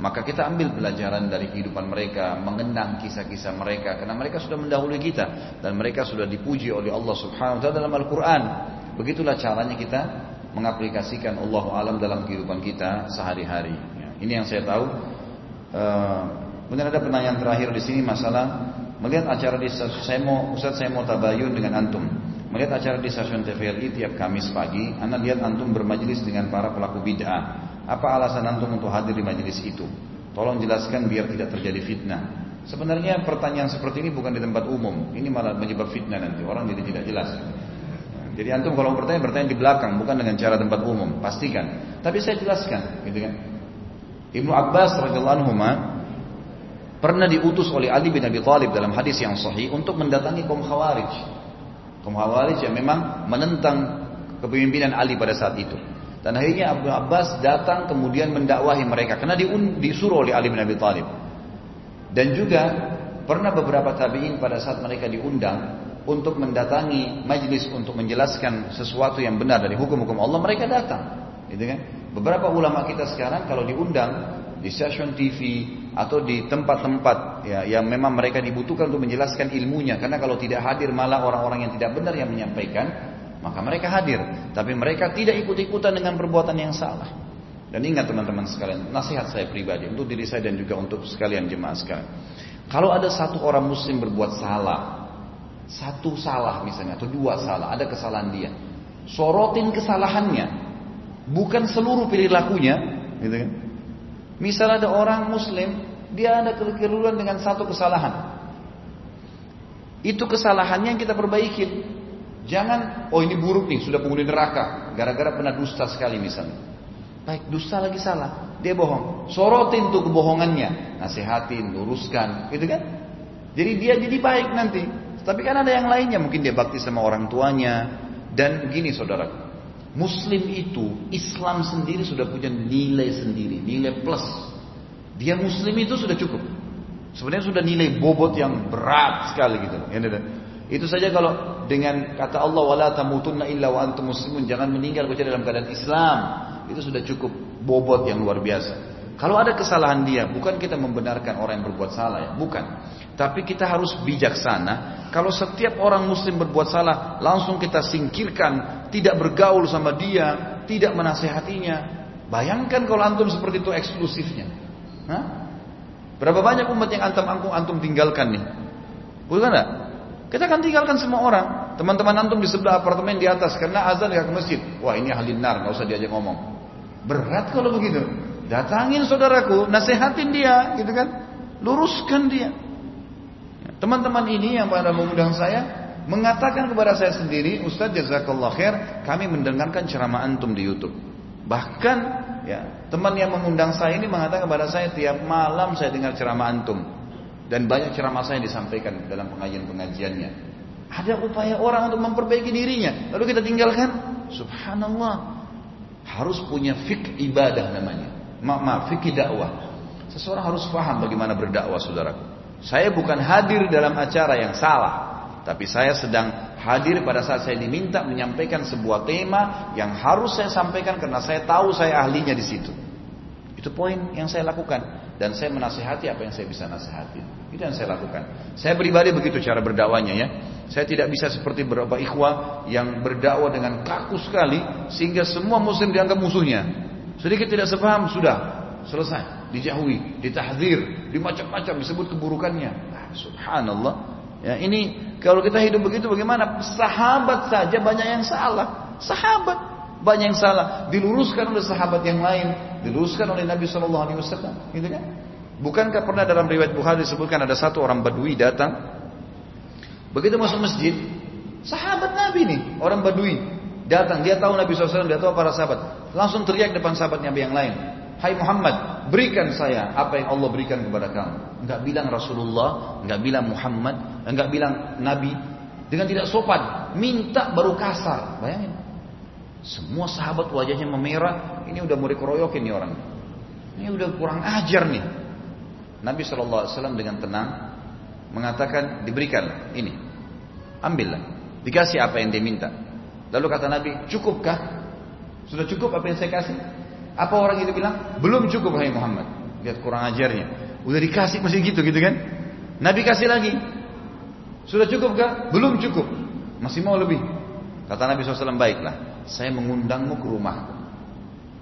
Maka kita ambil pelajaran dari kehidupan mereka, mengenang kisah-kisah mereka karena mereka sudah mendahului kita dan mereka sudah dipuji oleh Allah Subhanahu wa taala dalam Al-Qur'an. Begitulah caranya kita mengaplikasikan Allah alam dalam kehidupan kita sehari-hari. Ini yang saya tahu. Uh, kemudian ada pertanyaan terakhir di sini masalah melihat acara di saya mau Ustaz saya mau tabayun dengan antum. Melihat acara di stasiun TVRI tiap Kamis pagi, Anda lihat antum bermajelis dengan para pelaku bid'ah. Apa alasan antum untuk hadir di majelis itu? Tolong jelaskan biar tidak terjadi fitnah. Sebenarnya pertanyaan seperti ini bukan di tempat umum. Ini malah menyebab fitnah nanti. Orang jadi tidak jelas. Jadi antum kalau bertanya, bertanya di belakang, bukan dengan cara tempat umum. Pastikan. Tapi saya jelaskan, gitu kan. Ibnu Abbas radhiyallahu anhu pernah diutus oleh Ali bin Abi Thalib dalam hadis yang sahih untuk mendatangi kaum Khawarij kaum Khawarij yang memang menentang kepemimpinan Ali pada saat itu. Dan akhirnya Abu Abbas datang kemudian mendakwahi mereka karena disuruh oleh Ali bin Abi Thalib. Dan juga pernah beberapa tabi'in pada saat mereka diundang untuk mendatangi majlis untuk menjelaskan sesuatu yang benar dari hukum-hukum Allah, mereka datang. Gitu kan? Beberapa ulama kita sekarang kalau diundang di stasiun TV atau di tempat-tempat ya, yang memang mereka dibutuhkan untuk menjelaskan ilmunya. Karena kalau tidak hadir malah orang-orang yang tidak benar yang menyampaikan maka mereka hadir. Tapi mereka tidak ikut-ikutan dengan perbuatan yang salah. Dan ingat teman-teman sekalian nasihat saya pribadi untuk diri saya dan juga untuk sekalian jemaah sekalian. Kalau ada satu orang muslim berbuat salah satu salah misalnya atau dua salah ada kesalahan dia sorotin kesalahannya bukan seluruh perilakunya gitu kan Misal ada orang muslim, dia ada kekeliruan dengan satu kesalahan. Itu kesalahannya yang kita perbaiki. Jangan, oh ini buruk nih, sudah penghuni neraka. Gara-gara pernah dusta sekali misalnya. Baik, dusta lagi salah. Dia bohong. Sorotin tuh kebohongannya. Nasihatin, luruskan. Gitu kan? Jadi dia jadi baik nanti. Tapi kan ada yang lainnya. Mungkin dia bakti sama orang tuanya. Dan begini saudara. Muslim itu, Islam sendiri sudah punya nilai sendiri, nilai plus. Dia Muslim itu sudah cukup. Sebenarnya sudah nilai bobot yang berat sekali gitu. Itu saja kalau dengan kata Allah wala tamutunna illa wa antum muslimun, jangan meninggal kecuali dalam keadaan Islam. Itu sudah cukup bobot yang luar biasa. Kalau ada kesalahan dia, bukan kita membenarkan orang yang berbuat salah ya, bukan. Tapi kita harus bijaksana. Kalau setiap orang muslim berbuat salah, langsung kita singkirkan, tidak bergaul sama dia, tidak menasehatinya. Bayangkan kalau antum seperti itu eksklusifnya. Hah? Berapa banyak umat yang antum antum antum tinggalkan nih? Bukan enggak? Kita akan tinggalkan semua orang. Teman-teman antum di sebelah apartemen di atas karena azan ke masjid. Wah ini ahli nar, nggak usah diajak ngomong. Berat kalau begitu. Datangin saudaraku, nasehatin dia, gitu kan? Luruskan dia. Teman-teman ini yang pada mengundang saya mengatakan kepada saya sendiri, Ustaz jazakallah khair, kami mendengarkan ceramah antum di YouTube. Bahkan ya, teman yang mengundang saya ini mengatakan kepada saya tiap malam saya dengar ceramah antum dan banyak ceramah saya disampaikan dalam pengajian-pengajiannya. Ada upaya orang untuk memperbaiki dirinya, lalu kita tinggalkan. Subhanallah. Harus punya fik ibadah namanya. Ma maaf, fikih dakwah. Seseorang harus paham bagaimana berdakwah, saudaraku. Saya bukan hadir dalam acara yang salah, tapi saya sedang hadir pada saat saya diminta menyampaikan sebuah tema yang harus saya sampaikan karena saya tahu saya ahlinya di situ. Itu poin yang saya lakukan dan saya menasehati apa yang saya bisa nasihati. Itu yang saya lakukan. Saya pribadi begitu cara berdakwanya ya. Saya tidak bisa seperti beberapa ikhwah yang berdakwah dengan kaku sekali sehingga semua muslim dianggap musuhnya. Sedikit tidak sepaham sudah selesai, dijauhi, ditahdir, dimacam-macam disebut keburukannya. Ah, subhanallah. Ya, ini kalau kita hidup begitu bagaimana? Sahabat saja banyak yang salah. Sahabat banyak yang salah, diluruskan oleh sahabat yang lain, diluruskan oleh Nabi Shallallahu alaihi wasallam, gitu kan? Bukankah pernah dalam riwayat Bukhari disebutkan ada satu orang Badui datang begitu masuk masjid, sahabat Nabi nih, orang Badui datang, dia tahu Nabi SAW, dia tahu para sahabat, langsung teriak depan sahabat Nabi yang lain, Hai Muhammad, berikan saya apa yang Allah berikan kepada kamu. Enggak bilang Rasulullah, enggak bilang Muhammad, enggak bilang Nabi. Dengan tidak sopan, minta baru kasar. Bayangin. Semua sahabat wajahnya memerah, ini udah mau dikeroyokin nih orang. Ini udah kurang ajar nih. Nabi SAW dengan tenang mengatakan diberikan ini. Ambillah. Dikasih apa yang dia minta. Lalu kata Nabi, cukupkah? Sudah cukup apa yang saya kasih? Apa orang itu bilang? Belum cukup hai Muhammad. Lihat kurang ajarnya. Udah dikasih masih gitu gitu kan? Nabi kasih lagi. Sudah cukup gak? Belum cukup. Masih mau lebih. Kata Nabi SAW, baiklah. Saya mengundangmu ke rumah.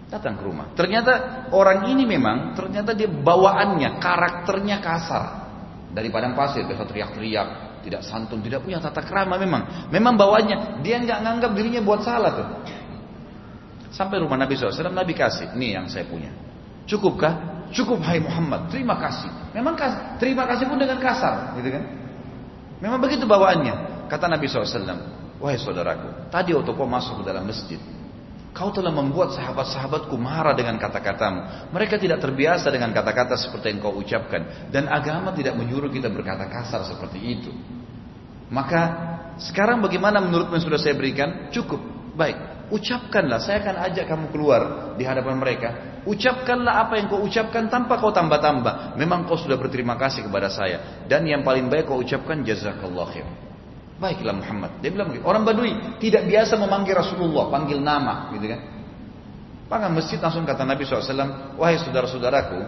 Datang ke rumah. Ternyata orang ini memang, ternyata dia bawaannya, karakternya kasar. Dari padang pasir, biasa teriak-teriak. Tidak santun, tidak punya tata krama memang. Memang bawaannya, dia nggak nganggap dirinya buat salah tuh. Sampai rumah Nabi SAW, Nabi kasih, ini yang saya punya. Cukupkah? Cukup hai Muhammad, terima kasih. Memang kas, terima kasih pun dengan kasar, gitu kan? Memang begitu bawaannya. Kata Nabi SAW, wahai saudaraku, tadi waktu kau masuk ke dalam masjid, kau telah membuat sahabat-sahabatku marah dengan kata-katamu. Mereka tidak terbiasa dengan kata-kata seperti yang kau ucapkan. Dan agama tidak menyuruh kita berkata kasar seperti itu. Maka sekarang bagaimana menurutmu yang sudah saya berikan? Cukup. Baik. Ucapkanlah, saya akan ajak kamu keluar di hadapan mereka. Ucapkanlah apa yang kau ucapkan tanpa kau tambah-tambah. Memang kau sudah berterima kasih kepada saya. Dan yang paling baik kau ucapkan jazakallah khair. Baiklah Muhammad. Dia bilang. Orang Badui tidak biasa memanggil Rasulullah, panggil nama, gitu kan? Panggil masjid langsung kata Nabi SAW, wahai saudara-saudaraku,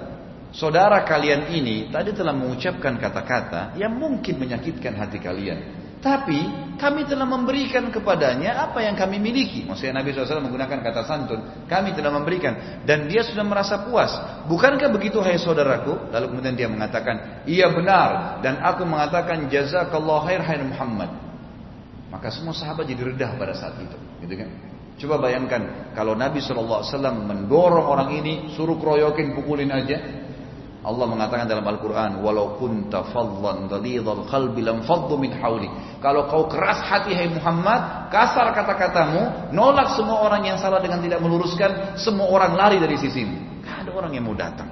saudara kalian ini tadi telah mengucapkan kata-kata yang mungkin menyakitkan hati kalian. Tapi kami telah memberikan kepadanya apa yang kami miliki. Maksudnya Nabi SAW menggunakan kata santun. Kami telah memberikan. Dan dia sudah merasa puas. Bukankah begitu hai saudaraku? Lalu kemudian dia mengatakan, iya benar. Dan aku mengatakan jazakallah khair hai Muhammad. Maka semua sahabat jadi redah pada saat itu. Gitu kan? Coba bayangkan kalau Nabi SAW mendorong orang ini suruh keroyokin pukulin aja Allah mengatakan dalam Al-Quran, walau kunta fadlan ghalidhal qalbi lam faddu min hawli. Kalau kau keras hati hai Muhammad, kasar kata-katamu, nolak semua orang yang salah dengan tidak meluruskan, semua orang lari dari sisimu. Gak ada orang yang mau datang.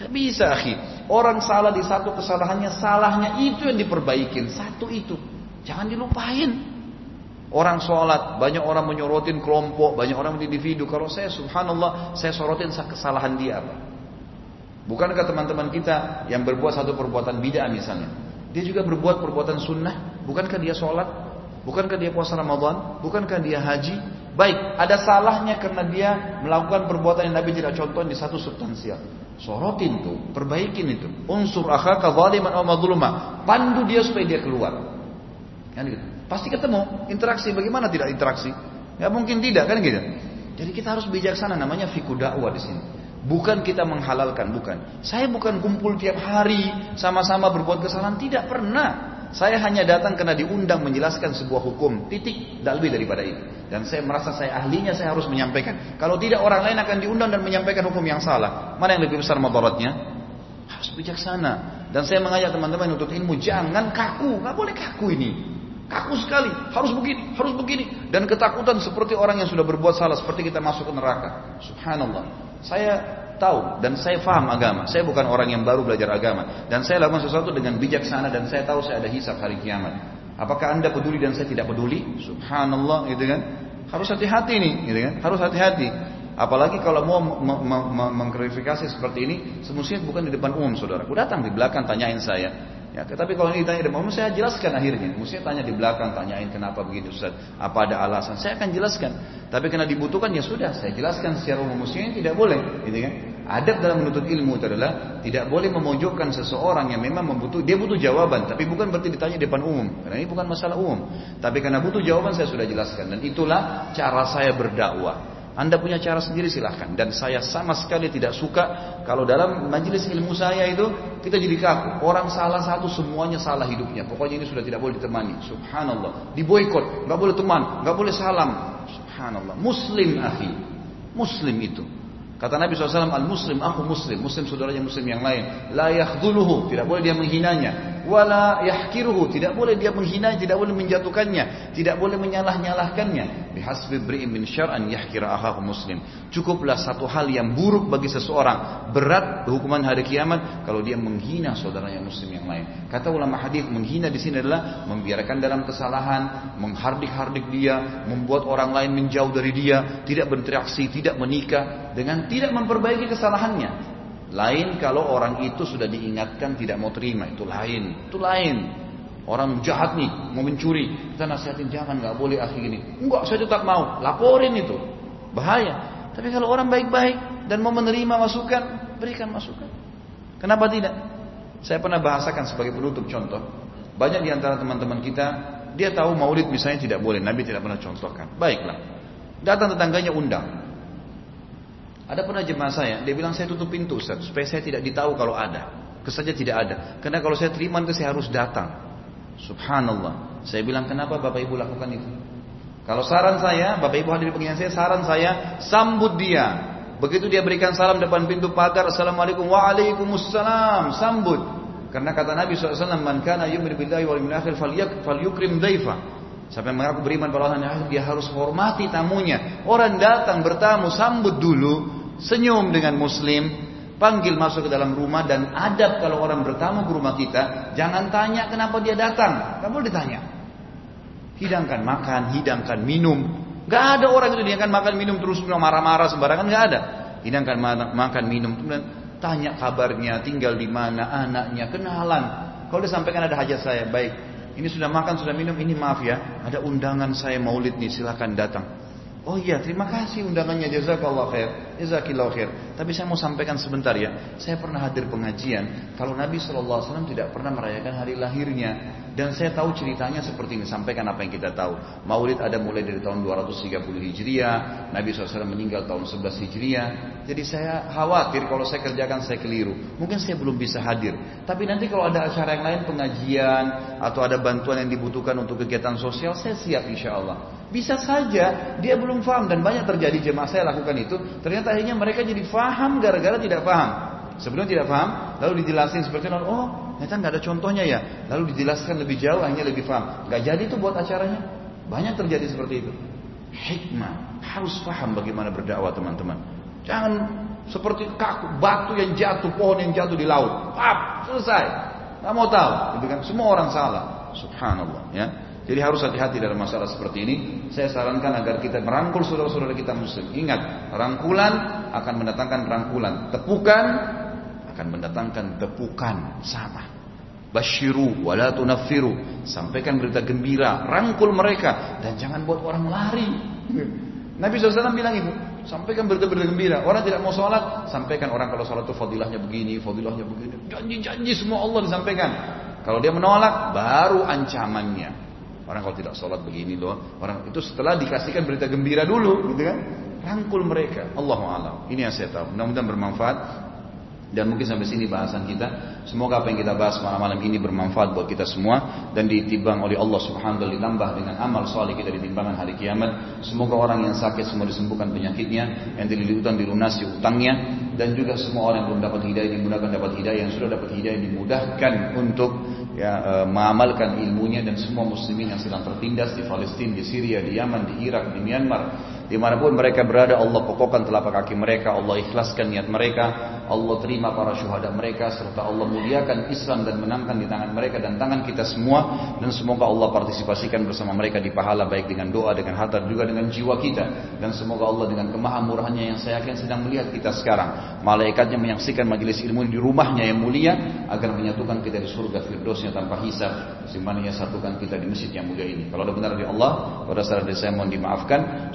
Gak bisa, akhi. Orang salah di satu kesalahannya, salahnya itu yang diperbaikin. Satu itu. Jangan dilupain. Orang sholat, banyak orang menyorotin kelompok, banyak orang individu. Kalau saya subhanallah, saya sorotin kesalahan dia apa. Bukankah teman-teman kita yang berbuat satu perbuatan bid'ah misalnya, dia juga berbuat perbuatan sunnah, bukankah dia sholat, bukankah dia puasa Ramadan, bukankah dia haji, Baik, ada salahnya karena dia melakukan perbuatan yang Nabi tidak contoh di satu substansial. Sorotin tuh, perbaikin itu. Unsur akhaka zaliman aw. Pandu dia supaya dia keluar. Kan gitu. Pasti ketemu interaksi. Bagaimana tidak interaksi? Ya mungkin tidak kan gitu. Jadi kita harus bijaksana namanya fiku dakwah di sini. Bukan kita menghalalkan, bukan. Saya bukan kumpul tiap hari sama-sama berbuat kesalahan, tidak pernah. Saya hanya datang karena diundang menjelaskan sebuah hukum. Titik, tidak lebih daripada itu. Dan saya merasa saya ahlinya, saya harus menyampaikan. Kalau tidak orang lain akan diundang dan menyampaikan hukum yang salah. Mana yang lebih besar madaratnya? Harus bijaksana. Dan saya mengajak teman-teman untuk ilmu, jangan kaku. Nggak boleh kaku ini. Kaku sekali, harus begini, harus begini. Dan ketakutan seperti orang yang sudah berbuat salah, seperti kita masuk ke neraka. Subhanallah. Saya tahu dan saya faham agama. Saya bukan orang yang baru belajar agama dan saya lakukan sesuatu dengan bijaksana dan saya tahu saya ada hisab hari kiamat. Apakah anda peduli dan saya tidak peduli? Subhanallah, gitu kan? Harus hati-hati nih, gitu kan? Harus hati-hati. Apalagi kalau mau mengklarifikasi seperti ini, semestinya bukan di depan umum, saudara. Aku datang di belakang tanyain saya. Ya, tapi kalau ini ditanya umum, saya jelaskan akhirnya. Mestinya tanya di belakang, tanyain kenapa begitu Ustaz. Apa ada alasan? Saya akan jelaskan. Tapi karena dibutuhkan ya sudah, saya jelaskan secara umum. Mestinya tidak boleh, gitu kan? Adab dalam menuntut ilmu itu adalah tidak boleh memojokkan seseorang yang memang membutuh dia butuh jawaban, tapi bukan berarti ditanya di depan umum. Karena ini bukan masalah umum. Tapi karena butuh jawaban saya sudah jelaskan dan itulah cara saya berdakwah. Anda punya cara sendiri silahkan dan saya sama sekali tidak suka kalau dalam majelis ilmu saya itu kita jadi kaku. Orang salah satu semuanya salah hidupnya. Pokoknya ini sudah tidak boleh ditemani. Subhanallah. Diboykot, nggak boleh teman, nggak boleh salam. Subhanallah. Muslim akhi. Muslim itu. Kata Nabi SAW, al-muslim aku muslim. Muslim saudaranya muslim yang lain. La yakhduluhu. Tidak boleh dia menghinanya. Wala yahkiruhu. Tidak boleh dia menghina, tidak boleh menjatuhkannya. Tidak boleh menyalah-nyalahkannya. Bihasbi bri'in min syar'an yahkira ahahu muslim. Cukuplah satu hal yang buruk bagi seseorang. Berat hukuman hari kiamat kalau dia menghina saudaranya muslim yang lain. Kata ulama hadis menghina di sini adalah membiarkan dalam kesalahan, menghardik-hardik dia, membuat orang lain menjauh dari dia, tidak berinteraksi, tidak menikah dengan tidak memperbaiki kesalahannya. Lain kalau orang itu sudah diingatkan tidak mau terima, itu lain, itu lain. Orang jahat nih, mau mencuri, kita nasihatin jangan, nggak boleh akhi ini. Enggak, saya tetap mau, laporin itu, bahaya. Tapi kalau orang baik-baik dan mau menerima masukan, berikan masukan. Kenapa tidak? Saya pernah bahasakan sebagai penutup contoh. Banyak di antara teman-teman kita, dia tahu maulid misalnya tidak boleh, Nabi tidak pernah contohkan. Baiklah. Datang tetangganya undang. Ada pernah jemaah saya, dia bilang saya tutup pintu Ustaz, supaya saya tidak ditahu kalau ada. Kesaja tidak ada. Karena kalau saya terima itu saya harus datang. Subhanallah. Saya bilang kenapa Bapak Ibu lakukan itu? Kalau saran saya, Bapak Ibu hadir di pengingat saya, saran saya sambut dia. Begitu dia berikan salam depan pintu pagar, Assalamualaikum Waalaikumsalam, sambut. Karena kata Nabi SAW, Man kana yumin billahi wal akhir falyukrim daifa. Siapa yang mengaku beriman pada Allah dia harus hormati tamunya. Orang datang bertamu sambut dulu, senyum dengan muslim, panggil masuk ke dalam rumah dan adab kalau orang bertamu ke rumah kita, jangan tanya kenapa dia datang, Kamu boleh ditanya. Hidangkan makan, hidangkan minum. Gak ada orang itu dia akan makan minum terus marah-marah sembarangan gak ada. Hidangkan makan minum kemudian tanya kabarnya, tinggal di mana, anaknya, kenalan. Kalau disampaikan ada hajat saya, baik. Ini sudah makan, sudah minum, ini maaf ya, ada undangan saya maulid nih, silahkan datang. Oh iya, terima kasih undangannya jazakallah khair. Jazakillah khair. Tapi saya mau sampaikan sebentar ya. Saya pernah hadir pengajian kalau Nabi SAW tidak pernah merayakan hari lahirnya. Dan saya tahu ceritanya seperti ini. Sampaikan apa yang kita tahu. Maulid ada mulai dari tahun 230 Hijriah. Nabi SAW meninggal tahun 11 Hijriah. Jadi saya khawatir kalau saya kerjakan saya keliru. Mungkin saya belum bisa hadir. Tapi nanti kalau ada acara yang lain pengajian atau ada bantuan yang dibutuhkan untuk kegiatan sosial, saya siap insya Allah. Bisa saja dia belum paham dan banyak terjadi jemaah saya lakukan itu. Ternyata akhirnya mereka jadi paham gara-gara tidak paham. Sebelum tidak paham, lalu dijelasin seperti itu. Oh, ternyata nggak ada contohnya ya. Lalu dijelaskan lebih jauh, akhirnya lebih paham. Nggak jadi itu buat acaranya. Banyak terjadi seperti itu. Hikmah harus paham bagaimana berdakwah teman-teman. Jangan seperti kaku batu yang jatuh, pohon yang jatuh di laut. Pap, selesai. Nggak mau tahu, kan? Semua orang salah. Subhanallah, ya. Jadi harus hati-hati dalam masalah seperti ini. Saya sarankan agar kita merangkul saudara-saudara kita muslim. Ingat, rangkulan akan mendatangkan rangkulan. Tepukan akan mendatangkan tepukan. Sama. Bashiru wala tunaffiru. Sampaikan berita gembira, rangkul mereka dan jangan buat orang lari. Nabi SAW bilang itu, sampaikan berita-berita gembira. Orang tidak mau sholat, sampaikan orang kalau sholat itu fadilahnya begini, fadilahnya begini. Janji-janji semua Allah disampaikan. Kalau dia menolak, baru ancamannya. Orang kalau tidak sholat begini loh, orang itu setelah dikasihkan berita gembira dulu, gitu kan? Rangkul mereka. Allah alam. Ini yang saya tahu. Mudah-mudahan bermanfaat. Dan mungkin sampai sini bahasan kita. Semoga apa yang kita bahas malam-malam ini bermanfaat buat kita semua dan ditimbang oleh Allah Subhanahu wa ditambah dengan amal soleh kita di timbangan hari kiamat. Semoga orang yang sakit semua disembuhkan penyakitnya, yang dililitkan dilunasi utangnya dan juga semua orang yang belum dapat hidayah dimudahkan dapat hidayah, yang sudah dapat hidayah dimudahkan untuk ya, e, mengamalkan ilmunya dan semua muslimin yang sedang tertindas di Palestina, di Syria, di Yaman, di Irak, di Myanmar, di mana pun mereka berada Allah pokokkan telapak kaki mereka, Allah ikhlaskan niat mereka, Allah terima para syuhada mereka serta Allah muliakan Islam dan menangkan di tangan mereka dan tangan kita semua. Dan semoga Allah partisipasikan bersama mereka di pahala baik dengan doa dengan harta juga dengan jiwa kita. Dan semoga Allah dengan kemahamurahannya yang saya yakin sedang melihat kita sekarang malaikatnya menyaksikan majelis ilmu di rumahnya yang mulia agar menyatukan kita di surga firdausnya tanpa hisab. Simpannya satukan kita di masjid yang mulia ini. Kalau benar dari Allah pada saat saya mohon dimaafkan